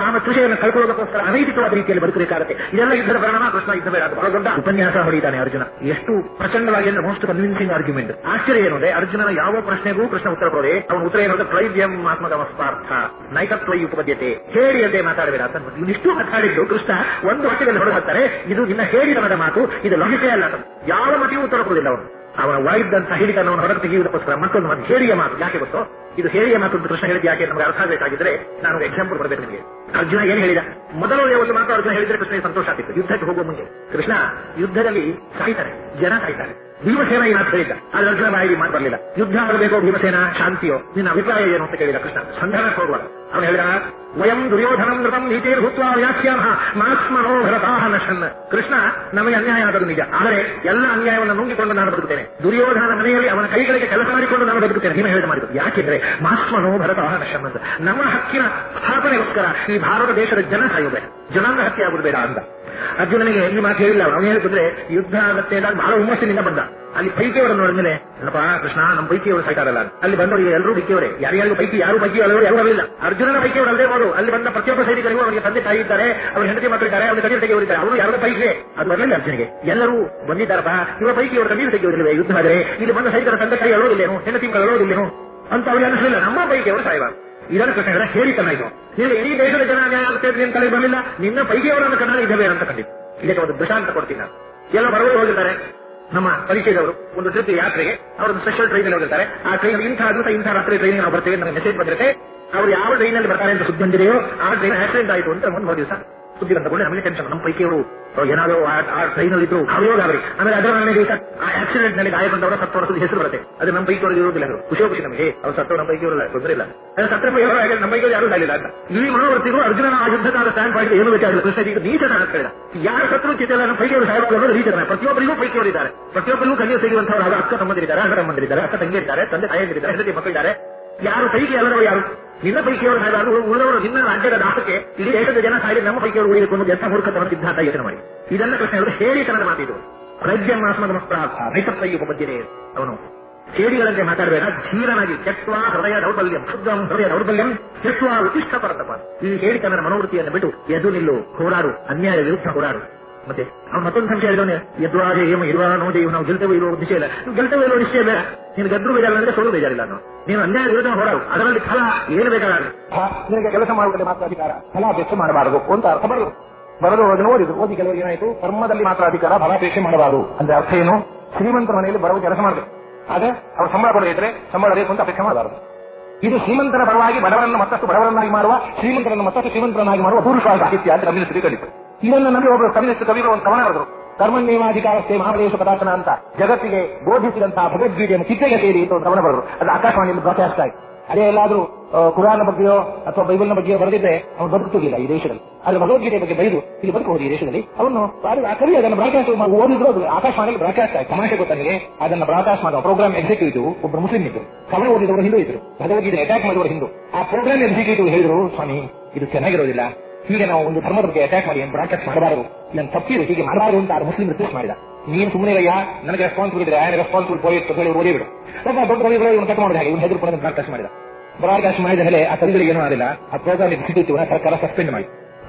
ಕಾಮ ಕೃಷಿಯನ್ನು ಕಳ್ಕೊಳ್ಳೋದಕ್ಕೋಸ್ಕರ ಅನೈತಿಕವಾದ ರೀತಿಯಲ್ಲಿ ಬದುಕಬೇಕಾಗುತ್ತೆ. ಇದೆಲ್ಲ ಯುದ್ಧದ ಪರಿಣಾಮ ಕೃಷ್ಣ ಯುದ್ಧ ಬೇಡ ಬಹಳ ದೊಡ್ಡ ಉಪನ್ಯಾಸ ಹೊಡಿತಾನೆ ಅರ್ಜುನ. ಎಷ್ಟು ಪ್ರಚಂಡವಾಗಿ ಅಂದ್ರೆ ಮೋಸ್ಟ್ ಕನ್ವಿನ್ಸಿಂಗ್ ಆರ್ಗ್ಯುಮೆಂಟ್ ಆಶ್ಚರ್ಯ ಏನು ಅಂದ್ರೆ ಅರ್ಜುನನ ಯಾವ ಪ್ರಶ್ನೆಗೂ ಕೃಷ್ಣ ಉತ್ತರ ಕೊಡದೆ ಅವನು ಉತ್ತರ ಏನು ತ್ರೈವ್ಯಂ ಆತ್ಮದ ಸ್ಪಾರ್ಥ ನೈಕತ್ವ ಉಪಪದ್ಯತೆ. ಹೇಳಿ ಅಂತ ಮಾತಾಡಬೇಡ ಅಂತ ಇಷ್ಟು ಮಾತಾಡಿದ್ದು ಕೃಷ್ಣ ಒಂದು ವಾಕ್ಯದಲ್ಲಿ ಹೊರಗೆ ಹಾಕ್ತಾರೆ ಇದು ನಿನ್ನ ಹೇಳಿದವರ ಮಾತು. ಇದು ಲಭಿಕೆ ಅಲ್ಲ. ಯಾವ ಮತಿಯೂ ಉತ್ತರ ಕೊಡಲಿಲ್ಲ ಅವನು. ಅವನ ಒಳಗಿದ್ದಂತ ಹಿಡಿತನವನ್ನು ಹೊರಗೆ ತೆಗೆಯುವುದಕ್ಕೋಸ್ಕರ ಮತ್ತೊಂದು ಮಾತು. ಹೇಳಿಯ ಮಾತು. ಯಾಕೆ ಗೊತ್ತು? ಇದು ಹೇಳಿಯ ಮಾತು ಕೃಷ್ಣ ಹೇಳಿದ ಯಾಕೆ ನಮಗೆ ಅರ್ಥ ಆಗಬೇಕಾಗಿದ್ರೆ ನಾನು ಎಕ್ಸಾಂಪಲ್ ಬರಬೇಕು ನಿಮಗೆ. ಅರ್ಜುನ ಏನ್ ಹೇಳಿದ? ಮೊದಲು ಒಂದು ಮಾತು ಅರ್ಜುನ ಹೇಳಿದ್ರೆ ಕೃಷ್ಣ ಸಂತೋಷ ಆಗ್ತಿತ್ತು. ಯುದ್ಧಕ್ಕೆ ಹೋಗುವ ಮುಂದೆ ಕೃಷ್ಣ ಯುದ್ಧದಲ್ಲಿ ಸಾಯ್ತಾರೆ. ಜನ ಸಾಯ್ತಾರೆ. ಭೀಮಸೇನ ಏನಾದ್ರು ಹೇಳಿದ್ದ? ಆದ್ರೆ ಅರ್ಜುನ ಬಾಯಿಗೆ ಮಾತು ಬರಲಿಲ್ಲ. ಯುದ್ಧ ಆಗಬೇಕೋ ಭೀಮಸೇನ? ಶಾಂತಿಯೋ? ನಿನ್ನ ಅಭಿಪ್ರಾಯ ಏನು ಅಂತ ಕೇಳಿದ ಕೃಷ್ಣ. ಸಂಧಾನಕ್ಕೆ ಹೋಗುವ. ಅವನು ಹೇಳಿದ, ವಯಂ ದುರ್ಯೋಧನಂ ನೃತಂ ನೀತಿರ್ ಹುತ್ವ ವ್ಯಾಖ್ಯಾನ ಮಾಸ್ಮನೋ ಭರತಾಹ ನಶನ್. ಕೃಷ್ಣ, ನಮಗೆ ಅನ್ಯಾಯ ಆದರೂ ನಿಜ. ಆದರೆ ಎಲ್ಲ ಅನ್ಯಾಯವನ್ನು ನುಂಗಿಕೊಂಡು ನಾನು ಬದುಕುತ್ತೇನೆ. ದುರ್ಯೋಧನ ಮನೆಯಲ್ಲಿ ಅವನ ಕೈಗಳಿಗೆ ಕೆಲಸ ಮಾಡಿಕೊಂಡು ನಾನು ಬದುಕುತ್ತೇನೆ. ಭೀಮ ಹೇಳಿದ ಮಾಡಿದ್ದು ಯಾಕೆಂದ್ರೆ ಮಾಸ್ಮನೋ ಭರತಾಹ ನಶನ್ ಅಂತ. ನಮ್ಮ ಹಕ್ಕಿನ ಸ್ಥಾಪನೆಗೋಸ್ಕರ ಈ ಭಾರತ ದೇಶದ ಜನ ಸಾಯೋಬೇಡ ಜನಾಂಗ ಹತ್ಯೆ ಆಗುದು ಬೇಡ ಅಂತ. ಅರ್ಜುನನಿಗೆ ಈ ಮಾತು ಹೇಳಿಲ್ಲ ಅವನು. ಹೇಳಿದ್ರೆ ಯುದ್ಧ ಆಗತ್ತೆ ಅಂದಾಗ ಬಹಳ ಹುಮ್ಮಸ್ಸಿನಿಂದ ಬಂದ. ಅಲ್ಲಿ ಪೈಕಿಯವರು ನೋಡಿದ್ಮೇಲೆ ಅಲ್ಲಪ್ಪ ಕೃಷ್ಣ ನಮ್ಮ ಪೈಕಿಯವರು ಸಾಯ್ತಾರಲ್ಲ. ಅಲ್ಲಿ ಬಂದವರಿಗೆ ಎಲ್ಲರೂ ಬಿಕ್ಕಿಯವರೇ ಯಾರ್ಯಾರು ಪೈಕಿ, ಯಾರು ಪೈಕಿ ಅಲ್ಲವರು ಯಾರು ಬರಲಿಲ್ಲ ಅರ್ಜುನನ ಪೈಕಿಯವರು ಅಲ್ಲದೆ ಅಲ್ಲಿ ಬಂದ ಪ್ರತಿಯೊಬ್ಬ ಸೈನಿಕರಿಗೂ ಅವರಿಗೆ ತಂದೆ ತಾಯಿ ಇದ್ದಾರೆ, ಅವ್ರ ಹೆಂಡತಿ ಮಕ್ಕಳಿದ್ದಾರೆ ಅವ್ರ ಕಣ್ಣೀರು ತೆಗೆಯವರಿದ್ದಾರೆ ಅವರು ಯಾರು ಪೈಕಿ? ಅದು ಬರಲಿಲ್ಲ ಅರ್ಜುನಿಗೆ. ಎಲ್ಲರೂ ಬಂದಿದ್ದಾರಪ್ಪ. ಇವರ ಪೈಕಿ ಅವರ ಕಣ್ಣೀರು ತೆಗೆಯೋದಿಲ್ಲ ಯುದ್ಧ ಆದರೆ? ಇಲ್ಲಿ ಬಂದ ಸೈನಿಕರ ತಂದೆ ತಾಯಿ ಅಳೋದಿಲ್ಲೇನು? ಹೆಂಡತಿ ಅಳೋದಿಲ್ಲೇನು? ಅಂತ ಅವ್ರಿಗೆ ಅನಿಸಲಿಲ್ಲ. ನಮ್ಮ ಪೈಕಿ ಅವರು ಸಾಯಬಾರದು. ಇದನ್ನು ಕೃಷ್ಣ ಹೇಳಿತನ ಇದು. ನೀವು ಇಡೀ ದೇಶದ ಜನ ನ್ಯಾಯ ಆಗ್ತಾ ಇದ್ರೆ ತಲೆಗೆ ಬರಲಿಲ್ಲ ನಿನ್ನ ಪೈಗೆಯವರನ್ನು ಕನ್ನಡ ಇದ್ದವೇ ಅಂತ ಕಂಡಿದ್ದು. ಇದಕ್ಕೆ ಒಂದು ದೃಷ್ಟಾಂತ ಕೊಡ್ತೀನಿ ನಾನು. ಎಲ್ಲ ಹೋಗಿದ್ದಾರೆ. ನಮ್ಮ ಪರಿಚಯದವರು ಒಂದು ಟ್ರಿಪ್ ಯಾತ್ರೆಗೆ, ಅವರೊಂದು ಸ್ಪೆಷಲ್ ಟ್ರೈನ್ ಹೋಗಿರ್ತಾರೆ ಆ ಟ್ರೈನ್ ಇಂಥ ಅದ್ಭುತ, ಇಂಥ ರಾತ್ರಿ ಟ್ರೈನ್ ನಾವು ಬರ್ತೇವೆ ನನಗೆ ಮೆಸೇಜ್ ಬಂದಿರುತ್ತೆ. ಅವರು ಯಾವ ಟ್ರೈನಲ್ಲಿ ಬರ್ತಾರೆ ಅಂತ ಸುದ್ದಿ ಬಂದಿದೆಯೋ, ಆ ಟ್ರೈನ್ ಆಕ್ಸಿಡೆಂಟ್ ಆಯಿತು ಅಂತ ಒಂದು ದಿವಸ ಸುದ್ದಿ ಬಂದಕೊಂಡು ನಮಗೆ ಟೆನ್ಷನ್ ನಮ್ಮ ಪೈಕಿಯವರು ಏನಾದರೂ ಆ ಟ್ರೈನಲ್ಲಿ ಇದ್ರು ಅವಯೋಗ ಅವರಿ ಆಮೇಲೆ ಅದರ ನನಗೆ ಆ ಆಕ್ಸಿಡೆಂಟ್ನಲ್ಲಿ ಗಾಯ ಬಂದವರ ಸತ್ತವರ ಸುದ್ದಿ ಹೆಸರು ಬರುತ್ತೆ. ಅದು ನಮ್ಮ ಪೈಕಿಯವರು ಇರುವುದಿಲ್ಲ ಅವರು ಖುಷಿ ಖುಷಿ ನಮಗೆ. ಅವ್ರು ಸತ್ತವರು ನಮ್ಮ ಪೈಕಿಯವರಲ್ಲ ತೊಂದರೆ ಇಲ್ಲ. ಅದೇ ಸತ್ರ ಪೈಕಿಯವರು ನಮ್ಮ ಪೈಕಿಯವರು ಯಾರು ಇಲ್ಲ ಅಂತ. ಇಲ್ಲಿ ಮನೋವರ್ತಿಗೂ ಅರ್ಜುನನ ಆ ಯುದ್ಧಕಾಲ ಸ್ಟ್ಯಾಂಡ್ ಪಾಯಿಂಟ್ ಏನು ಬೇಕಾಗಿಲ್ಲ. ಕೃಷ್ಣ ಈಗ ನೀಚನ ಹೇಳಿದ. ಯಾರು ಸತ್ರು ಚಿತ್ರ ನಮ್ಮ ಪೈಕಿಯವರು ಅನ್ನೋದು ನೀಚನ ಪ್ರತಿಯೊಬ್ಬರಿಗೂ ಪೈಕಿಯವರು ಇದ್ದಾರೆ. ಪ್ರತಿಯೊಬ್ಬರಿಗೂ ಕಲಿಯ ಸೇರಿರುವಂತಹ ಅಕ್ಕ ತಮ್ಮಂದಿರಿದ್ದಾರೆ ಅಣ್ಣ ತಮ್ಮಂದಿರಿದ್ದಾರೆ ಅಕ್ಕ ತಂಗಿರಿದ್ದಾರೆ, ತಂದೆ ತಾಯಿಯರಿದ್ದಾರೆ ಹೆಂಡತಿ ಮಕ್ಕಳಿದ್ದಾರೆ. ಯಾರು ಪೈಕಿ ಅಲ್ಲದವರು ಯಾರು? ನಿನ್ನ ಪೈಕಿಯವರು ಸಾಯಬಾರದು ಉಳಿದವರು ನಿನ್ನ ರಾಜ್ಯದ ದಾಸಕ್ಕೆ ಇಡೀ ದೇಶದ ಜನ ಸಾಯಿ ನಮ್ಮ ಪೈಕಿಯವರು ಉಳಿದುಕೊಂಡು ಮೂರ್ಖ ಮೂರ್ಖತನ ಸಿದ್ಧಾಂತ ಯೋಚನೆ ಮಾಡಿ. ಇದನ್ನ ಕೃಷ್ಣ ಅವರು ಹೇಳೀತನದ ಮಾತಿದು ರಜ್ಯಮಾಸ್ಮ ನಮಸ್ಪ್ರಾರ್ಥ ನೈಸತ್ತೈ ಉಪದ್ಯತೆ ಅವನು. ಕೇಡಿಗಳಂತೆ ಮಾತಾಡಬೇಡ, ಧೀರನಾಗಿ ಕೆತ್ವ ಹೃದಯ ದೌರ್ಬಲ್ಯಂ, ಶುದ್ಧಂ ಹೃದಯ ದೌರ್ಬಲ್ಯಂ ಕೆತ್ವ ಉತ್ತಿಷ್ಟ ಪರತಪ. ಈ ಹೇಳಿತನದ ಮನೋವೃತ್ತಿಯನ್ನು ಬಿಟ್ಟು ಎದು ನಿಲ್ಲು, ಹೋರಾಡು, ಅನ್ಯಾಯ ವಿರುದ್ಧ ಹೋರಾಡು. ಮತ್ತೆ ಅವ್ನು ಮತ್ತೊಂದು ಸಂಖ್ಯೆ ಹೇಳಿದವನೇ ಎದುರಾದೆ ಏಮ ಇರುವ ನೋಡಿ ನಾವು ಗೆಲ್ತವೋ ಇರೋ ನಿಶ್ಚಯ ಇಲ್ಲ. ಗೆಲ್ತವೋ ಇರೋ ನಿಶ್ಚಯ ಬೇಡ ನೀನು ಗದ್ರು ಬೇಜಾರಿಲ್ಲ ಅಂದ್ರೆ ಸೋಲು ಬೇಜಾರಿಲ್ಲ ನಾನು ನೀನು ಅನ್ಯಾಯ ವಿರುದ್ಧ ಹೋರಾಡು. ಅದರಲ್ಲಿ ಫಲ ಏನು ಬೇಕಾಗಲ್ಲ ನಿನಗೆ ಕೆಲಸ ಮಾಡುವುದಕ್ಕೆ ಮಾತ್ರ ಅಧಿಕಾರ. ಫಲಾಪೇಕ್ಷೆ ಮಾಡಬಾರದು ಅಂತ ಅರ್ಥ ಬರಲು ಬರಲು ಅದನ್ನು ಓದಿದ್ರು ಓದಿ ಕೆಲವರು ಏನಾಯಿತು? ಕರ್ಮದಲ್ಲಿ ಮಾತ್ರ ಅಧಿಕಾರ ಫಲಾಪೇಕ್ಷೆ ಮಾಡಬಾರದು. ಅಂದ್ರೆ ಅರ್ಥ ಏನು? ಶ್ರೀಮಂತರ ಮನೆಯಲ್ಲಿ ಬರುವ ಕೆಲಸ ಮಾಡಬೇಕು. ಆದ್ರೆ ಅವ್ರ ಸಂಬಳ ಕೊಡದಿದ್ರೆ ಸಂಬಳ ಬೇಕು ಅಂತ ಅಪೇಕ್ಷೆ ಮಾಡಬಾರದು. ಇದು ಶ್ರೀಮಂತರ ಪರವಾಗಿ ಬಡವರನ್ನು ಮತ್ತಷ್ಟು ಬಡವರನ್ನಾಗಿ ಮಾಡುವ, ಶ್ರೀಮಂತರನ್ನು ಮತ್ತಷ್ಟು ಶ್ರೀಮಂತರನ್ನಾಗಿ ಮಾಡುವ ಪುರುಷ ಸಾಹಿತ್ಯ ಅಂತ ನಮಗೆ ಕಲಿತು ಇದನ್ನು ನಮಗೆ ಒಬ್ಬರು ಕಮ್ಯುನಿಸ್ಟ್ ಕವಿಗಳು ಒಂದು ಕವನ ಬರೆದರು. ಕರ್ಮಣ್ಯೇವಾಧಿಕಾರಸ್ಥೆ ಮಹಾದೇಶ ಪದಾರ್ಥನ ಅಂತ ಜಗತ್ತಿಗೆ ಬೋಧಿಸಿದಂತಹ ಭಗವದ್ಗೀತೆಯನ್ನು ಕಿತ್ತೆಗೆ ಸೇರಿ ಅಂತ ಕವನ ಬರೆದರು ಅದು ಆಕಾಶವಾಣಿಯಲ್ಲಿ ಬ್ರಾಡ್ಕಾಸ್ಟ್ ಆಯ್ತು ಅದೇ ಎಲ್ಲಾದ್ರೂ ಕುರಾನ ಬಗ್ಗೆಯೋ ಅಥವಾ ಬೈಬಲ್ನ ಬಗ್ಗೆಯೋ ಬರೆದಿದ್ರೆ ಅವನು ಬದುಕುತ್ತಿಲ್ಲ ಈ ದೇಶದಲ್ಲಿ. ಆದ್ರೆ ಭಗವದ್ಗೀತೆ ಬಗ್ಗೆ ಬೈದು ಇಲ್ಲಿ ಬದುಕಬಹುದು ಈ ದೇಶದಲ್ಲಿ. ಅವನು ಅದು ಕವಿ ಅದನ್ನು ಬ್ರಾಡ್ಕಾಸ್ಟ್ ಓದಿದ್ರು ಅದು ಆಕಾಶವಾಣಿಯಲ್ಲಿ ಬ್ರಾಡ್ಕಾಸ್ಟ್ ಆಯ್ತು. ತಮಾಷೆ ಗೊತ್ತಾಗಿದೆ ಅದನ್ನ ಬ್ರಾಡ್ಕಾಸ್ಟ್ ಮಾಡುವ ಪ್ರೋಗ್ರಾಮ್ ಎಕ್ಸಿಕ್ಯೂಟಿವ್ ಒಬ್ಬರು ಮುಸ್ಲಿಂ ಇದ್ರು. ಕವನ ಓದಿದವರು ಹಿಂದೂ ಇದ್ರು. ಭಗವದ್ಗೀತೆ ಅಟ್ಯಾಕ್ ಮಾಡಿದವರು ಹಿಂದೂ. ಆ ಪ್ರೋಗ್ರಾಮ್ ಎಕ್ಸಿಕ್ಯೂಟಿವ್ ಹೇಳಿದ್ರು, ಸ್ವಾಮಿ, ಇದು ಚೆನ್ನಾಗಿರೋದಿಲ್ಲ. ಹೀಗೆ ನಾವು ಒಂದು ಧರ್ಮದ ಬಗ್ಗೆ ಅಟ್ಯಾಕ್ ಮಾಡಿ ಬ್ರಾಡ್ಕಾಸ್ಟ್ ಮಾಡಬಾರದು. ಇದನ್ನು ತಪ್ಪಿದೆ ಹೀಗೆ ಮಾಡಬಾರದು ಅಂತ ಆರು ಮುಸ್ಲಿಂ ರಿಕ್ವೆಸ್ಟ್ ಮಾಡಿದ. ನೀನು ಸುಮ್ಮನೆ ಅಯ್ಯ, ನನಗೆ ರೆಸ್ಪಾನ್ಸಿಬಲ್ ಇದೆ ಆಯ್ನ ರೆಸ್ಪಾನ್ಸಿಬಲ್ ಪೊಲೀಸ್ ಹೇಳಿ ಓದಿ ಬಿಡು. ಒಬ್ಬ ದೊಡ್ಡ ಕವಿಗಳು ಇವನು ಕಟ್ ಮಾಡಿದ ಹಾಗೆ, ಇವನು ಹೆದರ್ಕೊಂಡು ಬ್ರಾಡ್ಕಾಸ್ಟ್ ಮಾಡಿದ. ಬ್ರಾಡ್ಕಾಸ್ಟ್ ಮಾಡಿದ ಮೇಲೆ ಆ ಕವಿಗಳಿಗೆ ಏನೂ ಆಗಿಲ್ಲ ಆ ಪ್ರೋಗ್ರಾಮ್ ಎಕ್ಸಿಕ್ಯೂಟಿವ್ ಸರ್ಕಾರ ಸಸ್ಪೆಂಡ್ ಮಾಡಿ.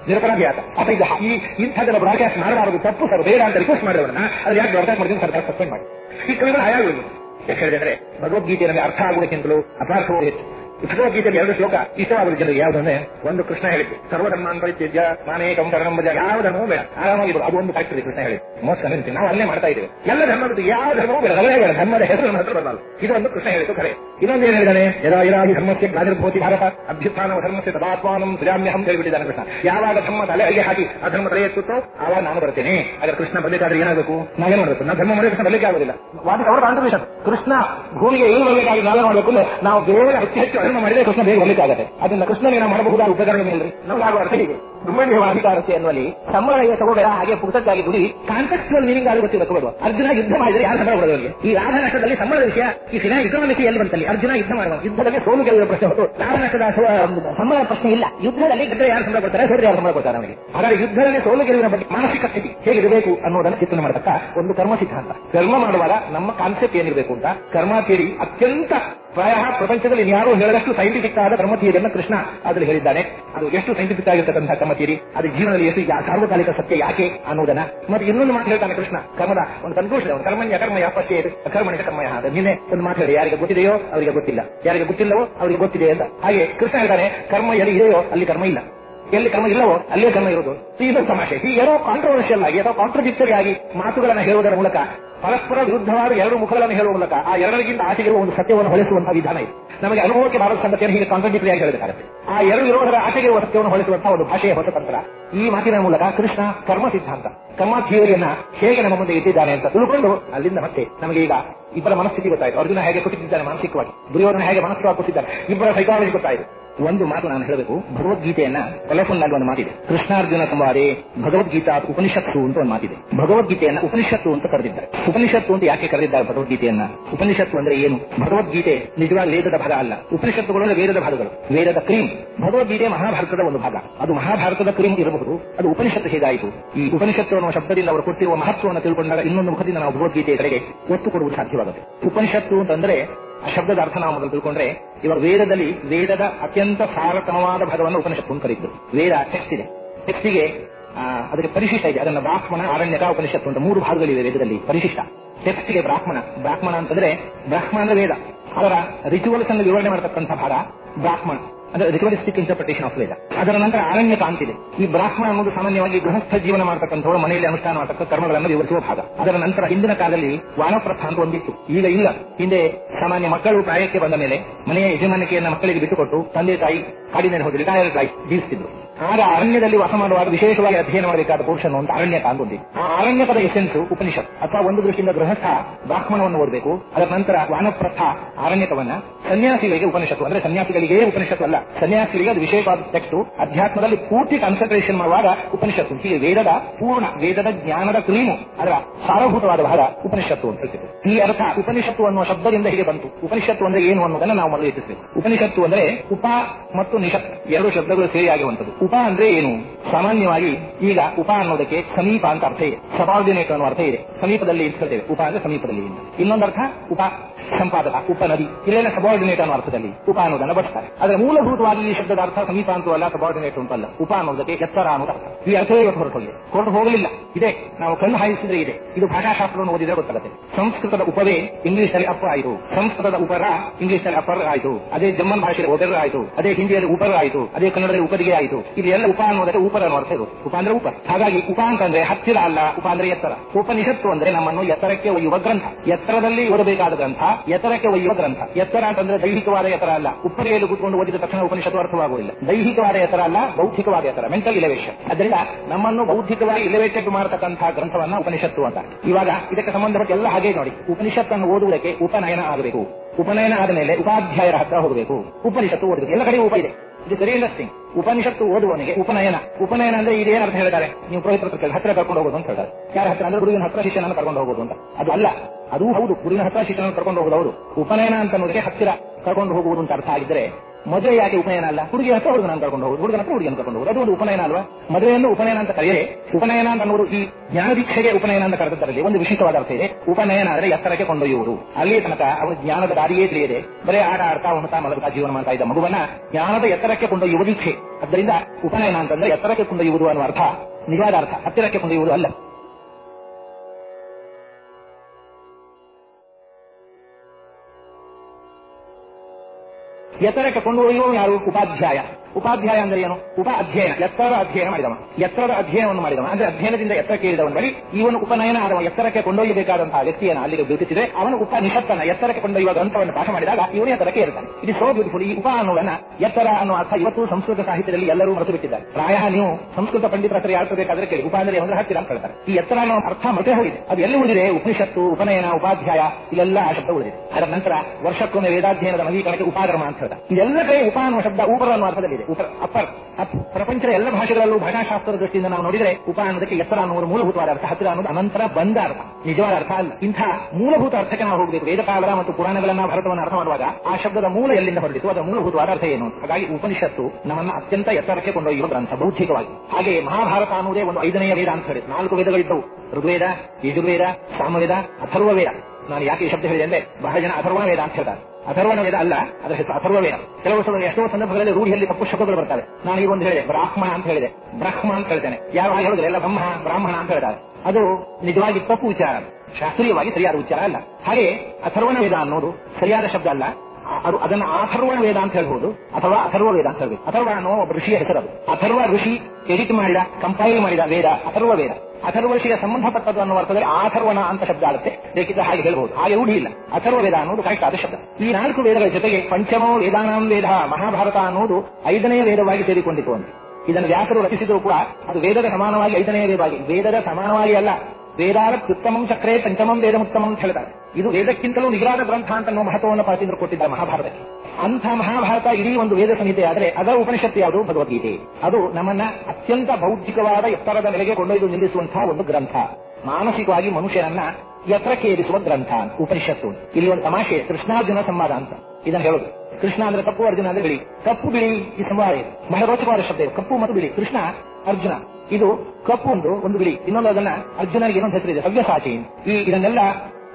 ನಿರಪರಾಧಿ ಆತ. ಅತ ಇದು ಈ ಇಂಥದ್ದನ್ನ ಬ್ರಾಡ್ಕಾಸ್ಟ್ ಮಾಡಬಾರದು, ತಪ್ಪು ಸರ್, ಬೇಡ ಅಂತ ರಿಕ್ವೆಸ್ಟ್ ಮಾಡಿದವರನ್ನ ಅದು ಯಾಕೆ ಬ್ರಾಡ್ಕಾಸ್ಟ್ ಮಾಡಿದ್ರು ಸರ್ಕಾರ ಸಸ್ಪೆಂಡ್ ಮಾಡಿ. ಈ ಕವಿಗಳು ಹಾಯಾಗುವುದು. ಯಾಕೆ ಹೇಳಿದ್ರೆ ಭಗವದ್ಗೀತೆ ನಮಗೆ ಅರ್ಥ ಆಗುವುದಕ್ಕಿಂತಲೂ ಅಪಾರ್ಥವೂ ಹೆಚ್ಚು. ಭಗವದ್ಗೀತೆಯಲ್ಲಿ ಎರಡು ಶ್ಲೋಕ. ಇಷ್ಟವಾದ ಜನರಿಗೆ ಯಾವುದಂದ್ರೆ, ಒಂದು ಕೃಷ್ಣ ಹೇಳಿದ್ದು. ಸರ್ವಧರ್ಮಾನ್ ಪರಿತ್ಯಜ್ಯ ಮಾನೇಕಂ ಶರಣಂ ಭಜ ಯಾವ ಧರ್ಮವೂ ಬೇಡ. ಆರಾಮಾಗಿರು ಅದು ಒಂದು ಫ್ಯಾಕ್ಟರಿ ಕೃಷ್ಣ ಹೇಳಿ ಮೋಸ್ಟ್ ಕನ್ವಿನ್ಸಿ ನಾವು ಅಲ್ಲೇ ಮಾಡ್ತಾ ಇದ್ದೇವೆ. ಎಲ್ಲ ಧರ್ಮದ ಯಾವ ಧರ್ಮವೂ ಬೇಡ. ಅದೇ ಬೇಡ. ಧರ್ಮದ ಹೆಸರು ನಮ್ಮ ಹತ್ರ ಬರಲ್ಲ ಇದು ಒಂದು ಕೃಷ್ಣ ಹೇಳಿದ್ದು ಕರೆ. ಇನ್ನೊಂದು ಏನು ಹೇಳಿದಾನೆ ಯದಾ ಇರಾಗಿ ಧರ್ಮಕ್ಕೆ ಗ್ಲಾನಿರ್ಭೂತಿ ಭಾರತ. ಅಭ್ಯುತ್ಥಾನ ಧರ್ಮಕ್ಕೆ ತದಾತ್ಮಾನಂ ಸೃಜಾಮ್ಯಹಂ ಹೇಳಿಬಿಟ್ಟಿದ್ದಾನೆ ಕೃಷ್ಣ. ಯಾವಾಗ ಧರ್ಮ ತಲೆ ಅಲ್ಲಿ ಹಾಕಿ ಆ ಧರ್ಮ ತಲೆ ಎತ್ತುತ್ತೋ, ಆವಾಗ ನಾನು ಬರ್ತೇನೆ. ಆದ್ರೆ ಕೃಷ್ಣ ಬರ್ಬೇಕಾದ್ರೆ ಏನಾಗಬೇಕು? ನಾವೇ ಮಾಡಬೇಕು? ನಾವು ಧರ್ಮ ಮಾಡಿ ಕೃಷ್ಣ ಬರ್ಲಿಕ್ಕೆ ಆಗೋದಿಲ್ಲ. ಅವರ ಕಾಂಟ್ರಿಬ್ಯೂಷನ್. ಕೃಷ್ಣ ಭೂಮಿಗೆ ಏನು ಬರ್ಬೇಕಾಗಿ ನಾವೇ ಮಾಡಬೇಕು ನಾವು ಬೇರೆ ಹೆಚ್ಚು ಹೆಚ್ಚು ಧರ್ಮ ಮಾಡಿದ್ರೆ ಕೃಷ್ಣ ಬೇಗ ಬರ್ಲಿಕ್ಕಾಗತ್ತೆ ಅದನ್ನ ಕೃಷ್ಣನಿಗೆ ನಾವು ಮಾಡಬಹುದಾದ ಉಪಕರಣ ನಮ್ಗೆ ಆಗುವ ಅರ್ಥ ಹೀಗೆ. ಬ್ರಹ್ಮಣ್ಯವಾಧಿಕಾರತೆ ಅನ್ನುವಲ್ಲಿ ಸಂಬಳ ಈಗ ತಗೋಬೇಡ ಹಾಗೆ ಪುಸ್ತಕವಾಗಿ ಗುಡಿ ಕಾಂಟೆಕ್ಸ್ಟುವಲ್ ಮೀನಿಂಗ್ ಆಗಿ ಗೊತ್ತಿಲ್ಲ ತಗೋದು ಅರ್ಜುನ ಯುದ್ಧ ಮಾಡಿದ್ರೆ ಯಾರು ಸಂಬಳ ಕೊಡೋದು ಈ ರಾಧನಷ್ಟದಲ್ಲಿ ಸಂಬಳದ ವಿಷಯ, ಈ ಸಿನಿಮಾ ಇಕನಾಮಿಕ್ ಎಲ್ಲಿ ಬಂತಲ್ಲಿ? ಅರ್ಜುನ ಯುದ್ಧ ಮಾಡುವ. ಯುದ್ಧದಲ್ಲಿ ಸೋಲು ಗೆಲ್ಲುವ ಪ್ರಶ್ನೆ ಹೊತ್ತು ಸಂಬಳ ಪ್ರಶ್ನೆ ಇಲ್ಲ. ಯುದ್ಧದಲ್ಲಿ ಗೆದ್ದರೆ ಯಾರು ಸಂಬಳ ಕೊಡ್ತಾರೆ? ಸೋದ್ರೆ ಯಾರು ಸಂಬಳ ಕೊಡ್ತಾರೆ ಅವನಿಗೆ? ಹಾಗಾದ್ರೆ ಯುದ್ಧದಲ್ಲಿ ಸೋಲು ಗೆಲುವಿನ ಬಗ್ಗೆ ಮಾನಸಿಕ ಸ್ಥಿತಿ ಹೇಗಿರಬೇಕು ಅನ್ನೋದನ್ನು ಚಿತ್ರ ಮಾಡತಕ್ಕ ಒಂದು ಕರ್ಮ ಸಿದ್ಧಾಂತ ಕರ್ಮ ಮಾಡುವಾಗ ನಮ್ಮ ಕಾನ್ಸೆಪ್ಟ್ ಏನಿರಬೇಕು ಅಂತ? ಕರ್ಮ ಥಿಯರಿ ಅತ್ಯಂತ ಪ್ರಾಯ ಪ್ರಪಂಚದಲ್ಲಿ ಯಾರು ಹೇಳದಷ್ಟು ಸೈಂಟಿಫಿಕ್ ಆದ ಕರ್ಮ ಕೃಷ್ಣ ಅದ್ರಲ್ಲಿ ಹೇಳಿದ್ದಾನೆ. ಅದು ಎಷ್ಟು ಸೈಂಟಿಫಿಕ್ ಆಗಿರ್ತಕ್ಕಂತಹ ಕರ್ಮತೀರಿ ಅದು ಜೀವನದಲ್ಲಿ ಎಷ್ಟು ಸಾರ್ವಕಾಲಿಕ ಸತ್ಯ ಯಾಕೆ ಅನ್ನೋದನ್ನ. ಮತ್ತೆ ಇನ್ನೊಂದು ಮಾತು ಹೇಳ್ತಾನೆ ಕೃಷ್ಣ. ಕರ್ಮದ ಒಂದು ಒಂದು ಕರ್ಮಣ್ಯ, ಕರ್ಮಯ ಪಶ್ಚೇ ಕರ್ಮಣ್ಯ, ಕರ್ಮಯ ಅದು ನಿನ್ನೆ ಒಂದು ಮಾತು ಹೇಳಿ. ಯಾರಿಗೆ ಗೊತ್ತಿದೆಯೋ ಅವರಿಗೆ ಗೊತ್ತಿಲ್ಲ. ಯಾರಿಗೆ ಗೊತ್ತಿಲ್ಲವೋ ಅವರಿಗೆ ಗೊತ್ತಿದೆ ಅಂತ. ಹಾಗೆ ಕೃಷ್ಣ ಹೇಳ್ತಾನೆ, ಕರ್ಮ ಎಲ್ಲಿ ಇದೆಯೋ ಅಲ್ಲಿ ಕರ್ಮ ಇಲ್ಲ. ಎಲ್ಲಿ ಕರ್ಮ ಇಲ್ಲವೋ ಅಲ್ಲೇ ಕರ್ಮ ಇರೋದು ಇದು ಈ ಏನೋ ಕಾಂಟ್ರವರ್ಷಿಯಲ್ ಆಗಿ ಅಥವಾ ಕಾಂಟ್ರಡಿಕ್ಟರಿ ಆಗಿ ಮಾತುಗಳನ್ನು ಹೇಳುವುದರ ಮೂಲಕ ಪರಸ್ಪರ ವಿರುದ್ಧವಾದ ಎರಡು ಮುಖಗಳನ್ನು ಹೇಳುವ ಮೂಲಕ ಆ ಎರಡರಿಗಿಂತ ಆಚೆಗಿರುವ ಒಂದು ಸತ್ಯವನ್ನು ಹೊಳಿಸುವಂತಹ ವಿಧಾನ ಇದೆ. ನಮಗೆ ಅನುಭವಕ್ಕೆ ಬಾರದ ಸಂಗತಿಯನ್ನು ಹೀಗೆ ಕಾಂಟ್ರಡಿಕ್ಟರಿ ಆಗಿ ಹೇಳಬೇಕಾಗುತ್ತೆ. ಆ ಎರಡು ವಿರೋಧದ ಆಚೆಗಿರುವ ಸತ್ಯವನ್ನು ಹೊಳಿಸುವಂತಹ ಒಂದು ಭಾಷೆಯ ಹೊಸ ತಂತ್ರ ಈ ಮಾತಿನ ಮೂಲಕ ಕೃಷ್ಣ ಕರ್ಮ ಸಿದ್ಧಾಂತ, ಕರ್ಮ ಥಿಯರಿಯನ್ನ ಹೇಗೆ ನಮ್ಮ ಮುಂದೆ ಇಟ್ಟಿದ್ದಾನೆ ಅಂತ ತಿಳ್ಕೊಂಡು ಅಲ್ಲಿಂದ ಮತ್ತೆ ನಮಗೆ ಈಗ ಇಬ್ಬರ ಮನಸ್ಥಿತಿ ಗೊತ್ತಾಯಿತು. ಅರ್ಜುನ ಹೇಗೆ ಕೊಟ್ಟಿದ್ದಾನೆ ಮಾನಸಿಕವಾಗಿ, ದುರ್ಯೋಧನ ಹೇಗೆ ಮನಸ್ಸು ಹಾಕುತ್ತಿದ್ದಾನೆ ಇಬ್ಬರ ಸೈಕಾಲಜಿ ಗೊತ್ತಾಯಿತು. ಒಂದು ಮಾತು ನಾನು ಹೇಳಬೇಕು. ಭಗವದ್ಗೀತೆಯನ್ನ ಕೊಲೆಫೋನ್ ಆಗಿ ಒಂದು ಮಾತಿದೆ. ಕೃಷ್ಣಾರ್ಜುನ ಸಂವಾದೆ ಭಗವದ್ಗೀತಾ ಉಪನಿಷತ್ತು ಅಂತ ಒಂದು ಮಾತಿದೆ. ಭಗವದ್ಗೀತೆಯನ್ನ ಉಪನಿಷತ್ತು ಅಂತ ಕರೆದಿದ್ದಾರೆ. ಉಪನಿಷತ್ತು ಅಂತ ಯಾಕೆ ಕರೆದಿದ್ದಾರೆ ಭಗವದ್ಗೀತೆಯನ್ನ? ಉಪನಿಷತ್ತು ಅಂದ್ರೆ ಏನು? ಭಗವದ್ಗೀತೆ ನಿಜವಾಗಿ ವೇದದ ಭಾಗ ಅಲ್ಲ. ಉಪನಿಷತ್ತುಗಳು ಅಂದ್ರೆ ವೇದದ ಭಾಗಗಳು. ವೇದದ ಕ್ರೀಮ್. ಭಗವದ್ಗೀತೆ ಮಹಾಭಾರತದ ಒಂದು ಭಾಗ. ಅದು ಮಹಾಭಾರತದ ಕ್ರೀಮ್ ಇರಬಹುದು. ಅದು ಉಪನಿಷತ್ತು ಹೇಗಾಯಿತು? ಈ ಉಪನಿಷತ್ತು ಅನ್ನುವ ಶಬ್ದದಿಂದ ಅವರು ಕೊಟ್ಟಿರುವ ಮಹತ್ವವನ್ನು ತಿಳ್ಕೊಂಡಾಗ ಇನ್ನೊಂದು ಮುಖದಿಂದ ನಾವು ಭಗವದ್ಗೀತೆಯ ಕಡೆಗೆ ಒತ್ತು ಕೊಡುವುದು ಸಾಧ್ಯವಾಗುತ್ತೆ. ಉಪನಿಷತ್ತು ಅಂತಂದ್ರೆ ಆ ಶಬ್ದದ ಅರ್ಥ ನಾವು ಮೊದಲು ತಿಳ್ಕೊಂಡ್ರೆ, ಇವರು ವೇದದಲ್ಲಿ ವೇದದ ಅತ್ಯಂತ ಸಾರತಮವಾದ ಭಾಗವನ್ನು ಉಪನಿಷತ್ತು ಅಂತ ಕರೀತು. ವೇದ ಟೆಕ್ಸ್ಟ್ ಇದೆ. ಟೆಕ್ಸ್ಟಿಗೆ ಅದಕ್ಕೆ ಪರಿಶಿಷ್ಟ ಇದೆ. ಅದನ್ನ ಬ್ರಾಹ್ಮಣ, ಅರಣ್ಯಕ, ಉಪನಿಷತ್ತು ಅಂತ ಮೂರು ಭಾಗಗಳಿವೆ ವೇದದಲ್ಲಿ ಪರಿಶಿಷ್ಟ. ಟೆಕ್ಸ್ಟ್ಗೆ ಬ್ರಾಹ್ಮಣ. ಬ್ರಾಹ್ಮಣ ಅಂತಂದ್ರೆ ಬ್ರಾಹ್ಮಣ ವೇದ. ಅದರ ರಿಚುವಲ್ಸ್ ಅನ್ನು ವಿವರಣೆ ಮಾಡತಕ್ಕಂಥ ಭಾಗ ಬ್ರಾಹ್ಮಣ. ಅಂದ್ರೆ ರಿಚುವಲಿಸ್ಟಿಕ್ ಇಂಟರ್ಪ್ರಿಟೇಷನ್ ಆಫ್ ವೇದ ಅದರ ನಂತರ ಅರಣ್ಯ ಕಾಂತಿದೆ ಈ ಬ್ರಾಹ್ಮಣ ಅನ್ನೋದು ಸಾಮಾನ್ಯವಾಗಿ ಗೃಹಸ್ಥ ಜೀವನ ಮಾಡತಕ್ಕಂಥವ್ರು ಮನೆಯಲ್ಲಿ ಅನುಷ್ಠಾನ ಮಾಡತಕ್ಕ ಕರ್ಮಗಳನ್ನು ವಿವರಿಸುವ ಭಾಗ. ಅದರ ನಂತರ ಹಿಂದಿನ ಕಾಲದಲ್ಲಿ ವಾನಪ್ರಥ ಅಂತ ಒಂದಿತ್ತು. ಈಗ ಇಲ್ಲ. ಹಿಂದೆ ಸಾಮಾನ್ಯ ಮಕ್ಕಳು ಪ್ರಾಯಕ್ಕೆ ಬಂದ ಮೇಲೆ ಮನೆಯ ಯಜಮಾನಿಕೆಯನ್ನು ಮಕ್ಕಳಿಗೆ ಬಿಟ್ಟುಕೊಟ್ಟು ತಂದೆ ತಾಯಿ ಕಾಡಿನಲ್ಲಿ ಹೋಗಿ ರಿಟೈರ್ಡ್ ತಾಯಿ ಜೀವಿಸ್ತಿದ್ರು ಆಗ ಅರಣ್ಯದಲ್ಲಿ ವಾಸ ಮಾಡುವಾಗ ವಿಶೇಷವಾಗಿ ಅಧ್ಯಯನ ಮಾಡಬೇಕಾದ ಪುರುಷನು ಅಂತ ಅರಣ್ಯ ಕಾಂಗೊಂಡಿ ಆ ಅರಣ್ಯಕದ ಎಸೆನ್ಸ್ ಉಪನಿಷತ್ ಅಥವಾ ಒಂದು ದೃಷ್ಟಿಯಿಂದ ಗೃಹಸ್ಥ ಬ್ರಾಹ್ಮಣವನ್ನು ಓದಬೇಕು ಅದರ ನಂತರ ವಾನಪ್ರಥ ಅರಣ್ಯಕವನ್ನ ಸನ್ಯಾಸಿಗಳಿಗೆ ಉಪನಿಷತ್ತು, ಅಂದ್ರೆ ಸನ್ಯಾಸಿಗಳಿಗೆ ಉಪನಿಷತ್ತು ಅಲ್ಲ ಸನ್ಯಾಸಿಗಳಿಗೆ ಅದು ವಿಶೇಷವಾದ ಟೆಕ್ಸ್ಟ್ ಅಧ್ಯಾತ್ಮದಲ್ಲಿ ಪೂರ್ತಿ ಕಾನ್ಸಂಟ್ರೇಷನ್ ಮಾಡುವಾಗ ಉಪನಿಷತ್ತು ಹೀಗೆ ವೇದದ ಪೂರ್ಣ ವೇದದ ಜ್ಞಾನದ ಕ್ರೀಮು ಅದರ ಸಾರಭೂತವಾದ ಭಾಗ ಉಪನಿಷತ್ತು ಅಂತ ಹೇಳ್ತಿದ್ರು ಈ ಅರ್ಥ ಉಪನಿಷತ್ತು ಅನ್ನುವ ಶಬ್ದದಿಂದ ಹೀಗೆ ಬಂತು. ಉಪನಿಷತ್ತು ಅಂದ್ರೆ ಏನು ಅನ್ನೋದನ್ನ ನಾವು ಮೊದಲು ಯೋಚಿಸಬೇಕು. ಉಪನಿಷತ್ತು ಅಂದ್ರೆ ಉಪ ಮತ್ತು ನಿಷತ್, ಎರಡು ಶಬ್ದಗಳು ಸೇರಿ ಆಗಿರುವಂತದ್ದು ಉಪ ಅಂದ್ರೆ ಏನು? ಸಾಮಾನ್ಯವಾಗಿ ಈಗ ಉಪ ಅನ್ನೋದಕ್ಕೆ ಸಮೀಪ ಅಂತ ಅರ್ಥ ಇದೆ. ಸಬಾರ್ಡಿನೇಟ್ ಅನ್ನೋ ಅರ್ಥ ಇದೆ. ಸಮೀಪದಲ್ಲಿ ಇರ್ತದೆ ಉಪ ಅಂದ್ರೆ ಸಮೀಪದಲ್ಲಿ. ಇನ್ನೊಂದು ಅರ್ಥ ಉಪ. ಸಂಪಾದಕ, ಉಪನದಿ, ಇಲ್ಲೆಲ್ಲ ಸಬಾರ್ಡಿನೇಟ್ ಅನ್ನೋ ಅರ್ಥದಲ್ಲಿ ಉಪ ಅನ್ನೋದನ್ನ ಬಳಸ್ತಾರೆ ಆದ್ರೆ ಮೂಲಭೂತವಾಗಿ ಈ ಶಬ್ದದ ಅರ್ಥ ಸಮೀಪ ಅಂತೂ ಅಲ್ಲ ಸಬಾರ್ಡಿನೇಟ್ ಅಂತಲ್ಲ ಉಪ ಅನ್ನೋದಕ್ಕೆ ಎತ್ತರ ಅನ್ನೋದು ಅರ್ಥ. ಈ ಅರ್ಥವೇ ಇವತ್ತು ಹೊರಟೋಗಿದೆ. ಹೊರಟು ಹೋಗಲಿಲ್ಲ. ಇದೆ. ನಾವು ಕಣ್ಣು ಹಾಯಿಸಿದ್ರೆ ಇದೆ. ಇದು ಭಾಷಾಶಾಸ್ತ್ರವನ್ನು ಓದಿದ್ರೆ ಗೊತ್ತಾಗುತ್ತೆ. ಸಂಸ್ಕೃತದ ಉಪವೇ ಇಂಗ್ಲಿಷ್ ಅಲ್ಲಿ ಅಪ್ಪ ಆಯಿತು. ಸಂಸ್ಕೃತದ ಉಪರ ಇಂಗ್ಲಿಷ್ ಅಲ್ಲಿ ಅಪರ ಆಯಿತು. ಅದೇ ಜರ್ಮನ್ ಭಾಷೆಯಲ್ಲಿ ಒಬೆರ್ ಆಯಿತು. ಅದೇ ಹಿಂದಿಯಲ್ಲಿ ಉಪರ ಆಯಿತು. ಅದೇ ಕನ್ನಡದಲ್ಲಿ ಉಪರಿಗೆ ಆಯಿತು. ಇದೆಲ್ಲ ಎಲ್ಲ ಉಪ ಅನ್ನೋದಕ್ಕೆ ಉಪರ ಅನ್ನೋ ಅರ್ಥ ಇರೋದು ಉಪ ಅಂದ್ರೆ ಉಪ. ಹಾಗಾಗಿ ಉಪ ಅಂತಂದ್ರೆ ಹತ್ತಿರ ಅಲ್ಲ, ಉಪ ಅಂದ್ರೆ ಎತ್ತರ. ಉಪನಿಷತ್ತು ಅಂದ್ರೆ ನಮ್ಮನ್ನು ಎತ್ತರಕ್ಕೆ ಒಯ್ಯುವ ಗ್ರಂಥ. ಎತ್ತರದಲ್ಲಿ ಓದಬೇಕಾದ ಗ್ರಂಥ ಎತ್ತರಕ್ಕೆ ಒಯ್ಯುವ ಗ್ರಂಥ. ಎತ್ತರ ಅಂತಂದ್ರೆ ದೈಹಿಕವಾದ ಎತ್ತರ ಅಲ್ಲ. ಉಪ್ಪರಿಯಲ್ಲಿ ಕೂತ್ಕೊಂಡು ಓದಿದ ತಕ್ಷಣ ಉಪನಿಷತ್ತು ಅರ್ಥವಾಗುವುದಿಲ್ಲ. ದೈಹಿಕವಾದ ಎತ್ತರ ಅಲ್ಲ, ಬೌದ್ಧಿಕವಾದ ಎತ್ತರ ಮೆಂಟಲ್ ಇಲೆವೇಷನ್ ಅದರಿಂದ ನಮ್ಮನ್ನು ಬೌದ್ಧಿಕವಾಗಿ ಇಲೆವೇಟೆಡ್ ಮಾಡತಕ್ಕಂತಹ ಗ್ರಂಥವನ್ನ ಉಪನಿಷತ್ತು ಅಂತ. ಇವಾಗ ಇದಕ್ಕೆ ಸಂಬಂಧಪಟ್ಟ ಎಲ್ಲ ಹಾಗೆ ನೋಡಿ. ಉಪನಿಷತ್ತನ್ನು ಓದುವುದಕ್ಕೆ ಉಪನಯನ ಆಗಬೇಕು. ಉಪನಯನ ಆದ ಮೇಲೆ ಉಪಾಧ್ಯಾಯರ ಹತ್ರ ಹೋಗಬೇಕು. ಉಪನಿಷತ್ತು ಓದಬೇಕು ಎಲ್ಲ ಕಡೆ ಉಪ ಇದೆ. ಇದು ಸರಿಯಿಲ್ಲ ಸಿಂಗ್ ಉಪನಿಷತ್ತು ಓದುವವನಿಗೆ ಉಪನಯನ. ಉಪನಯನ ಅಂದ್ರೆ ಇದೇನ ಅರ್ಥ ಹೇಳ್ತಾರೆ? ನೀವು ಪುರೋಹಿತರ ಹತ್ರ ಹತ್ರ ಕರ್ಕೊಂಡು ಹೋಗೋದು ಅಂತ ಹೇಳ್ತಾರೆ. ಯಾರ ಹತ್ರ? ಅಂದ್ರೆ ಗುರುವಿನ ಹತ್ರ ಶಿಷ್ಯನನ್ನು ಕರ್ಕೊಂಡು ಹೋಗೋದು ಅಂತ. ಅದು ಅಲ್ಲ. ಅದು ಹೌದು. ಗುರುವಿನ ಹತ್ರ ಶಿಷ್ಯನನ್ನು ಕರ್ಕೊಂಡು ಹೋಗೋದು ಹೌದು. ಉಪನಯನ ಅಂತ ಅನ್ನೋದಕ್ಕೆ ಹತ್ತಿರ ಕರ್ಕೊಂಡು ಹೋಗುವುದು ಅಂತ ಅರ್ಥ ಆಗಿದ್ರೆ ಮದುವೆ ಯಾಕೆ ಉಪನಯನ ಅಲ್ಲ. ಹುಡುಗಿ ಹತ್ರ ಹುಡುಗನ ಕರ್ಕೊಂಡು ಹೋಗುದು. ಹುಡುಗನ ಹತ್ರ ಹುಡುಗಿಯನ್ನು ಕರ್ಕೊಂಡು ಹೋಗುದು. ಅದು ಒಂದು ಉಪನಯನ ಅಲ್ವಾ? ಮದುವೆಯನ್ನು ಉಪನಯನ ಅಂತ ಕರೆಯದೆ. ಉಪನಯನ ಅಂತ ಅನ್ನೋದು ಈ ಜ್ಞಾನ ದೀಕ್ಷೆಗೆ ಉಪನಯನ ಅಂತ ಕರೆದಿದ್ದರಲ್ಲಿ ಒಂದು ವಿಶಿಷ್ಟವಾದ ಅರ್ಥ ಇದೆ. ಉಪನಯನ ಆದರೆ ಎತ್ತರಕ್ಕೆ ಕೊಂಡೊಯ್ಯುವುದು. ಅಲ್ಲಿ ತನಕ ಅವನು ಜ್ಞಾನದ ದಾರಿಯೇ ತಿಳಿಯದೆ ಬರೇ ಆಟ ಆಡ್ತಾ ಉಣ್ತಾ ಮಲಗುತ್ತಾ ಜೀವನ ಮಾಡ್ತಾ ಇದ್ದ ಮಗುವನ್ನ ಜ್ಞಾನದ ಎತ್ತರಕ್ಕೆ ಕೊಂಡೊಯ್ಯುವ ದೀಕ್ಷೆ ಅದರಿಂದ ಉಪನಯನ ಅಂತಂದ್ರೆ ಎತ್ತರಕ್ಕೆ ಕೊಂಡೊಯ್ಯುವುದು ಅನ್ನುವ ಅರ್ಥ. ನಿಜವಾದ ಅರ್ಥ. ಹತ್ತಿರಕ್ಕೆ ಕೊಂಡೊಯ್ಯುವುದು ಅಲ್ಲ. ಎತ್ತರಕ್ಕೆ ಕೊಂಡೊಯ್ಯುವ ಯಾರು ಉಪಾಧ್ಯಾಯ ಉಪಾಧ್ಯಾಯ ಅಂದ್ರೆ ಏನು? ಉಪ ಅಧ್ಯಯನ ಎತ್ತರ ಅಧ್ಯಯನ ಮಾಡಿದವ ಎತ್ತರದ ಅಧ್ಯಯನವನ್ನು ಮಾಡಿದವ ಅಂದ್ರೆ ಅಧ್ಯಯನದಿಂದ ಎತ್ತರ ಇಳಿದವನ ಬಳಿ ಇವನು ಉಪನಯನ ಆದವ ಎತ್ತರಕ್ಕೆ ಕೊಂಡೊಯ್ಯಬೇಕಾದಂತಹ ವ್ಯಕ್ತಿಯನ್ನು ಅಲ್ಲಿಗೆ ಗುರುತಿಸಿದ್ರೆ ಅವನು ಉಪನಿಷತ್ತನ ಎತ್ತರಕ್ಕೆ ಕೊಂಡೊಯ್ಯುವ ಗ್ರಂಥವನ್ನು ಪಾಠ ಮಾಡಿದಾಗ ಇವನು ಎತ್ತರಕ್ಕೆ ಇರ್ತಾನೆ ಇದು ಸೋ ಬ್ಯೂಟಿಫುಲ್ ಈ ಉಪ ಅನ್ನುವನ್ನ ಎತ್ತರ ಅನ್ನುವ ಅರ್ಥ ಇವತ್ತು ಸಂಸ್ಕೃತ ಸಾಹಿತ್ಯದಲ್ಲಿ ಎಲ್ಲರೂ ಮರೆತು ಬಿಟ್ಟಿದ್ದಾರೆ ಪ್ರಾಯ ನೀವು ಸಂಸ್ಕೃತ ಪಂಡಿತರ ಹತ್ರ ಯಾರು ಬೇಕಾದ್ರೆ ಕೇಳಿ. ಉಪ ಅಂದ್ರೆ ಅಂದ್ರೆ ಹತ್ತಿರ ಅಂತ ಹೇಳ್ತಾರೆ. ಈ ಎತ್ತರ ಅನ್ನೋ ಅರ್ಥ ಮತ್ತೆ ಹೋಗಿದೆ. ಅದು ಎಲ್ಲಿ ಉಳಿದಿದೆ? ಉಪನಿಷತ್ತು, ಉಪನಯನ, ಉಪಾಧ್ಯಾಯ, ಇಲ್ಲೆಲ್ಲ ಆ ಶಬ್ದ ಉಳಿದಿದೆ. ಅದರ ನಂತರ ವರ್ಷಕ್ಕೊಮ್ಮೆ ವೇದಾಧ್ಯಯನದ ನವೀಕರಣಕ್ಕೆ ಉಪಾಧರ್ಮ ಅಂತ ಹೇಳ್ತಾರೆ. ಇದೆಲ್ಲ ಕಡೆ ಉಪ ಅನ್ನುವ ಶಬ್ದ ಊಪರ ಅನ್ನೋ ಅರ್ಥದಲ್ಲಿದೆ. ಅಪ್ಪರ್, ಅಪ್, ಪ್ರಪಂಚದ ಎಲ್ಲ ಭಾಷೆಗಳಲ್ಲೂ ಭಾಷಾಶಾಸ್ತ್ರದ ದೃಷ್ಟಿಯಿಂದ ನಾವು ನೋಡಿದರೆ ಉಪ ಎತ್ತರ ಅನ್ನೋದು ಮೂಲಭೂತವಾದ ಅರ್ಥ. ಹತ್ತಿರ ಅನ್ನೋದು ಅನಂತರ ಬಂದ ಅರ್ಥ. ನಿಜವಾದ ಅರ್ಥ ಅಲ್ಲ. ಇಂಥ ಮೂಲಭೂತ ಅರ್ಥಕ್ಕೆ ನಾವು ಹೋಗಬೇಕು. ವೇದಕಾಲ ಮತ್ತು ಪುರಾಣಗಳನ್ನ ಭಾರತವನ್ನು ಅರ್ಥ ಮಾಡುವಾಗ ಆ ಶಬ್ದದ ಮೂಲ ಎಲ್ಲಿಂದ ಹೊರಡಿತು? ಅದರ ಮೂಲಭೂತವಾದ ಅರ್ಥ ಏನು? ಹಾಗಾಗಿ ಉಪನಿಷತ್ತು ನಮ್ಮನ್ನ ಅತ್ಯಂತ ಎತ್ತರಕ್ಕೆ ಕೊಂಡೊಯ್ಯುವ ಗ್ರಂಥ, ಬೌದ್ಧಿಕವಾಗಿ. ಹಾಗೆ ಮಹಾಭಾರತ ಅನ್ನುವುದೇ ಒಂದು ಐದನೆಯ ವೇದ ಅಂತ ಹೇಳಿ ನಾಲ್ಕು ವೇದಗಳಿದ್ದವು. ಋಗ್ವೇದ, ಯಜುರ್ವೇದ, ಸಾಮವೇದ ಅಥರ್ವ ವೇದ ನಾನು ಯಾಕೆ ಈ ಶಬ್ದ ಹೇಳಿದೆ ಅಂದ್ರೆ ಬಹಳ ಜನ ಅಥರ್ವ ವೇದ ಅಂತ ಹೇಳ್ತಾರೆ. ಅಥರ್ವಣ ವೇದ ಅಲ್ಲ, ಅದರ ಹೆಸರು ಅಥರ್ವ ಕೆಲವು ಸಲ ಎಷ್ಟೋ ಸಂದರ್ಭಗಳಲ್ಲಿ ರೂಢಿಯಲ್ಲಿ ತಪ್ಪು ಶಬ್ದಗಳು ಬರ್ತವೆ. ನಾನು ಈಗ ಒಂದು ಹೇಳಿದೆ, ಬ್ರಾಹ್ಮಣ ಅಂತ ಹೇಳಿದೆ. ಬ್ರಹ್ಮ ಅಂತ ಹೇಳ್ತೇನೆ. ಯಾರು ಹೇಳಿದ್ರೆ ಎಲ್ಲ ಬ್ರಹ್ಮ, ಬ್ರಾಹ್ಮಣ ಅಂತ ಹೇಳ್ತಾರೆ. ಅದು ನಿಜವಾಗಿ ತಪ್ಪು ವಿಚಾರ. ಶಾಸ್ತ್ರೀಯವಾಗಿ ಸರಿಯಾದ ವಿಚಾರ ಅಲ್ಲ. ಹಾಗೆ ಅಥರ್ವಣ ವೇದ ಅನ್ನೋದು ಸರಿಯಾದ ಶಬ್ದ ಅಲ್ಲ. ಅದು ಅದನ್ನ ಅಥರ್ವ ವೇದ ಅಂತ ಹೇಳ್ಬಹುದು ಅಥವಾ ಅಥರ್ವ ವೇದ ಅಂತ ಹೇಳ್ಬೇಕು ಅಥರ್ವ ಅನ್ನೋ ಒಬ್ಬ ಋಷಿಯ ಹೆಸರದು ಅಥರ್ವ ಋಷಿ ಎಡಿಟ್ ಮಾಡಿದ ಕಂಪೈಲ್ ಮಾಡಿದ ವೇದ, ಅಥರ್ವ ವೇದ. ಅಥರ್ವ ಋಷಿಗೆ ಸಂಬಂಧಪಟ್ಟದ್ದು ಅನ್ನೋ ಅರ್ಥದಲ್ಲಿ ಆಥರ್ವಣ ಅಂತ ಶಬ್ದ ಆಗುತ್ತೆ. ಬೇಕಿದ್ರೆ ಹಾಗೆ ಹೇಳಬಹುದು ಹಾಗೆ ರೂಢಿ ಇಲ್ಲ. ಅಥರ್ವ ವೇದ ಅನ್ನೋದು ಕರೆಕ್ಟ್ ಆದ ಶಬ್ದ. ಈ ನಾಲ್ಕು ವೇದಗಳ ಜೊತೆಗೆ ಪಂಚಮೋ ವೇದಾನಾಂ ವೇದ, ಮಹಾಭಾರತ ಅನ್ನೋದು ಐದನೇ ವೇದವಾಗಿ ಸೇರಿಕೊಂಡಿತು ಅಂತ. ಇದನ್ನು ವ್ಯಾಸರು ರಚಿಸಿದ್ರು ಕೂಡ ಅದು ವೇದದ ಸಮಾನವಾಗಿ ಐದನೇ ವೇದವಾಗಿ, ವೇದದ ಸಮಾನವಾಗಿ ಅಲ್ಲ. ವೇದಾರತ್ಯುತ್ತಮಂ ಚಕ್ರೇ ಪಂಚಮಂ ವೇದಮುತ್ತಮಂ ಅಂತ ಹೇಳ್ತಾರೆ ಇದು ವೇದಕ್ಕಿಂತಲೂ ನಿಗರಾದ ಗ್ರಂಥ ಅಂತ ಮಹತ್ವವನ್ನು ಪಾತಿಂದ್ರು ಕೊಟ್ಟಿದ್ದ ಮಹಾಭಾರತಕ್ಕೆ. ಅಂಥ ಮಹಾಭಾರತ ಇಡೀ ಒಂದು ವೇದ ಸಂಹಿತೆ ಆದರೆ ಅದರ ಉಪನಿಷತ್ತು ಯಾವುದು? ಭಗವದ್ಗೀತೆ. ಅದು ನಮ್ಮನ್ನ ಅತ್ಯಂತ ಬೌದ್ಧಿಕವಾದ ಎತ್ತರದ ನೆಲೆಗೆ ಕೊಂಡೊಯ್ದು ನಿಲ್ಲಿಸುವಂತಹ ಒಂದು ಗ್ರಂಥ. ಮಾನಸಿಕವಾಗಿ ಮನುಷ್ಯನನ್ನ ಎತ್ತರಕ್ಕೆ ಏರಿಸುವ ಗ್ರಂಥ ಉಪನಿಷತ್ತು. ಇಲ್ಲಿ ಒಂದು ತಮಾಷೆ, ಕೃಷ್ಣಾರ್ಜುನ ಸಂವಾದ ಅಂತ. ಇದನ್ನು ಹೇಳೋದು. ಕೃಷ್ಣ ಅಂದ್ರೆ ಕಪ್ಪು, ಅರ್ಜುನ ಅಂದ್ರೆ ಬಿಳಿ. ಕಪ್ಪು, ಬಿಳಿ, ಈ ಸಂವಾದ ಬಹಳ ರೋಚಕವಾದ ಶಬ್ದ ಕಪ್ಪು ಮತ್ತು ಬಿಳಿ. ಕೃಷ್ಣ, ಅರ್ಜುನ. ಇದು ಕಪ್ಪು ಒಂದು ಒಂದು ಬಿಳಿ. ಇನ್ನೊಂದು ಅದನ್ನ ಅರ್ಜುನನಿಗೆ ಇನ್ನೊಂದು ಹೆಸರಿದೆ. ಹವ್ಯಸಾಚಿ. ಈ ಇದನ್ನೆಲ್ಲ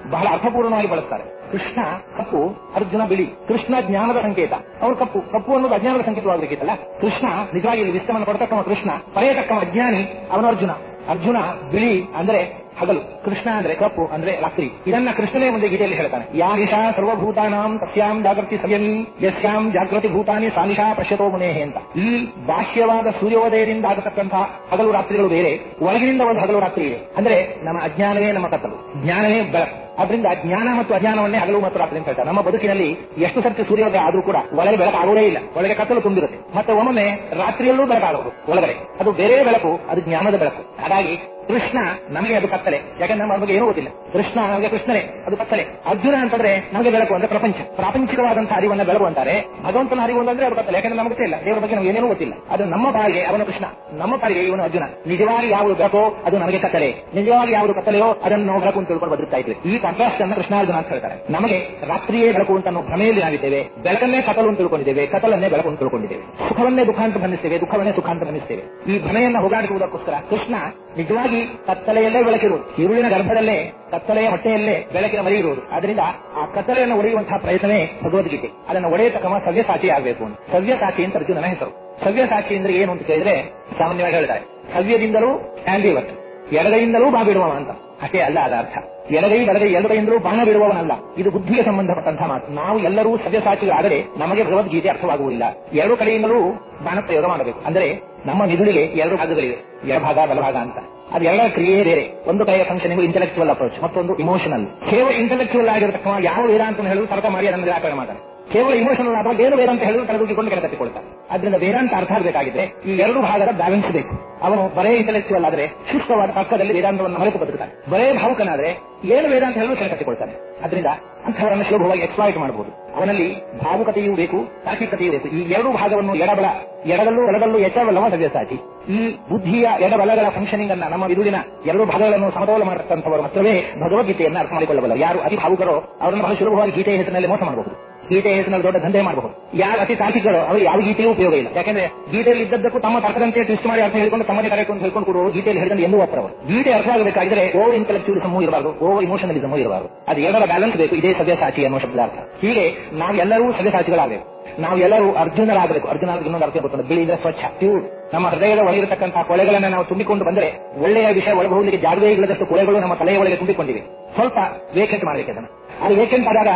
ಬಹಳ ಅರ್ಥಪೂರ್ಣವಾಗಿ ಬಳಸ್ತಾರೆ. ಕೃಷ್ಣ, ಕಪ್ಪು, ಅರ್ಜುನ, ಬಿಳಿ. ಕೃಷ್ಣ ಜ್ಞಾನದ ಸಂಕೇತ. ಅವರು ಕಪ್ಪು. ಕಪ್ಪು ಅನ್ನೋದು ಅಜ್ಞಾನದ ಸಂಕೇತವಾಗಬೇಕಿತ್ತಲ್ಲ ಕೃಷ್ಣ ನಿಜವಾಗಿ ವಿಸ್ತಮನ ಕೊಡತಕ್ಕ ಕೃಷ್ಣ ಪರೆಯತಕ್ಕ ಅಜ್ಞಾನಿ ಅವನು ಅರ್ಜುನ ಅರ್ಜುನ, ಬಿಳಿ ಅಂದ್ರೆ ಹಗಲು, ಕೃಷ್ಣ ಅಂದ್ರೆ ಕಪ್ಪು ಅಂದ್ರೆ ರಾತ್ರಿ. ಇದನ್ನ ಕೃಷ್ಣನೇ ಮುಂದೆ ಗೀತೆಯಲ್ಲಿ ಹೇಳ್ತಾನೆ. ಯಾ ನಿಶಾ ಸರ್ವಭೂತಾನಾಂ ತಸ್ಯಾಂ ಜಾಗೃತಿ ಸವ್ಯನ್ ಯಸ್ಯಾಂ ಜಾಗೃತಿ ಭೂತಾನಿ ಸಾನಿಶಾ ಪಶ್ಯತೋ ಮುನೇಹೆ ಅಂತ. ಈ ಬಾಹ್ಯವಾದ ಸೂರ್ಯೋದಯದಿಂದ ಆಗತಕ್ಕಂತಹ ಹಗಲು ರಾತ್ರಿಗಳು ಬೇರೆ, ಒಳಗಿನಿಂದ ಒಂದು ಹಗಲು ರಾತ್ರಿ ಇದೆ. ಅಂದ್ರೆ ನಮ್ಮ ಅಜ್ಞಾನವೇ ನಮ್ಮ ಕತ್ತಲು. ಜ್ಞಾನವೇ ಬೆಳಕು ಅದರಿಂದ ಜ್ಞಾನ ಮತ್ತು ಅಜ್ಞಾನವನ್ನೇ ಹಗಲು ಮತ್ತು ರಾತ್ರಿ ಅಂತ ಹೇಳ್ತಾರೆ. ನಮ್ಮ ಬದುಕಿನಲ್ಲಿ ಎಷ್ಟು ಸರ್ತಿ ಸೂರ್ಯೋದಯ ಆದ್ರೂ ಕೂಡ ಒಳಗೆ ಬೆಳಕಾಗೋದೇ ಇಲ್ಲ. ಒಳಗೆ ಕತ್ತಲು ತುಂಬಿರುತ್ತೆ. ಮತ್ತೆ ಒಮ್ಮೊಮ್ಮೆ ರಾತ್ರಿಯಲ್ಲೂ ಬೆಳಕಾಗೋದು ಒಳಗಡೆ. ಅದು ಬೇರೆ ಬೆಳಕು, ಅದು ಜ್ಞಾನದ ಬೆಳಕು. ಹಾಗಾಗಿ ಕೃಷ್ಣ ನಮಗೆ ಅದು ಕತ್ತಲೆ. ಯಾಕಂದ್ರೆ ನಮ್ಮ ಬಗ್ಗೆ ಏನೂ ಗೊತ್ತಿಲ್ಲ. ಕೃಷ್ಣ ನಮಗೆ ಕೃಷ್ಣನೇ, ಅದು ಕತ್ತಲೆ. ಅರ್ಜುನ ಅಂತಂದ್ರೆ ನಮಗೆ ಬೆಳಕು ಅಂದ್ರೆ ಪ್ರಪಂಚ. ಪ್ರಾಪಂಚಿಕವಾದಂತಹ ಅರಿವನ್ನ ಬೆಳಕು ಅಂತಾರೆ. ಭಗವಂತನ ಅರಿವು ಅಂದ್ರೆ ಅದು ಕತ್ತಲೆ. ಯಾಕಂದ್ರೆ ನಮಗೆ ಗೊತ್ತಿಲ್ಲ. ದೇವರ ಬಗ್ಗೆ ನಮಗೆ ಏನೇನೂ ಗೊತ್ತಿಲ್ಲ. ಅದು ನಮ್ಮ ಭಾಗ್ಯ ಅವನು ಕೃಷ್ಣ. ನಮ್ಮ ಪಾಲಿಗೆ ಇವನು ಅರ್ಜುನ. ನಿಜವಾಗಿ ಯಾವುದು ಬೆಳಕೋ, ಅದು ನಮಗೆ ಕತ್ತಲೆ. ನಿಜವಾಗಿ ಯಾವುದು ಕತ್ತಲೆಯೋ, ಅದನ್ನು ನಾವು ಬೆಳಕು ಅಂತ ತಿಳ್ಕೊಂಡು ಬದುಕ್ತಾ ಇದ್ವಿ. ಈ ಕಾಂಟ್ರಾಸ್ಟ್ ಕೃಷ್ಣ ಅರ್ಜುನ ಅಂತ ಹೇಳ್ತಾರೆ ನಮಗೆ ರಾತ್ರಿಯೇ ಬೆಳಕು ಅಂತ ಭ್ರಮೆಯಲ್ಲಿ ನಾವಿದ್ದೇವೆ. ಬೆಳಕನ್ನೇ ಕತ್ತಲು ಅಂತ ತಿಳ್ಕೊಂಡಿದ್ದೇವೆ. ಕತ್ತಲನ್ನೇ ಬೆಳಕು ಅಂತ ತಿಳ್ಕೊಂಡಿದ್ದೇವೆ. ಸುಖವನ್ನೇ ದುಃಖ ಅಂತ ಬಂದಿಸ್ತೇವೆ ದುಃಖವನ್ನೇ ಸುಖ ಅಂತ ಬಂದಿಸ್ತೇವೆ ಈ ಭ್ರಮೆಯನ್ನ ಹೋಗಾಡಿಸುವುದಕ್ಕೋಸ್ಕರ ಕೃಷ್ಣ ನಿಜವಾಗಿ ಕತ್ತಲೆಯಲ್ಲೇ ಬೆಳಕಿರುವುದು. ಇರುಳಿನ ಗರ್ಭದಲ್ಲೇ, ಕತ್ತಲೆಯ ಹೊಟ್ಟೆಯಲ್ಲೇ ಬೆಳಕಿನ ಮರಿ ಇರುವುದು. ಅದರಿಂದ ಆ ಕತ್ತಲೆಯನ್ನು ಒಡೆಯುವಂತಹ ಪ್ರಯತ್ನವೇ ಭಗವದ್ಗೀತೆ. ಅದನ್ನು ಒಡೆಯತಕ್ಕಮ ಸವ್ಯಸಾಚಿ ಆಗಬೇಕು ಅಂತ. ಸವ್ಯಸಾಚಿ ಅಂತ ಅರ್ಜುನನ ಹೆಸರು. ಸವ್ಯಸಾಚಿ ಅಂದ್ರೆ ಏನು ಅಂತ ಕೇಳಿದ್ರೆ ಸಾಮಾನ್ಯವಾಗಿ ಹೇಳ್ತಾರೆ. ಸವ್ಯದಿಂದಲೂ ಆಂಬಿವತ್ ಎಡಗೈಯಿಂದಲೂ ಬಾ ಬಿಡುವವ ಅಂತ ಅಷ್ಟೇ ಅಲ್ಲ, ಅದ ಅರ್ಥ. ಎಡಗೈ, ಬಲಗೈ ಎಲ್ಲದರಿಂದಲೂ ಬಾಣ ಬಿಡುವವನಲ್ಲ. ಇದು ಬುದ್ಧಿಗೆ ಸಂಬಂಧಪಟ್ಟಂತಹ ಮಾತು. ನಾವು ಎಲ್ಲರೂ ಸವ್ಯಸಾಚಿಗಳಾದರೆ ನಮಗೆ ಭಗವದ್ಗೀತೆ ಅರ್ಥವಾಗುವುದಿಲ್ಲ. ಎರಡು ಕಡೆಯಿಂದಲೂ ಬಾಣ ಪ್ರಯೋಗ ಮಾಡಬೇಕು. ಅಂದರೆ ನಮ್ಮ ಮಿದುಳಿಗೆ ಎರಡು ಭಾಗಗಳಿವೆ. ಎಡಭಾಗ ಬಲಭಾಗ ಅಂತ. ಅದು ಎರಡರ ಕ್ರಿಯೆ ಬೇರೆ. ಒಂದು ಕೈಯ ಫಂಕ್ಷನ್ ಇಂಟೆಲೆಕ್ಚುವಲ್ ಅಪ್ರೋಚ್ ಮತ್ತೊಂದು ಇಮೋಷನಲ್ ಕೇವಲ ಇಂಟೆಲೆಕ್ಚುವಲ್ ಆಗಿರತಕ್ಕ ಯಾವ ವೇದಾಂತ ಹೇಳುದು ತರ್ಕ ಮಾಡಿ ಅದನ್ನು ನಿರಾಕರಣೆ ಮಾಡ್ತಾರೆ. ಕೇವಲ ಇಮೋಷನಲ್ ಅಥವಾ ಏನು ವೇದಾಂತ ಹೇಳುದು ತಲೆದೂಗಿಕೊಂಡು ಕೆಳ ಕಟ್ಟಿಕೊಳ್ತಾರೆ ಅದರಿಂದ ವೇದಾಂತ ಅರ್ಥ ಆಗಬೇಕಾಗಿದೆ ಈ ಎರಡು ಭಾಗದ ಬ್ಯಾಲೆನ್ಸ್ ಬೇಕು. ಅವನು ಬರೇ ಇಂಟೆಲೆಕ್ಚುವಲ್ ಆದರೆ ಸೂಕ್ಷ್ಮವಾದ ಪಕ್ಕದಲ್ಲಿ ವೇದಾಂತವನ್ನು ಮರೆತು ಬದುಕುತ್ತಾನೆ ಬರೇ ಭಾವುಕನಾದ್ರೆ ಏನು ವೇದಾಂತ ಹೇಳಲು ಸಂಕಟಿಕೊಳ್ತಾನೆ ಅದರಿಂದ ಅಂಥವರನ್ನು ಸುಲಭವಾಗಿ ಎಕ್ಸ್ಪ್ಲಾಯ್ಟ್ ಮಾಡಬಹುದು. ಅವನಲ್ಲಿ ಭಾವುಕತೆಯೂ ಬೇಕು ತಾರ್ಕಿಕತೆಯೂ ಬೇಕು. ಈ ಎರಡು ಭಾಗವನ್ನು ಎಡಬಲ, ಎಡದಲ್ಲೂ ಬಲದಲ್ಲೂ ಸದ್ಯ ಸವ್ಯಸಾಚಿ. ಈ ಬುದ್ಧಿಯ ಎಡಬಲಗಳ ಫಂಕ್ಷನಿಂಗ್ ಅನ್ನ ನಮ್ಮ ಬಿರುವಿನ ಎರಡು ಭಾಗಗಳನ್ನು ಸಮತೋಲ ಮಾಡತಕ್ಕಂಥವರು ಮಾತ್ರವೇ ಭಗವದ್ಗೀತೆಯನ್ನು ಅರ್ಥ ಮಾಡಿಕೊಳ್ಳಬಲ್ಲ. ಯಾರು ಅತಿ ಭಾವುಕರೋ ಅವರನ್ನು ಬಹಳ ಸುಲಭವಾಗಿ ಗೀತೆಯ ಹೆಸರಿನಲ್ಲಿ ಮೋಸ ಮಾಡಬಹುದು. ಗೀತೆಯ ಹೆಸರಿನಲ್ಲಿ ದೊಡ್ಡ ದಂಧೆ ಮಾಡಬಹುದು. ಯಾರು ಅತಿ ತಾರ್ಕಿಕರು ಅವರು ಯಾವ ಗೀತೆಯೂ ಉಪಯೋಗ ಇಲ್ಲ. ಯಾಕಂದ್ರೆ ಗೀತೆಯಲ್ಲಿ ಇದ್ದದ್ದಕ್ಕೂ ತಮ್ಮ ತರ್ಕದಂತೆ ಟ್ವಿಸ್ಟ್ ಮಾಡಿ ಅರ್ಥ ಹೇಳ್ಕೊಂಡು ತಮ್ಮದೇ ಕರೆಕ್ಟ್ ಅಂತ ಹೇಳ್ಕೊಂಡು ಕೊಡುವವರು ಗೀತೆಯಲ್ಲಿ ಹೇಳಿದ್ರೆ ಎಂದೂ ಅಪ್ಪರವರು ಗೀತೆ ಅರ್ಥ ಆಗಬೇಕಾಗಿದ್ರೆ ಓವರ್ ಇಂಟೆಲೆಕ್ಚುಲಿಸಮೂ ಇರಬಾರದು, ಓವರ್ ಇಮೋಷನಲಿಸಮೂ ಇರಬಾರದು. ಅದು ಎರಡರ ಬ್ಯಾಲೆನ್ಸ್ ಬೇಕು, ಇದೇ ಸವ್ಯಸಾಚಿ ಅನ್ನೋ ಶಬ್ದಾರ್ಥ ಹೀಗೆ ನಾವೆಲ್ಲರೂ ಸವ್ಯಸಾಚಿಗಳಾಗಬೇಕು ನಾವು ನಾವೆಲ್ಲರೂ ಅರ್ಜುನರಾಗಬೇಕು. ಅರ್ಜುನ ಇನ್ನೊಂದು ಅರ್ಥ ಗೊತ್ತಿಲ್ಲ ಬಿಳಿ ಅಂದ್ರೆ ಸ್ವಚ್ಛ ಪ್ಯೂರ್ ನಮ್ಮ ಹೃದಯದ ಒಳಗಿರತಕ್ಕಂತಹ ಕೊಳೆಗಳನ್ನ ನಾವು ತುಂಬಿಕೊಂಡು ಬಂದರೆ ಒಳ್ಳೆಯ ವಿಷಯ ಒಳಬಹುದಕ್ಕೆ ಜಾಗವೇ ಇಲ್ಲದಷ್ಟು ಕೊಳೆಗಳು ನಮ್ಮ ತಲೆಯ ಒಳಗೆ ತುಂಬಿಕೊಂಡಿವೆ. ಸ್ವಲ್ಪ ವೇಕೆಂಟ್ ಮಾಡಬೇಕು ಅದನ್ನು ಅದು ವೇಕೆಂಟ್ ಆದಾಗ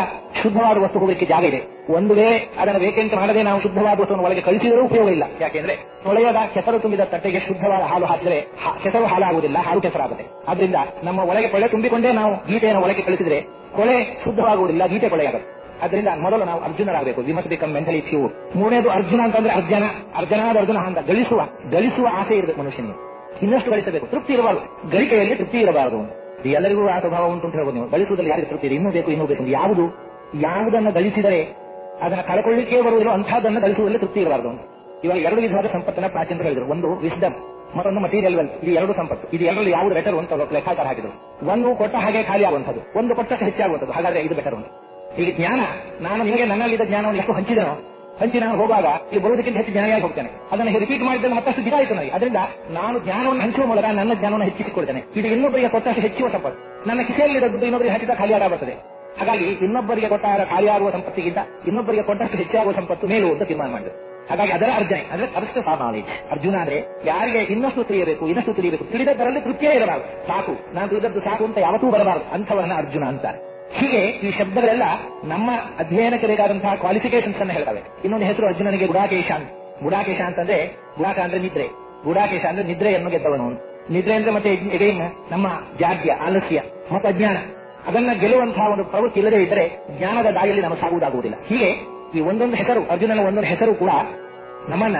ಶುದ್ಧವಾದ ವಸ್ತು ಹೋಗಲಿಕ್ಕೆ ಜಾಗ ಇದೆ. ಒಂದು ವೇ ಅದನ್ನು ವೇಕೆಂಟ್ ಮಾಡದೆ ನಾವು ಶುದ್ಧವಾದ ವಸ್ತುವನ್ನು ಒಳಗೆ ಕಳಿಸಿದರೂ ಉಪಯೋಗ ಇಲ್ಲ. ಯಾಕೆಂದ್ರೆ ತೊಳೆಯದ ಕೆಸರು ತುಂಬಿದ ತಟ್ಟೆಗೆ ಶುದ್ಧವಾದ ಹಾಲು ಹಾಕಿದರೆ ಕೆಸರು ಹಾಲಾಗುವುದಿಲ್ಲ ಹಾಲು ಕೆಸರಾಗುತ್ತೆ. ಆದ್ರಿಂದ ನಮ್ಮ ಒಳಗೆ ಕೊಳೆ ತುಂಬಿಕೊಂಡೇ ನಾವು ಗೀತೆಯನ್ನು ಒಳಗೆ ಕಳಿಸಿದ್ರೆ ಕೊಳೆ ಶುದ್ಧವಾಗುವುದಿಲ್ಲ, ಗೀತೆ ಕೊಳೆಯಾಗುತ್ತೆ ಅದರಿಂದ ಮೊದಲು ನಾವು ಅರ್ಜುನರಾಗಬೇಕು. ವಿ ಬಿಕಮ್ ಮೆಂಟಲಿ ಪ್ಯೂರ್ ಮೂರನೇದು ಅರ್ಜುನ ಅಂತಂದ್ರೆ ಅರ್ಜನ. ಅರ್ಜನಾದ ಅರ್ಜುನ ಅಂತ ಗಳಿಸುವ ಗಳಿಸುವ ಆಸೆ ಇರಬೇಕು ಮನುಷ್ಯನಿಗೆ. ಇನ್ನಷ್ಟು ಗಳಿಸಬೇಕು. ತೃಪ್ತಿ ಇರಬಾರದು. ಗಳಿಕೆಯಲ್ಲಿ ತೃಪ್ತಿ ಇರಬಾರದು. ಎಲ್ಲರಿಗೂ ಆ ಸ್ವಭಾವ ಉಂಟು ಅಂತ ಹೇಳ್ಬೋದು ನೀವು. ಗಳಿಸುವುದಲ್ಲಿ ತೃಪ್ತಿ ಇದೆ? ಇನ್ನೂ ಬೇಕು ಇನ್ನೂ ಬೇಕು ಯಾವುದು? ಯಾವುದನ್ನು ಗಳಿಸಿದರೆ ಅದನ್ನು ಕಳ್ಕೊಳ್ಳಿಕ್ಕೆ ಬರುವುದಿಲ್ಲ, ಅಂಥದ್ದನ್ನು ಗಳಿಸುವುದರಲ್ಲಿ ತೃಪ್ತಿ ಇರಬಾರದು ಅಂತ. ಇವಾಗ ಎರಡು ವಿಧವಾದ ಸಂಪತ್ತನ್ನ ಪ್ರಾಚೀನರು ಹೇಳಿದ್ರು. ಒಂದು ವಿಸ್ಡಮ್ ಮತ್ತೊಂದು ಮಟೀರಿಯಲ್ ವೆಲ್ತ್ ಇದು ಎರಡು ಸಂಪತ್ತು. ಇದು ಎರಡರಲ್ಲಿ ಯಾವುದು ಬೆಟರ್ ಅಂತ ಲೆಕ್ಕಾಚಾರ ಹಾಕಿದ್ರು. ಒಂದು ಕೊಟ್ಟ ಹಾಗೆ ಖಾಲಿ ಆಗುವಂಥದ್ದು. ಒಂದು ಕೊಟ್ಟಕ್ಕೆ ಹೆಚ್ಚಾಗುವಂಥದ್ದು. ಹಾಗಾದ್ರೆ ಇದು ಬೆಟರ್ ಅಂತ ಈಗ ಜ್ಞಾನ, ನಾನು ನಿಮಗೆ ನನ್ನಲ್ಲಿದ್ದ ಜ್ಞಾನವನ್ನು ಎಷ್ಟು ಹಂಚಿದನೋ ಹಂಚಿ ನಾನು ಹೋಗುವಾಗ ಇಲ್ಲಿ ಬರುವುದಕ್ಕಿಂತ ಹೆಚ್ಚು ಜ್ಞಾನಿಯಾಗಿ ಹೋಗ್ತೇನೆ. ಅದನ್ನು ರಿಪೀಟ್ ಮಾಡಿದ್ರೆ ಮತ್ತಷ್ಟು ದಿನ ಆಯಿತು ನನಗೆ. ಅದರಿಂದ ನಾನು ಜ್ಞಾನವನ್ನು ಹಂಚುವ ಮೂಲಕ ನನ್ನ ಜ್ಞಾನವನ್ನು ಹೆಚ್ಚಿಸಿಕೊಳ್ತೇನೆ ಇದು ಇನ್ನೊಬ್ಬರಿಗೆ ಕೊಟ್ಟಷ್ಟು ಹೆಚ್ಚುವ ಸಂಪತ್ತು. ನನ್ನ ಕಿಸೆಯಲ್ಲಿ ದುಡ್ಡು ಇನ್ನೊಬ್ಬರಿಗೆ ಹಚ್ಚಿದ ಖಾಲಿ ಆಡಾಗುತ್ತದೆ ಹಾಗಾಗಿ ಇನ್ನೊಬ್ಬರಿಗೆ ಕೊಟ್ಟ ಖಾಲಿಯಾಗುವ ಸಂಪತ್ತಿಗಿಂತ ಇನ್ನೊಬ್ಬರಿಗೆ ಕೊಟ್ಟಷ್ಟು ಹೆಚ್ಚಾಗುವ ಸಂಪತ್ತು ಮೇಲು ಅಂತ ತೀರ್ಮಾನ ಮಾಡಿದ್ರು ಹಾಗಾಗಿ ಅದರ ಅರ್ಜನೆ, ಅಂದ್ರೆ ಅದಷ್ಟು ನಾಲೆಜ್ ಅರ್ಜುನ ಅಂದ್ರೆ ಯಾರಿಗೆ ಇನ್ನಷ್ಟು ತಿಳಿಯಬೇಕು ಇನ್ನಷ್ಟು ತಿಳಿಯಬೇಕು. ತಿಳಿದದ್ದರಲ್ಲಿ ತೃಪ್ತಿಯೇ ಇರಬಾರದು. ಸಾಕು, ನಾನು ತಿಳಿದದ್ದು ಸಾಕು ಅಂತ ಯಾವತ್ತೂ ಬರಬಾರದು. ಅಂಥವರನ್ನ ಅರ್ಜುನ ಅಂತಾರೆ. ಹೀಗೆ ಈ ಶಬ್ದಗಳೆಲ್ಲ ನಮ್ಮ ಅಧ್ಯಯನಕ್ಕೆ ಬೇಕಾದಂತಹ ಕ್ವಾಲಿಫಿಕೇಶನ್ಸ್ ಅನ್ನ ಹೇಳ್ತವೆ. ಇನ್ನೊಂದು ಹೆಸರು ಅರ್ಜುನನಿಗೆ ಗುಡಾಕೇಶ ಅಂತ. ಗುಡಾಕೇಶ ಅಂತಂದ್ರೆ, ಗುಡಾಕ ಅಂದ್ರೆ ನಿದ್ರೆ. ಗುಡಾಕೇಶ ಅಂದ್ರೆ ನಿದ್ರೆಯನ್ನು ಗೆದ್ದವನು. ನಿದ್ರೆ ಅಂದ್ರೆ ಮತ್ತೆ ಎಗೈನ್ ನಮ್ಮ ಜಾಗ್ಯ, ಆಲಸ್ಯ, ಮತ್ತು ಅಜ್ಞಾನ. ಅದನ್ನ ಗೆಲ್ಲುವಂತಹ ಒಂದು ಪ್ರವೃತ್ತಿ ಇಲ್ಲದೆ ಇದ್ರೆ ಜ್ಞಾನದ ದಾರಿಯಲ್ಲಿ ನಾವು ಸಾಗುವುದಾಗುವುದಿಲ್ಲ. ಹೀಗೆ ಈ ಒಂದೊಂದು ಹೆಸರು, ಅರ್ಜುನನ ಒಂದೊಂದು ಹೆಸರು ಕೂಡ ನಮ್ಮನ್ನ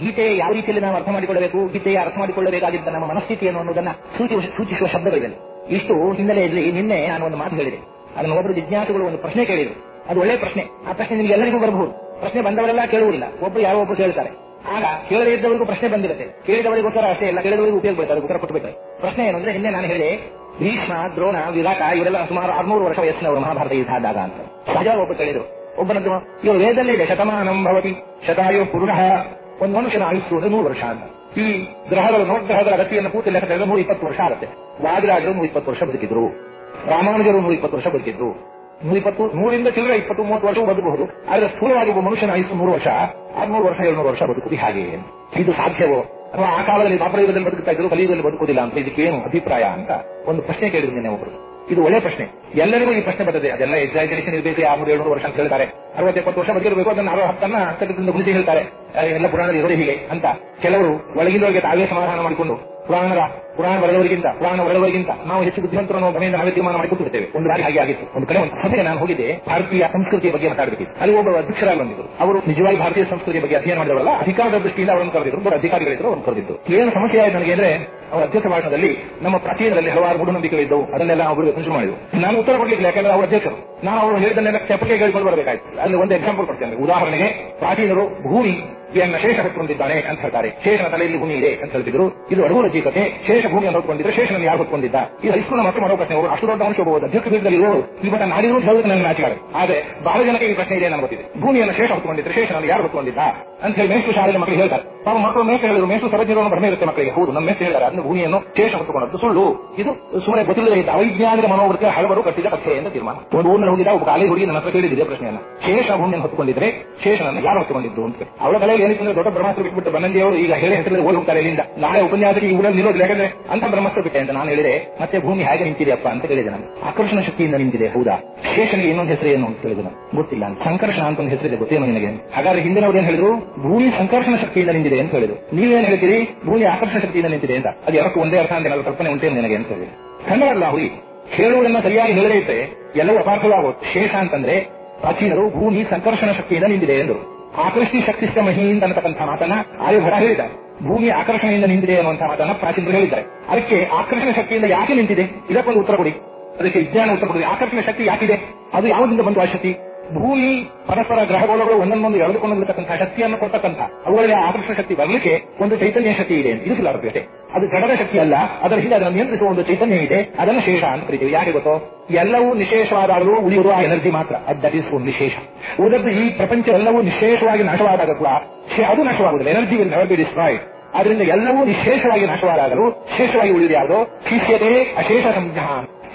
ಗೀತೆಯ ಯಾವ ರೀತಿಯಲ್ಲಿ ನಾವು ಅರ್ಥ ಮಾಡಿಕೊಳ್ಳಬೇಕು, ಗೀತೆಯ ಅರ್ಥ ಮಾಡಿಕೊಳ್ಳಬೇಕಾಗಿದ್ದ ನಮ್ಮ ಮನಸ್ಥಿತಿಯನ್ನು ಅನ್ನೋದನ್ನ ಸೂಚಿಸುವ ಶಬ್ದಗಳಿವೆ. ಇಷ್ಟು ಹಿನ್ನೆಲೆಯಲ್ಲಿ ನಿನ್ನೆ ನಾನು ಒಂದು ಮಾತು ಹೇಳಿದೆ. ಅದನ್ನು ಒಬ್ಬರು ಜಿಜ್ಞಾಸುಗಳು ಒಂದು ಪ್ರಶ್ನೆ ಕೇಳಿದರು. ಅದು ಒಳ್ಳೆ ಪ್ರಶ್ನೆ. ಆ ಪ್ರಶ್ನೆ ನಿಮ್ಗೆ ಎಲ್ಲರಿಗೂ ಬರಬಹುದು. ಪ್ರಶ್ನೆ ಬಂದವರೆಲ್ಲ ಕೇಳುವುದಿಲ್ಲ. ಒಬ್ಬರು ಯಾರೋ ಒಬ್ಬರು ಕೇಳ್ತಾರೆ. ಆಗ ಕೇಳದೇ ಇದ್ದವರಿಗೂ ಪ್ರಶ್ನೆ ಬಂದಿರುತ್ತೆ. ಕೇಳಿದವರಿಗೋಸ್ಕರ ಅಷ್ಟೇ ಇಲ್ಲ ಕೇಳಿದವರಿಗೂ ಉಪಯೋಗ ಬರ್ತಾರೆ ಉತ್ತರ ಕೊಟ್ಟುಬಿಟ್ಟರೆ ಪ್ರಶ್ನೆ ಏನು ಅಂದ್ರೆ ಹಿಂದೆ ನಾನು ಹೇಳಿದೆ, ಭೀಷ್ಮ, ದ್ರೋಣ, ವಿರಾಟ, ಇವರೆಲ್ಲ ಸುಮಾರು ಆರ್ನೂರು ವರ್ಷ ವಯಸ್ಸಿನವರು ಮಹಾಭಾರತ ಯುದ್ಧ ಆದಾಗ ಅಂತ. ಸಹಜ ಒಬ್ಬ ಕೇಳಿದ್ರು. ಒಬ್ಬನದ್ದು, ಇವರು ವೇದಲ್ಲಿದೆ ಶತಮಾನಂ ಭವತಿ, ಶತಾಯೋ ಪುರುಷ, ಒಂದು ಮನುಷ್ಯನ ಆಯುಸ್ಸು ನೂರು ವರ್ಷ ಅಂತ. ಈ ಗ್ರಹಗಳು ನೋಡ್ ಗ್ರಹಗಳ ಗತಿಯನ್ನು ಪೂರ್ತಿ ಲೆಕ್ಕ ನೂರ ಇಪ್ಪತ್ತು ವರ್ಷ ಆಗುತ್ತೆ. ವಾದಿರಾಜರು ನೂರ ಇಪ್ಪತ್ತು ವರ್ಷ ಬದುಕಿದ್ರು. ರಾಮಾನುಜರು ನೂರ ಇಪ್ಪತ್ತು ವರ್ಷ ಬದುಕಿದ್ರು. ನೂರ ಇಪ್ಪತ್ತು ನೂರಿಂದ ಚಿಲ್ಲರೆ ಇಪ್ಪತ್ತು, ಮೂವತ್ತು ವರ್ಷ ಬದುಕಬಹುದು. ಆದ್ರೆ ಸ್ಥೂಲವಾಗಿ ಒಬ್ಬ ಮನುಷ್ಯನ ಆಯುಸ್ಸು ನೂರು ವರ್ಷ, ಆರ್ನೂರು ವರ್ಷ, ಏಳ್ನೂರು ವರ್ಷ ಬದುಕುದು ಹಾಗೆ. ಇದು ಸಾಧ್ಯವೋ? ಅಥವಾ ಆ ಕಾಲದಲ್ಲಿ ದ್ವಾಪರಯುಗದಲ್ಲಿ ಬದುಕುತ್ತಾ ಇದ್ರು ಕಲಿಯುಗದಲ್ಲಿ ಬದುಕುದಿಲ್ಲ ಅಂತ ಇದಕ್ಕೇನು ಅಭಿಪ್ರಾಯ ಅಂತ ಒಂದು ಪ್ರಶ್ನೆ ಕೇಳಿದ್ರು ನಿನ್ನೆ ಒಬ್ಬರು ಇದು ಒಳ್ಳೆ ಪ್ರಶ್ನೆ. ಎಲ್ಲರಿಗೂ ಈ ಪ್ರಶ್ನೆ ಬರ್ತದೆ. ಅದೆಲ್ಲ ಎಕ್ಸಾಜರೇಷನ್ ಇರಬೇಕು, ಆರ್ನೂರು, ಏಳ್ನೂರು ವರ್ಷ ಅಂತ ಹೇಳ್ತಾರೆ. ಅರವತ್ತು ಎಪ್ಪತ್ತು ವರ್ಷ ಬದುಕಿರಬೇಕು, ಅದನ್ನ ಅರವತ್ತು ಹತ್ತನ್ನ ಹತ್ತರಿಂದ ಗುರುತಿ ಹೇಳ್ತಾರೆ. ಎಲ್ಲ ಪುರಾಣದಲ್ಲಿ ಇರೋದೇ ಹೀಗೆ ಅಂತ. ಕೆಲವರು ಒಳಗಿನೊಳಗೆ ತಾವೇ ಸಮಾಧಾನ ಮಾಡಿಕೊಂಡು ಪುರಾಣದ ಪುರಾಣ ಬರೆದವರಿಗಿಂತ ಪುರಾಣ ಬರೆದವರಿಗಿಂತ ನಾವು ಹೆಚ್ಚು ಬುದ್ಧಿವಂತರು ಅನ್ನೋ ಭ್ರಮೆಯಿಂದ ನಾವೇ ತೀರ್ಮಾನ ಮಾಡಿಕೊಟ್ಟಿರ್ತೇವೆ ಒಂದು ಬಾರಿ ಹಾಗೆ ಆಗಿತ್ತು. ಒಂದು ಕಡೆ ಒಂದು ಸಭೆಗೆ ನಾನು ಹೋಗಿದ್ದೆ, ಭಾರತೀಯ ಸಂಸ್ಕೃತಿಯ ಬಗ್ಗೆ ಮಾತಾಡಬೇಕಿತ್ತು. ಅಲ್ಲಿ ಒಬ್ಬ ಅಧ್ಯಕ್ಷರಾಗಿ ಬಂದಿದ್ದರು. ಅವರು ನಿಜವಾಗಿ ಭಾರತೀಯ ಸಂಸ್ಕೃತಿಯ ಬಗ್ಗೆ ಅಧ್ಯಯನ ಮಾಡಿದವರಲ್ಲ, ಅಧಿಕಾರದ ದೃಷ್ಟಿಯಿಂದ ಅವರನ್ನು ಕರೆದಿದ್ರು ಅವರು ಅಧಿಕಾರಿಗಳಿದ್ರು ಅವರನ್ನು ಕರೆದಿದ್ದು ಏನು ಸಮಸ್ಯೆ ಆಯ್ತು ನನಗೆ ಅಂದ್ರೆ, ಅವರ ಅಧ್ಯಕ್ಷ ಭಾಷಣದಲ್ಲಿ ನಮ್ಮ ಪ್ರಾಚೀನದಲ್ಲಿ ಹಲವಾರು ಮೂಢನಂಬಿಕೆಗಳಿದ್ದವು ಅದನ್ನೆಲ್ಲ ಅವರು ಯೋಚನೆ ಮಾಡಿದ್ರು ನಾನು ಉತ್ತರ ಕೊಡ್ಲಿಕ್ಕೆ ಯಾಕಂದ್ರೆ ಅವರು ಅಧ್ಯಕ್ಷರು. ನಾನು ಅವರು ಹೇಳಿದ್ದನ್ನೆಲ್ಲ ಚಪ್ಪಲಿಗೆ ಹೇಳಿಕೊಂಡು ಬರಬೇಕಾಯ್ತು. ಅಲ್ಲಿ ಒಂದು ಎಕ್ಸಾಂಪಲ್ ಕೊಡ್ತೇನೆ ಉದಾಹರಣೆಗೆ ಪ್ರಾಚೀನರು ಭೂಮಿ ಶೇಷ ಹೊತ್ಕೊಂಡಿದ್ದಾನೆ ಅಂತ ಹೇಳ್ತಾರೆ. ಶೇಷನ ತಲೆಯಲ್ಲಿ ಭೂಮಿ ಇದೆ ಅಂತ ಹೇಳ್ತಿದ್ರು. ಇದು ಅಡುಗು ರಚಿಕತೆ ಶೇಷ ಭೂಮಿಯನ್ನು ಹೊತ್ಕೊಂಡಿದ್ರೆ ಶೇಷನನ್ನು ಯಾರು ಹೊತ್ಕೊಂಡಿದ್ದ? ಈ ಹೈಸ್ಕೂಲ್ ಮತ್ತೆ ಮಾಡೋ ಪ್ರಶ್ನೆ ಅವರು ಅಷ್ಟು ದೊಡ್ಡ ಅಂಶ ಹೋಗಬಹುದು ಅಧ್ಯಕ್ಷ ಪೀಠದಲ್ಲಿ ಇರುವವರು ಇವತ್ತ ನಾಡಿದ್ರು ಹೇಳುವುದು ನನ್ನ ನಾಚಿಕಾರೆ. ಆದ್ರೆ ಬಹಳ ಜನಕ್ಕೆ ಈ ಪ್ರಶ್ನೆ ಇದೆ ನಾನು ಗೊತ್ತಿದೆ ಭೂಮಿಯನ್ನು ಶೇಷ ಹೊತ್ಕೊಂಡಿದ್ರೆ ಶೇಷನನ್ನು ಯಾರು ಹೊತ್ಕೊಂಡಿದ್ದ? ಅಂತ ಹೇಳಿ ಮೇಷ್ಟು ಶಾಲೆಯಲ್ಲಿ ಮಕ್ಕಳು ಹೇಳ್ತಾರೆ. ಪಾಪ ಮಕ್ಕಳು ಮೇಷ ಹೇಳಿದ್ರು ಮೇಷು ಸರಜಿರೋನು ಭ್ರಮೆ ಇರುತ್ತೆ ಮಕ್ಕಳಿಗೆ. ಹೌದು, ನಮ್ಮ ಮೇಸ್ ಹೇಳಿದ್ದಾರೆ ಅದನ್ನು ಭೂಮಿಯನ್ನು ಶೇಷ ಹೊತ್ತುಕೊಂಡದ್ದು ಸುಳ್ಳು. ಇದು ಸುಮ್ಮನೆ ಗೊತ್ತಿಲ್ಲದೆ ಇದ್ದ ಅವೈಜ್ಞಾನಿಕ ಮನೋವೃತ್ತಿಯ ಹಲವರು ಕಟ್ಟಿದ ಕಥೆ ಅಂತ ತೀರ್ಮಾನ. ಒಂದು ಊರಿನ ಹೋಗಿದ ಒಬ್ಬ ಕಾಲೇಜ್ ಹುಡುಗಿ ನನ್ನ ಹತ್ರ ಕೇಳಿದಿದೆ ಪ್ರಶ್ನೆಯನ್ನು. ಶೇಷ ಭೂಮಿಯನ್ನು ಹೊತ್ತುಕೊಂಡಿದ್ರೆ ಶೇಷನನ್ನು ಯಾರು ಹೊತ್ತುಕೊಂಡಿದ್ದು ಅಂತ ಅವಳ ಕಲೆಯಲ್ಲಿ ಏನಿತ್ತು ದೊಡ್ಡ ಬ್ರಹ್ಮಾಸ್ತ್ರ ಬಿಟ್ಬಿಟ್ಟು ಬನ್ನಂಜಿ ಅವರು ಈಗ ಹೇಳಿ ಹೆಸರಲ್ಲಿ ಹೋಗಿ ಹೋಗ್ತಾರೆ ಇಲ್ಲಿಂದ. ನಾಳೆ ಉಪನ್ಯಾಸಕ್ಕೆ ಈ ಊರಲ್ಲಿ ನಿಲ್ಲೋದು ಯಾಕಂದ್ರೆ ಅಂತ ಬ್ರಹ್ಮಸ್ತ್ರ ಅಂತ ನಾನು ಹೇಳಿದೆ ಮತ್ತೆ ಭೂಮಿ ಹೇಗೆ ನಿಂತಿದೆಯಪ್ಪ ಅಂತ ಕೇಳಿದೆ ನಾನು. ಆಕರ್ಷಣ ಶಕ್ತಿಯಿಂದ ನಿಂತಿದೆ, ಹೌದಾ? ಶೇಷನಿಗೆ ಇನ್ನೊಂದು ಹೆಸರು ಏನು ಅಂತ ಕೇಳಿದೆ ನಾನು. ಗೊತ್ತಿಲ್ಲ ಸಂಕರ್ಷಣ ಅಂತ ಒಂದು ಹೆಸರಿದೆ, ಗೊತ್ತೇನೋ ನಿನಗೆ ಹಾಗಾದ್ರೆ ಹಿಂದಿನವ್ರು ಏನ್ ಹೇಳಿದ್ರು? ಭೂಮಿ ಸಂಕರ್ಷಣ ಶಕ್ತಿಯಿಂದ ನಿಂತಿದೆ ಅಂತ ಹೇಳಿದ್ರು. ನೀವೇನ್ ಹೇಳ್ತೀರಿ? ಭೂಮಿ ಆಕರ್ಷಣ ಶಕ್ತಿಯಿಂದ ನಿಂತಿದೆ ಅಂತ. ಅದು ಯಾರಕ್ಕೂ ಒಂದೇ ಅರ್ಥ ಅಂತ ಕಲ್ಪನೆ ಉಂಟೇನು ನಿನಗೆ ಅಂತ ಹೇಳಿ. ಕನ್ನಡ ಹುಡಿ ಹೇಳುವುದನ್ನ ಸರಿಯಾಗಿ ಹೇಳದೇ ಇದ್ರೆ ಎಲ್ಲವೂ ಅಪಾರ್ಥವಾಗುವುದು ಶೇಷ ಅಂತಂದ್ರೆ ಪ್ರಾಚೀನರು ಭೂಮಿ ಸಂಕರ್ಷಣ ಶಕ್ತಿಯಿಂದ ನಿಂತಿದೆ ಎಂದರು ಆಕರ್ಷಣಿ ಶಕ್ತಿ ಮಹಿಯಿಂದ ಅಂತಕ್ಕಂಥ ಮಾತನ್ನ ಆರ್ಯಭಟ ಹೇಳಿದ್ದಾರೆ. ಭೂಮಿ ಆಕರ್ಷಣೆಯಿಂದ ನಿಂತಿದೆ ಅನ್ನುವಂತಹ ಮಾತನ್ನ ಪ್ರಾಚೀನರು ಹೇಳಿದ್ದಾರೆ. ಅದಕ್ಕೆ ಆಕರ್ಷಣ ಶಕ್ತಿಯಿಂದ ಯಾಕೆ ನಿಂತಿದೆ? ಇದಕ್ಕೊಂದು ಉತ್ತರ ಕೊಡಿ. ಅದಕ್ಕೆ ವಿಜ್ಞಾನ ಉತ್ತರ ಕೊಡಿ. ಆಕರ್ಷಣ ಶಕ್ತಿ ಯಾಕಿದೆ? ಅದು ಯಾವುದರಿಂದ ಬಂತು ಆ ಶಕ್ತಿ? ಭೂಮಿ, ಪರಸ್ಪರ ಗ್ರಹಗೋಳಗಳು ಒಂದೊಂದೊಂದು ಎಳೆದುಕೊಂಡಿರತಕ್ಕಂಥ ಶಕ್ತಿಯನ್ನು ಕೊಡ್ತಕ್ಕಂಥ ಅವುಗಳಿಗೆ ಆಕರ್ಷಣ ಶಕ್ತಿ ಬರಲಿಕ್ಕೆ ಒಂದು ಚೈತನ್ಯ ಶಕ್ತಿ ಇದೆ ಇದು ಸುಲಭತೆ ಅದು ಜಡದ ಶಕ್ತಿ ಅಲ್ಲ, ಅದರ ಹಿಂದೆ ಅದನ್ನು ನಿಯಂತ್ರಿಸುವ ಒಂದು ಚೈತನ್ಯ ಇದೆ, ಅದನ್ನು ಶೇಷ ಅಂತ ಕರಿತೀವಿ. ಯಾಕೆ ಗೊತ್ತೋ? ಎಲ್ಲವೂ ನಿಶೇಷವಾದಾಗಲೂ ಉಳಿಯುವ ಎನರ್ಜಿ ಮಾತ್ರ. ಅದು ದಟ್ ಈಸ್ ಒಂದು ವಿಶೇಷ ಉಳಿದದ್ದು ಈ ಪ್ರಪಂಚ ಎಲ್ಲವೂ ನಿಶೇಷವಾಗಿ ನಾಶವಾದಾಗ ಅದು ನಾಶವಾಗುತ್ತದೆ energy will never be destroyed ಆದ್ರಿಂದ ಎಲ್ಲವೂ ನಿಶೇಷವಾಗಿ ನಾಶವಾದಾಗಲೂ, ಶೇಷವಾಗಿ ಉಳಿಯುವುದು ಯಾವುದೋ ಶಿಷ್ಯತೆ ಅಶೇಷ ಸಂಜ್ಞ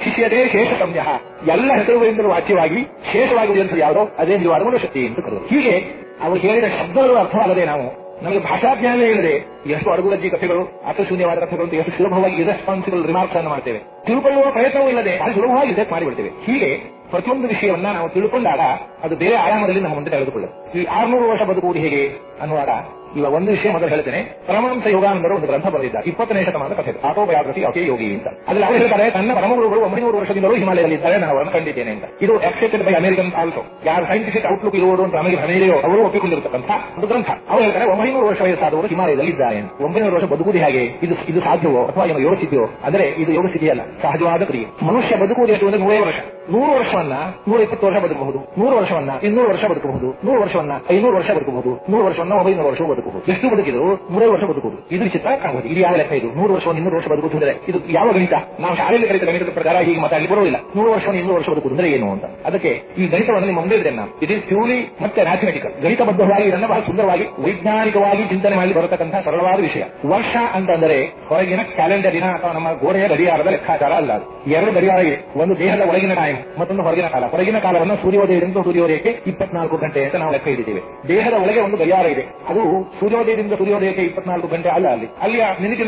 ಶಿಷ್ಯತೆ ಶೇಷ ಸಂಧ್ಯ ಎಲ್ಲ ಹೆಸರುಗಳಿಂದಲೂ ವಾಚ್ಯವಾಗಿ ಶೇಷವಾಗಿ ಉಳಿಯುವಂಥದ್ದು ಯಾವುದೋ, ಅದೇ ನಿಜವಾದ ಶಕ್ತಿ ಅಂತ ಕರೆದರು. ಹೀಗೆ ಅವರು ಹೇಳಿದ ಶಬ್ದಗಳು ಅರ್ಥವಾಗದೆ ನಾವು, ನಮಗೆ ಭಾಷಾಜ್ಞಾನ ಇಲ್ಲದೆ ಎಷ್ಟು ಅಡುಗುರಜ್ಜಿ ಕಥೆಗಳು, ಅರ್ಥಶೂನ್ಯವಾದ ಕಥೆಗಳು, ಎಷ್ಟು ಸುಲಭವಾಗಿ ಇರೆಸ್ಪಾನ್ಸಿಬಲ್ ರಿಮಾರ್ಕ್ಸ್ ಅನ್ನು ಮಾಡ್ತೇವೆ. ತಿಳ್ಕೊಳ್ಳುವ ಪ್ರಯತ್ನವೂ ಇಲ್ಲದೆ ಬಹಳ ಸುಲಭವಾಗಿ ಇದಕ್ಕೆ ಮಾಡಿಬಿಡ್ತೇವೆ. ಹೀಗೆ ಪ್ರತಿಯೊಂದು ವಿಷಯವನ್ನ ನಾವು ತಿಳ್ಕೊಂಡಾಗ ಅದು ಬೇರೆ ಆಯಾಮದಲ್ಲಿ ನಮ್ಮ ಮುಂದೆ ತೆಗೆದುಕೊಳ್ಳುತ್ತೆ ಈ ಆರ್ನೂರು ವರ್ಷ ಬದುಕುವುದು ಹೇಗೆ ಅನ್ನುವಾಗ ಇಲ್ಲ ಒಂದು ವಿಷಯ ಮೊದಲು ಹೇಳ್ತೇನೆ. ಪರಮಹಂಸ ಯೋಗಾನಂದರು ಒಂದು ಗ್ರಂಥ ಬರೆದಿದ್ದಾರೆ. ಇಪ್ಪತ್ತನೇ ಶತಮಾನದ ಕಥೆ. ಆಟೋಬಯೋಗ್ರಫಿ ಅಕೇ ಯೋಗಿ ಅಂತ. ಅದ್ರಲ್ಲಿ ಅವರು ಹೇಳ್ತಾರೆ, ತನ್ನ ಪರಮಗುರುಗಳು ಒಂಬೈನೂರು ವರ್ಷದಿಂದಲೂ ಹಿಮಾಲಯದಲ್ಲಿದ್ದಾರೆ ನಾನು ಅವರನ್ನು ಕಂಡಿದ್ದೇನೆ ಅಂತ. ಇದು ಅಕ್ಸೆಪ್ಟೆಡ್ ಬೈ ಅಮೆರಿಕನ್ ಆಲ್ಸೋ ಯಾರು ಸೈಂಟಿಫಿಕ್ ಔಟ್ಲುಕ್ ಇರುವುದು ಅಂತ ನಮಗೆ ಭ್ರಮೆಯೋ ಅವರು ಒಪ್ಪಿಕೊಂಡಿರತಕ್ಕಂಥ ಒಂದು ಗ್ರಂಥ. ಅವರು ಹೇಳ್ತಾರೆ, ಒಂಬೈನೂರು ವರ್ಷ ವಯಸ್ಸಾದವರು ಹಿಮಾಲಯದಲ್ಲಿ ಇದ್ದಾರೆ. ಒಂಬೈನೂರು ವರ್ಷ ಬದುಕುವುದು ಹೇಗೆ? ಇದು ಇದು ಸಾಧ್ಯವೋ ಅಥವಾ ಏನೋ ಯೋಚಿಸಿದೆಯೋ ಅಂದ್ರೆ ಇದು ಯೋಗ ಸ್ಥಿತಿ ಅಲ್ಲ ಸಹಜವಾದ ಕ್ರಿಯೆ ಮನುಷ್ಯ ಬದುಕುವುದು ಎಷ್ಟು ಅಂದ್ರೆ ನೂರೇ ವರ್ಷ. ನೂರು ವರ್ಷವನ್ನ ನೂರ ಇಪ್ಪತ್ತು ವರ್ಷ ಬದುಕಬಹುದು. ನೂರು ವರ್ಷವನ್ನ ಇನ್ನೂರು ವರ್ಷ ಬದುಕಬಹುದು. ನೂರು ವರ್ಷವನ್ನ ಐನೂರು ವರ್ಷ ಬದುಕಬಹುದು. ನೂರು ವರ್ಷವನ್ನ ಒಂಬೈನೂರು ವರ್ಷ ಬದುಕಬಹುದು. ಎಷ್ಟು ಬದುಕಿದ್ರು ನೂರೇ ವರ್ಷ ಬದುಕುವುದು. ಇದು ಚಿತ್ರ ಕಾಣಬಹುದು. ಇದು ಯಾವ ಲೆಕ್ಕ ಇದು? ನೂರು ವರ್ಷವನ್ನು ಇನ್ನೂರು ವರ್ಷ ಬದುಕುವುದು ಅಂದ್ರೆ ಇದು ಯಾವ ಗಣಿತ? ನಾವು ಶಾಲೆಯಲ್ಲಿ ಕಲಿತ ಗಣಿತದ ಪ್ರಕಾರ ಹೀಗೆ ಮಾತಾಡಲಿ ಬರೋದಿಲ್ಲ ನೂರು ವರ್ಷವನ್ನು ಇನ್ನೂರು ವರ್ಷ ಬದುಕುವುದು ಅಂದ್ರೆ ಏನು ಅಂತ. ಅದಕ್ಕೆ ಈ ಗಣಿತವನ್ನು ನಿಮ್ಮ ಮುಂದೆ ಇದೆ ಇಟ್ ಇಸ್ ಪ್ಯೂರ್ಲಿ ಮತ್ತೆ ಮ್ಯಾಥಮೆಟಿಕಲ್ ಗಣಿತಬದ್ಧವಾಗಿ ಇದನ್ನ ಬಹಳ ಸುಂದರವಾಗಿ, ವೈಜ್ಞಾನಿಕವಾಗಿ ಚಿಂತನೆ ಮಾಡಿ ಬರತಕ್ಕಂತಹ ಸರಳವಾದ ವಿಷಯ. ವರ್ಷ ಅಂತಂದರೆ ಹೊರಗಿನ ಕ್ಯಾಲೆಂಡರ್ ದಿನ ಅಥವಾ ನಮ್ಮ ಗೋಡೆಯ ಗಡಿಯಾರದ ಲೆಕ್ಕಾಚಾರ ಅಲ್ಲ. ಎರಡು ಗಡಿಯಾರ ಇದೆ ಒಂದು ದೇಹದ ಒಳಗಿನ ಟೈಮ್ ಮತ್ತೊಂದು ಹೊರಗಿನ ಕಾಲ. ಹೊರಗಿನ ಕಾಲವನ್ನು ಸೂರ್ಯೋದಯದಿಂದ ಸೂರ್ಯೋದಯಕ್ಕೆ ಇಪ್ಪತ್ನಾಲ್ಕು ಗಂಟೆ ಅಂತ ನಾವು ಲೆಕ್ಕ ಹಿಡಿತೀವಿ ದೇಹದ ಒಳಗೆ ಒಂದು ಗಡಿಯಾರ ಇದೆ. ಅದು ಸೂರ್ಯೋದಯದಿಂದ ಸೂರ್ಯೋದಯಕ್ಕೆ ಇಪ್ಪತ್ನಾಲ್ಕು ಗಂಟೆ ಅಲ್ಲ ಅಲ್ಲಿ. ಅಲ್ಲಿಯ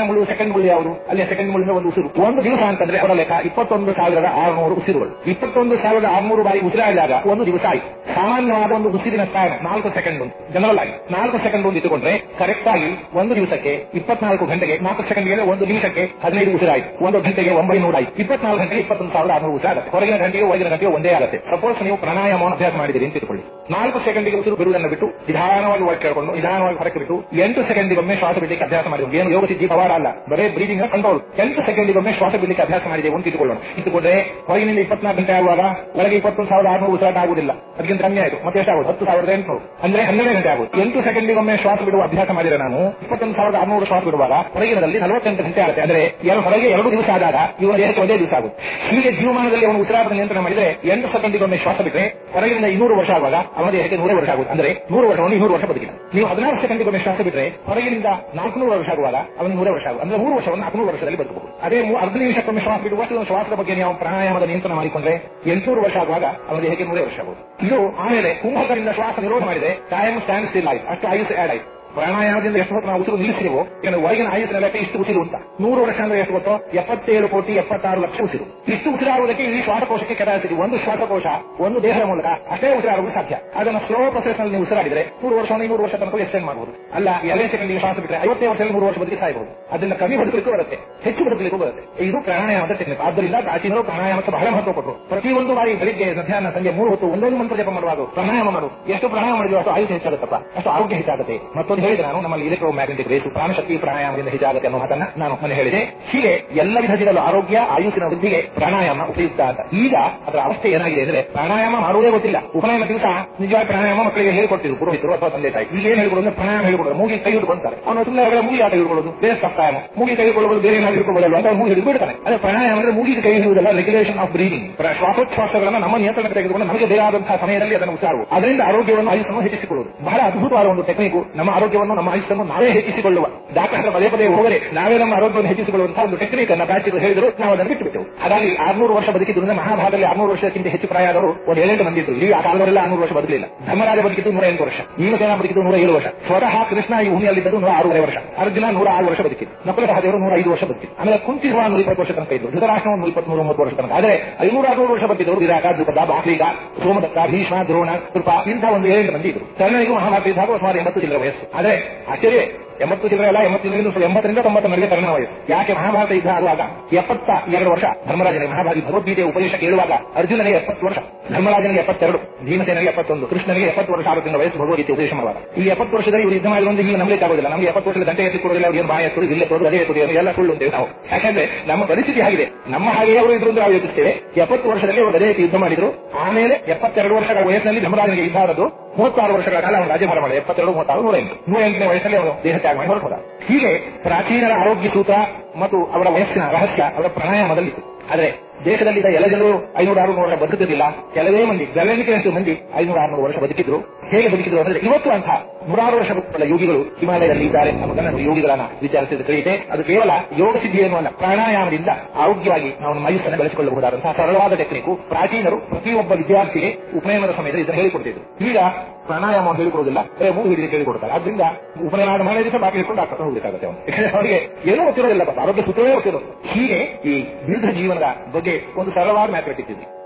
ಮುಳು ಸೆಕೆಂಡ್ ಮುಳ್ಳಿ ಯಾವುದು? ಅಲ್ಲಿ ಸೆಕೆಂಡ್ ಮುಳಿಂದ ಒಂದು ಉಸಿರು. ಒಂದು ದಿವಸ ಅಂತಂದ್ರೆ ಅವರ ಲೆಕ್ಕ ಇಪ್ಪತ್ತೊಂದು ಸಾವಿರದ ಆರುನೂರು ಉಸಿರುಗಳು. ಇಪ್ಪತ್ತೊಂದು ಸಾವಿರದ ಆರುನೂರು ಬಾರಿ ಉಸಿರಾದಾಗ ಒಂದು ದಿವಸ ಆಯ್ತು. ಸಾಮಾನ್ಯವಾದ ಒಂದು ಉಸಿರಿನ ಟೈಮ್ ನಾಲ್ಕು ಸೆಕೆಂಡ್ ಒಂದು ಜನರಲ್ ಆಗಿ. ನಾಲ್ಕು ಸೆಕೆಂಡ್ ಒಂದು ಇಟ್ಟುಕೊಂಡ್ರೆ ಕರೆಕ್ಟ್ ಆಗಿ ಒಂದು ದಿವಸಕ್ಕೆ ಇಪ್ಪತ್ನಾಲ್ಕು ಗಂಟೆಗೆ ನಾಲ್ಕು ಸೆಕೆಂಡ್ಗೆ ಒಂದು ನಿಮಿಷಕ್ಕೆ ಹದಿನೈದು ಉಸಿರಾಯಿತು. ಒಂದು ಗಂಟೆಗೆ ಒಂಬೈನೂರು ಆಯ್ತು ಇಪ್ಪತ್ನಾಲ್ಕು ಗಂಟೆ ಇಪ್ಪತ್ತೊಂದು ಸಾವಿರದ ಆರುನೂರು ಉಸಿರು ಆಗುತ್ತೆ ಹೊರಗಿನ ಗಂಟೆಗೆ ಒಳಗಿನ ಗಂಟೆಗೆ ಒಂದೇ ಆಗುತ್ತೆ. ಸಪೋಸ್ ನೀವು ಪ್ರಾಣಾಯಾಮವನ್ನು ಅಭ್ಯಾಸ ಮಾಡಿದಿರಿ ಅಂತ ಇಟ್ಕೊಳ್ಳಿ. ನಾಲ್ಕು ಸೆಕೆಂಡಿಗೆ ಉಸಿರು ಬಿಡುವುದನ್ನು ಬಿಟ್ಟು ನಿಧಾನವಾಗಿ ಒಳಗೆ ಕೇಳಿಕೊಂಡು ನಿಧಾನವಾಗಿ ಹೊರಗೆ ಬಿಟ್ಟು ಎಂಟು ಸೆಕೆಂಡಿಗೊಮ್ಮೆ ಶ್ವಾಸ ಬಿಡಲಿಕ್ಕೆ ಅಭ್ಯಾಸ ಮಾಡಿದ್ರು ಏನು ಯೋಗ ಸಿದ್ಧಿ ಅಲ್ಲ, ಬರೇ ಬ್ರೀದಿಂಗ್ ಕಂಟ್ರೋಲ್ ಎಂಟು ಸೆಕೆಂಡಿಗೊಮ್ಮೆ ಶ್ವಾಸ ಬಿಡಲಿಕ್ಕೆ ಅಭ್ಯಾಸ ಮಾಡಿದೆ ಅಂತ ಇಟ್ಟುಕೊಳ್ಳೋಣ ಇಟ್ಟುಕೊಂಡ್ರೆ ಹೊರಗಿನಿಂದ ಇಪ್ಪತ್ನಾಲ್ಕು ಗಂಟೆ ಆಗುವಾಗ ಒಳಗೆ ಇಪ್ಪತ್ತೊಂದು ಸಾವಿರದ ಆರುನೂರು ಉಸಿರಾಟ ಆಗುವುದಿಲ್ಲ. ಅದಕ್ಕಿಂತ ಕಮ್ಮಿ ಆಯಿತು. ಮತ್ತೆ ಎಷ್ಟಾಗುದು ಹತ್ತು ಸಾವಿರದ ಎಂಟು ಅಂದ್ರೆ ಹನ್ನೆರಡು ಗಂಟೆ ಆಗುತ್ತೆ ಎಂಟು ಸೆಕೆಂಡಿಗೊಮ್ಮೆ ಶ್ವಾಸ ಬಿಡುವ ಅಭ್ಯಾಸ ಮಾಡಿದ್ರೆ ನಾನು ಇಪ್ಪತ್ತೊಂದು ಸಾವಿರದ ಆರುನೂರು ಶ್ವಾಸ ಬಿಡುವಾಗ ಹೊರಗಿನದಲ್ಲಿ ನಲವತ್ತೆಂಟು ಗಂಟೆ ಆಗುತ್ತೆ. ಅಂದ್ರೆ ಹೊರಗೆ ಎರಡು ದಿವಸ ಆದಾಗ ಇವರ ದೇಹಕ್ಕೆ ಒಂದೇ ದಿವಸ ಆಗುತ್ತೆ. ಹೀಗೆ ಜೀವಮಾನದಲ್ಲಿ ಅವನು ಉಸಿರಾಟದ ನಿಯಂತ್ರಣ ಮಾಡಿದ್ರೆ ಎಂಟು ಸೆಕೆಂಡಿಗೊಮ್ಮೆ ಶ್ವಾಸ ಬಿಟ್ಟರೆ ಹೊರಗಿನಿಂದ ಇನ್ನೂರು ವರ್ಷ ಆಗುವಾಗ ಅವನ ದೇಹಕ್ಕೆ ನೂರೇ ವರ್ಷ ಆಗುತ್ತೆ ಅಂದ್ರೆ ನೂರು ವರ್ಷವನ್ನು ಇನ್ನೂರು ವರ್ಷ ಬದುಕಿಲ್ಲ ನೀವು ಹದಿನಾರು ಸೆಕೆಂಡಿಗೊಮ್ಮೆ ಶ್ವಾಸ ಬಿಟ್ಟರೆ ಹೊರಗಿನಿಂದ ನಾಲ್ಕುನೂರು ವರ್ಷ ಆಗುವಾಗ ಅವನು ನೂರೇ ವರ್ಷ ಆಗುತ್ತೆ ಅಂದ್ರೆ ಮೂರು ವರ್ಷವನ್ನು ನಾಲ್ಕುನೂರು ವರ್ಷದಲ್ಲಿ ಬದುಕಬಹುದು. ಅದೇ ಅರ್ಧ ನಿಮಿಷಕ್ಕೊಮ್ಮೆ ಶ್ವಾಸ ಬಿಡುವ ಶ್ವಾಸದ ಬಗ್ಗೆ ನೀವು ಪ್ರಾಣಾಯಾಮದ ನಿಯಂತ್ರಣ ಮಾಡಿಕೊಂಡ್ರೆ ಎಂಟುನೂರು ವರ್ಷ ಆಗುವಾಗ ಅವನ ದೇಹಕ್ಕೆ ನೂರೇ ವರ್ಷ ಆಗುವುದು. ಇದು ಆಮೇಲೆ ಕುಂಭಕರಿಂದ ಶ್ವಾಸ ನಿರೋಧ ಮಾಡಿದೆ ಟೈಮ್ ಸ್ಟ್ಯಾಂಡ್ ಸ್ಟಿಲ್ ಆಯ್ತು. ಅಷ್ಟು ಆಯುಸ್ ಆಡ್ ಆಯ್ತು. ಪ್ರಾಣಾಯಾಮದಿಂದ ಎಷ್ಟು ಹೊತ್ತು ನಾವು ಉಸಿರು ನಿಲ್ಲಿಸಿರುವೋ ಏನು ಹೊರಗಿನ ಆಯುಸ್ಸಿನ ಲೆಕ್ಕ ಇಷ್ಟು ಉಸಿರು ಅಂತ. ನೂರು ವರ್ಷ ಅಂದ್ರೆ ಎಷ್ಟು ಗೊತ್ತೋ? ಎಪ್ಪತ್ತೇಳು ಕೋಟಿ, ಎಪ್ಪತ್ತಾರು ಲಕ್ಷ ಉಸಿರು. ಇಷ್ಟು ಉಸಿರಾಗುವುದಕ್ಕೆ ಈ ಶ್ವಾಸಕೋಶಕ್ಕೆ ಕೆಪಾಸಿಟಿ ಒಂದು ಶ್ವಾಸಕೋಶ, ಒಂದು ದೇಹದ ಮೂಲಕ ಅಷ್ಟೇ ಉಸಿರಾಡುವುದು ಸಾಧ್ಯ. ಅದನ್ನು ಸ್ಲೋ ಪ್ರೊಸೆಸ್ನಲ್ಲಿ ನೀವು ಉಸಿರಾಡಿದ್ರೆ ನೂರು ವರ್ಷ ನೂರು ವರ್ಷ ತನಕ ಎಕ್ಸ್ಟೆಂಡ್ ಮಾಡಬಹುದು ಅಲ್ಲ, ಎರಡೇ ಸೆಕೆಂಡ್ ಶ್ವಾಸ ಬಿಟ್ಟರೆ ಐವತ್ತೇ ವರ್ಷದಲ್ಲಿ ನೂರು ವರ್ಷ ಬದುಕಿ ಸಾಯಬಹುದು ಅದನ್ನ ಕಮ್ಮಿ ಬದುಕಲಿಕ್ಕೂ ಬರುತ್ತೆ, ಹೆಚ್ಚು ಬದುಕಲಿಕ್ಕೂ ಬರುತ್ತೆ. ಇದು ಪ್ರಾಣಾಯಾಮದ ಟೆಕ್ನಿಕ್ ಆದ್ದರಿಂದ ಪ್ರಾಚೀನರು ಪ್ರಾಣಾಯಾಮಕ್ಕೆ ಬಹಳ ಮಹತ್ವ ಕೊಟ್ಟರು. ಪ್ರತಿಯೊಂದು ಬಾರಿ ಬೆಳಿಗ್ಗೆ, ಮಧ್ಯಾಹ್ನ, ಸಂಜೆ ಮೂರು ಹೊತ್ತು ಒಂದೊಂದು ಮಂತ್ರ ಜಪ ಮಾಡುವಾಗ ಪ್ರಾಣಾಯಾಮ ಮಾಡು. ಎಷ್ಟು ಪ್ರಾಣಾಯಾಮ ಮಾಡಿದ್ರು ಅಷ್ಟು ಆಯುಷ್ಯ ಹೆಚ್ಚಾಗುತ್ತಪ್ಪ, ಅಷ್ಟು ಆರೋಗ್ಯ ಹೆಚ್ಚಾಗುತ್ತೆ. ಮತ್ತೊಂದು ಹೇಳಿದೆ ನಾನು ನಮ್ಮಲ್ಲಿ ಇಲೆಕ್ಟ್ರೋ ಮ್ಯಾಗ್ನೆಟಿಕ್ ರೇಸು ಪ್ರಾಣಶಕ್ತಿ ಪ್ರಾಣಾಯಾಮದಿಂದ ಹೆಚ್ಚಾಗುತ್ತೆ ಅನ್ನೋ ಮಾತನ್ನ ನಾನು ಮೊನ್ನೆ ಹೇಳಿದೆ. ಹೀಗೆ ಎಲ್ಲ ವಿಧದ ಆರೋಗ್ಯ ಆಯುಷಿನ ವೃದ್ಧಿಗೆ ಪ್ರಾಣಾಯಾಮ ಉಪಯುಕ್ತ ಅಂತ. ಈಗ ಅದರ ಅವಸ್ಥೆ ಏನಾಗಿದೆ ಅಂದ್ರೆ ಪ್ರಾಣಾಯಾಮ ಮಾಡುವುದೇ ಗೊತ್ತಿಲ್ಲ. ಉಪನಯನ ದಿವಸ ನಿಜವಾಗಿ ಪ್ರಾಣಾಯಾಮ ಮಕ್ಕಳಿಗೆ ಹೇಳಿಕೊಡ್ತಿದ್ರು, ಪುರೋಹಿತರು ಅಥವಾ ತಂದೆ ತಾಯಿ. ಈಗ ಏನ್ ಹೇಳ್ಕೊಡೋದು ಅಂದ್ರೆ ಪ್ರಾಣಾಯಾಮ ಹೇಳ್ಕೊಡೋದು. ಮೂಗಿ ಕೈ ಹಿಡ್ಕೊಂತಾರೆ. ಅವನು ಸುಮ್ಮನೆ ಅವರ ಮೂಗಿ ಆಟ ಹಿಡ್ಕೊಳ್ಳೋದು, ಬೇರೆ ಸಪ್ತಾಯಾಮ ಮೂಗಿ ಕೈ ಹಿಡ್ಕೊಳ್ಳೋದು, ಬೇರೆ ಏನಾದ್ರು ಹಿಡ್ಕೊಳ್ಳೋದು ಅಂತ ಮೂಗಿ ಹಿಡಿದು ಬಿಡ್ತಾನೆ. ಅದೇ ಪ್ರಾಣಾಯಾಮ ಅಂದ್ರೆ ಮೂಗಿಗೆ ಕೈ ಹಿಡಿಯುವುದಲ್ಲ ರೆಗ್ಯುಲೇಷನ್ ಆಫ್ ಬ್ರೀದಿಂಗ್ ಶ್ವಾಸೋಚ್ಛ್ವಾಸಗಳನ್ನ ನಮ್ಮ ನಿಯಂತ್ರಣಕ್ಕೆ ತೆಗೆದುಕೊಂಡು ನಮಗೆ ಬೇಕಾದಂತಹ ಸಮಯದಲ್ಲಿ ಅದನ್ನು ಉಚ್ಚಾರವು. ಅದರಿಂದ ಆರೋಗ್ಯವನ್ನು ಆಯುಷನ್ನು ಹೆಚ್ಚಿಸಿಕೊಳ್ಳುವುದು. ಬಹಳ ಅದ್ಭುತವಾದ ಒಂದು ಟೆಕ್ನಿಕ್ ನಮ್ಮ ಆರೋಗ್ಯ ಆರೋಗ್ಯವನ್ನು ನಮ್ಮ ಆಯುಷ್ಯನ್ನು ನಾವೇ ಹೆಚ್ಚಿಸಿಕೊಳ್ಳುವ. ಡಾಕ್ಟರ್ ಪದೇ ಪದೇ ಹೋಗರೆ ನಾವೇ ನಮ್ಮ ಆರೋಗ್ಯವನ್ನು ಹೆಚ್ಚಿಸಿಕೊಳ್ಳುವಂತಹ ಒಂದು ಟೆಕ್ನಿಕ್ ಅನ್ನ ಬ್ಯಾಚ್ ಹೇಳಿದ್ರು ನಾವು ಅದನ್ನು ಬಿಟ್ಟು ಅದಾಗಿ ಆರ್ನೂರು ವರ್ಷ ಬದುಕಿದ್ರು ಮಹಾಭಾರತದಲ್ಲಿ ಆರ್ನೂರು ವರ್ಷಕ್ಕಿಂತ ಹೆಚ್ಚು ಪ್ರಾಯ ಆದವರು ಒಂದು ಏಳೆಂಟು ಮಂದಿ ಈ ಆ ಕಾಲದವರೆಲ್ಲ ಆರ್ನೂರು ವರ್ಷ ಬದುಕಲಿಲ್ಲ. ಧರ್ಮರಾಜ ಬದುಕಿದ್ದು ನೂರ ಎಂಟು ವರ್ಷ ಭೀಮಸೇನ ಬದುಕಿದ್ದು ನೂರ ಏಳು ವರ್ಷ. ಸ್ವತಃ ಕೃಷ್ಣ ಈ ಭೂಮಿಯಲ್ಲಿದ್ದರು ನೂರ ಆರೂವರೆ ವರ್ಷ. ಅರ್ಜುನ ನೂರ ಆರು ವರ್ಷ ಬದುಕಿದ್ದು. ನಕುಲ ಸಹದೇವರು ನೂರ ಐದು ವರ್ಷ ಬದುಕಿದ್ದು. ಆಮೇಲೆ ಕುಂತಿ ನೂರ ಇಪ್ಪತ್ತು ವರ್ಷ ತನಕ ಇದ್ದು ಧೃತರಾಷ್ಟ್ರ ಒಂದು ಇಪ್ಪತ್ಮೂರು ಮೂವತ್ತು ವರ್ಷ ತನಕ. ಆದರೆ ಐನೂರ ಆರ್ನೂರು ವರ್ಷ ಬದುಕಿದವರು ವಿರಾಟ ದ್ರುಪದ ಬಾಕ್ಲೀಗ, ಸೋಮದತ್ತ, ಭೀಷ್ಮ, ದ್ರೋಣ, ಕೃಪಾ ಇಂತಹ ಒಂದು ಏಳು ಮಂದಿ ಇದ್ರು ಕರ್ಣನಿಗೂ ಮಹಾಭಾರತ ಸುಮಾರು ಎಂಬತ್ತು ಚಿಲ್ಲರೆ ವಯಸ್ಸು. ಆದರೆ ಆಶ್ಚರ್ಯ. ಎಂಬತ್ತು ಚಿಲ್ಲರೆ ಅಲ್ಲ, ಎಂಬತ್ತು ಚಿಲ್ಲರೆ ಎಂಬತ್ತರಿಂದ ತೊಂಬತ್ತ ನಡುವೆ ಕರ್ಣ ವಯಸ್ಸು ಯಾಕೆ ಮಹಾಭಾರತ ಯುದ್ಧ ಆಗುವಾಗ ಎಪ್ಪತ್ತ ಎರಡು ವರ್ಷ ಧರ್ಮರಾಜನಿಗೆ ಮಹಾಭಾರತ ಭಗವದ್ಗೀತೆ ಉಪದೇಶ ಕೇಳುವಾಗ ಅರ್ಜುನನಿಗೆ ಎಪ್ಪತ್ತು ವರ್ಷ, ಧರ್ಮರಾಜನಿಗೆ ಎಪ್ಪತ್ತೆರಡು ಭೀಮಸೇನಿಗೆ ಎಪ್ಪತ್ತೊಂದು, ಕೃಷ್ಣನಿಗೆ ಎಪ್ಪತ್ತು ವರ್ಷ ಆರು ತಿಂಗಳ ವಯಸ್ಸು ಭಗವದ್ಗೀತೆ ಉಪದೇಶ ಮಾಡುವಾಗ. ಈ ಎಪ್ಪತ್ತು ವರ್ಷದಲ್ಲಿ ಇವರು ಯುದ್ಧ ಮಾಡಿದ್ರೆ ಈಗ ನಮಗೆ ಆಗೋದಿಲ್ಲ ನಮಗೆ ಎಪ್ಪತ್ತು ವರ್ಷದ ಗಂಟೆ ಎತ್ತಿ ಕೊಡೋದಿಲ್ಲ ಅವ್ರಿಗೆ ಬಾಯ ಎತ್ತೋದು ಇಲ್ಲೇ ಕೊಡೋದು ಅದೇ ಎತ್ತೋದು ಎಲ್ಲ ಸುಳ್ಳು ನಾವು. ಯಾಕಂದ್ರೆ ನಮ್ಮ ಪರಿಸ್ಥಿತಿ ಆಗಿದೆ ನಮ್ಮ ಹಾಗೆ ಅವರು ಇದ್ರು ನಾವು ಯೋಚಿಸ್ತೇವೆ. ಎಪ್ಪತ್ತು ವರ್ಷದಲ್ಲಿ ಅವರು ಅದೇ ರೀತಿ ಯುದ್ಧ ಮಾಡಿದ್ರು. ಆಮೇಲೆ ಎಪ್ಪತ್ತೆರಡು ವರ್ಷಗಳ ವಯಸ್ಸಿನಲ್ಲಿ ಧರ್ಮರಾಜನಿಗೆ ಯುದ್ಧ ಆದದ್ದು, ಮೂವತ್ತಾರು ವರ್ಷಗಳ ಕಾಲ ಅವನು ರಾಜ್ಯಭಾರ ಮಾಡಿದ. ಎಪ್ಪತ್ತೆರಡು, ಮೂವತ್ತಾರು, ನೂರ ಎಂಟು. ನೂರ ಎಂಟನೇ ವಯಸ್ಸಲ್ಲಿ ಅವರು ದೇಹ ಮಾಡಿ ಹೀಗೆ ಪ್ರಾಚೀನರ ಆರೋಗ್ಯ ಸೂತ್ರ ಮತ್ತು ಅವರ ವಯಸ್ಸಿನ ರಹಸ್ಯ, ಅವರ ಪ್ರಾಣಾಯಾಮದಲ್ಲಿತ್ತು. ಆದರೆ ದೇಶದಲ್ಲಿದ್ದ ಎಲ್ಲ ಜನರು ಐನೂರ ಆರುನೂರು ವರ್ಷ ಬದುಕುತ್ತಿರಲಿಲ್ಲ. ಕೆಲವೇ ಮಂದಿ ಗಣನಿಕೆಯಷ್ಟು ಮಂದಿ ಐನೂರ ಆರುನೂರು ವರ್ಷ ಬದುಕಿದ್ರು. ಹೇಗೆ ಬದುಕಿದ್ರು ಅಂದ್ರೆ ಇವತ್ತು ಅಂತ ನೂರಾರು ವರ್ಷ ಯೋಗಿಗಳು ಹಿಮಾಲಯದಲ್ಲಿ ಇದ್ದಾರೆ. ಎಂಬುದನ್ನು ಯೋಗಿಗಳನ್ನ ವಿಚಾರಿಸಿದ ತಿಳಿಯಿತೆ ಅದು ಕೇವಲ ಯೋಗ ಸಿದ್ಧಿ ಎನ್ನುವ ಪ್ರಾಣಾಯಾಮದಿಂದ ಆರೋಗ್ಯವಾಗಿ ನಾವು ನಮ್ಮ ಬೆಳೆಸಿಕೊಳ್ಳಬಹುದಾದಂತಹ ಸರಳವಾದ ಟೆಕ್ನಿಕ್ ಪ್ರಾಚೀನರು ಪ್ರತಿಯೊಬ್ಬ ವಿದ್ಯಾರ್ಥಿಗೆ ಉಪನಯನದ ಸಮಯದಲ್ಲಿ ಇದನ್ನು ಹೇಳಿಕೊಡ್ತಿದ್ರು. ಈಗ ಪ್ರಾಣಾಯಾಮ ಹೇಳಿಕೊಡೋದಿಲ್ಲ ಮೂರು ಹಿಡಿದು ಹೇಳಿಕೊಡ್ತಾರೆ. ಆದ್ರಿಂದ ಉಪನಯನ ಮಾಡಿದ್ರೆ ಬಾಕಿ ಇಟ್ಕೊಂಡು ಆಗ್ತಾ ಹೋಗಬೇಕಾಗುತ್ತೆ ಅವನು. ಯಾಕಂದ್ರೆ ಅವರಿಗೆ ಏನೂ ಗೊತ್ತಿರೋದಿಲ್ಲ ಆರೋಗ್ಯ ಸುತ್ತಲೇ ಗೊತ್ತಿರೋದು. ಹೀಗೆ ಈ ದೀರ್ಘ ಜೀವನದ ಬಗ್ಗೆ ಒಂದು ಸರಳವಾದ ಮ್ಯಾಥಮೆಟಿಕ್ಸ್ ಇದೆ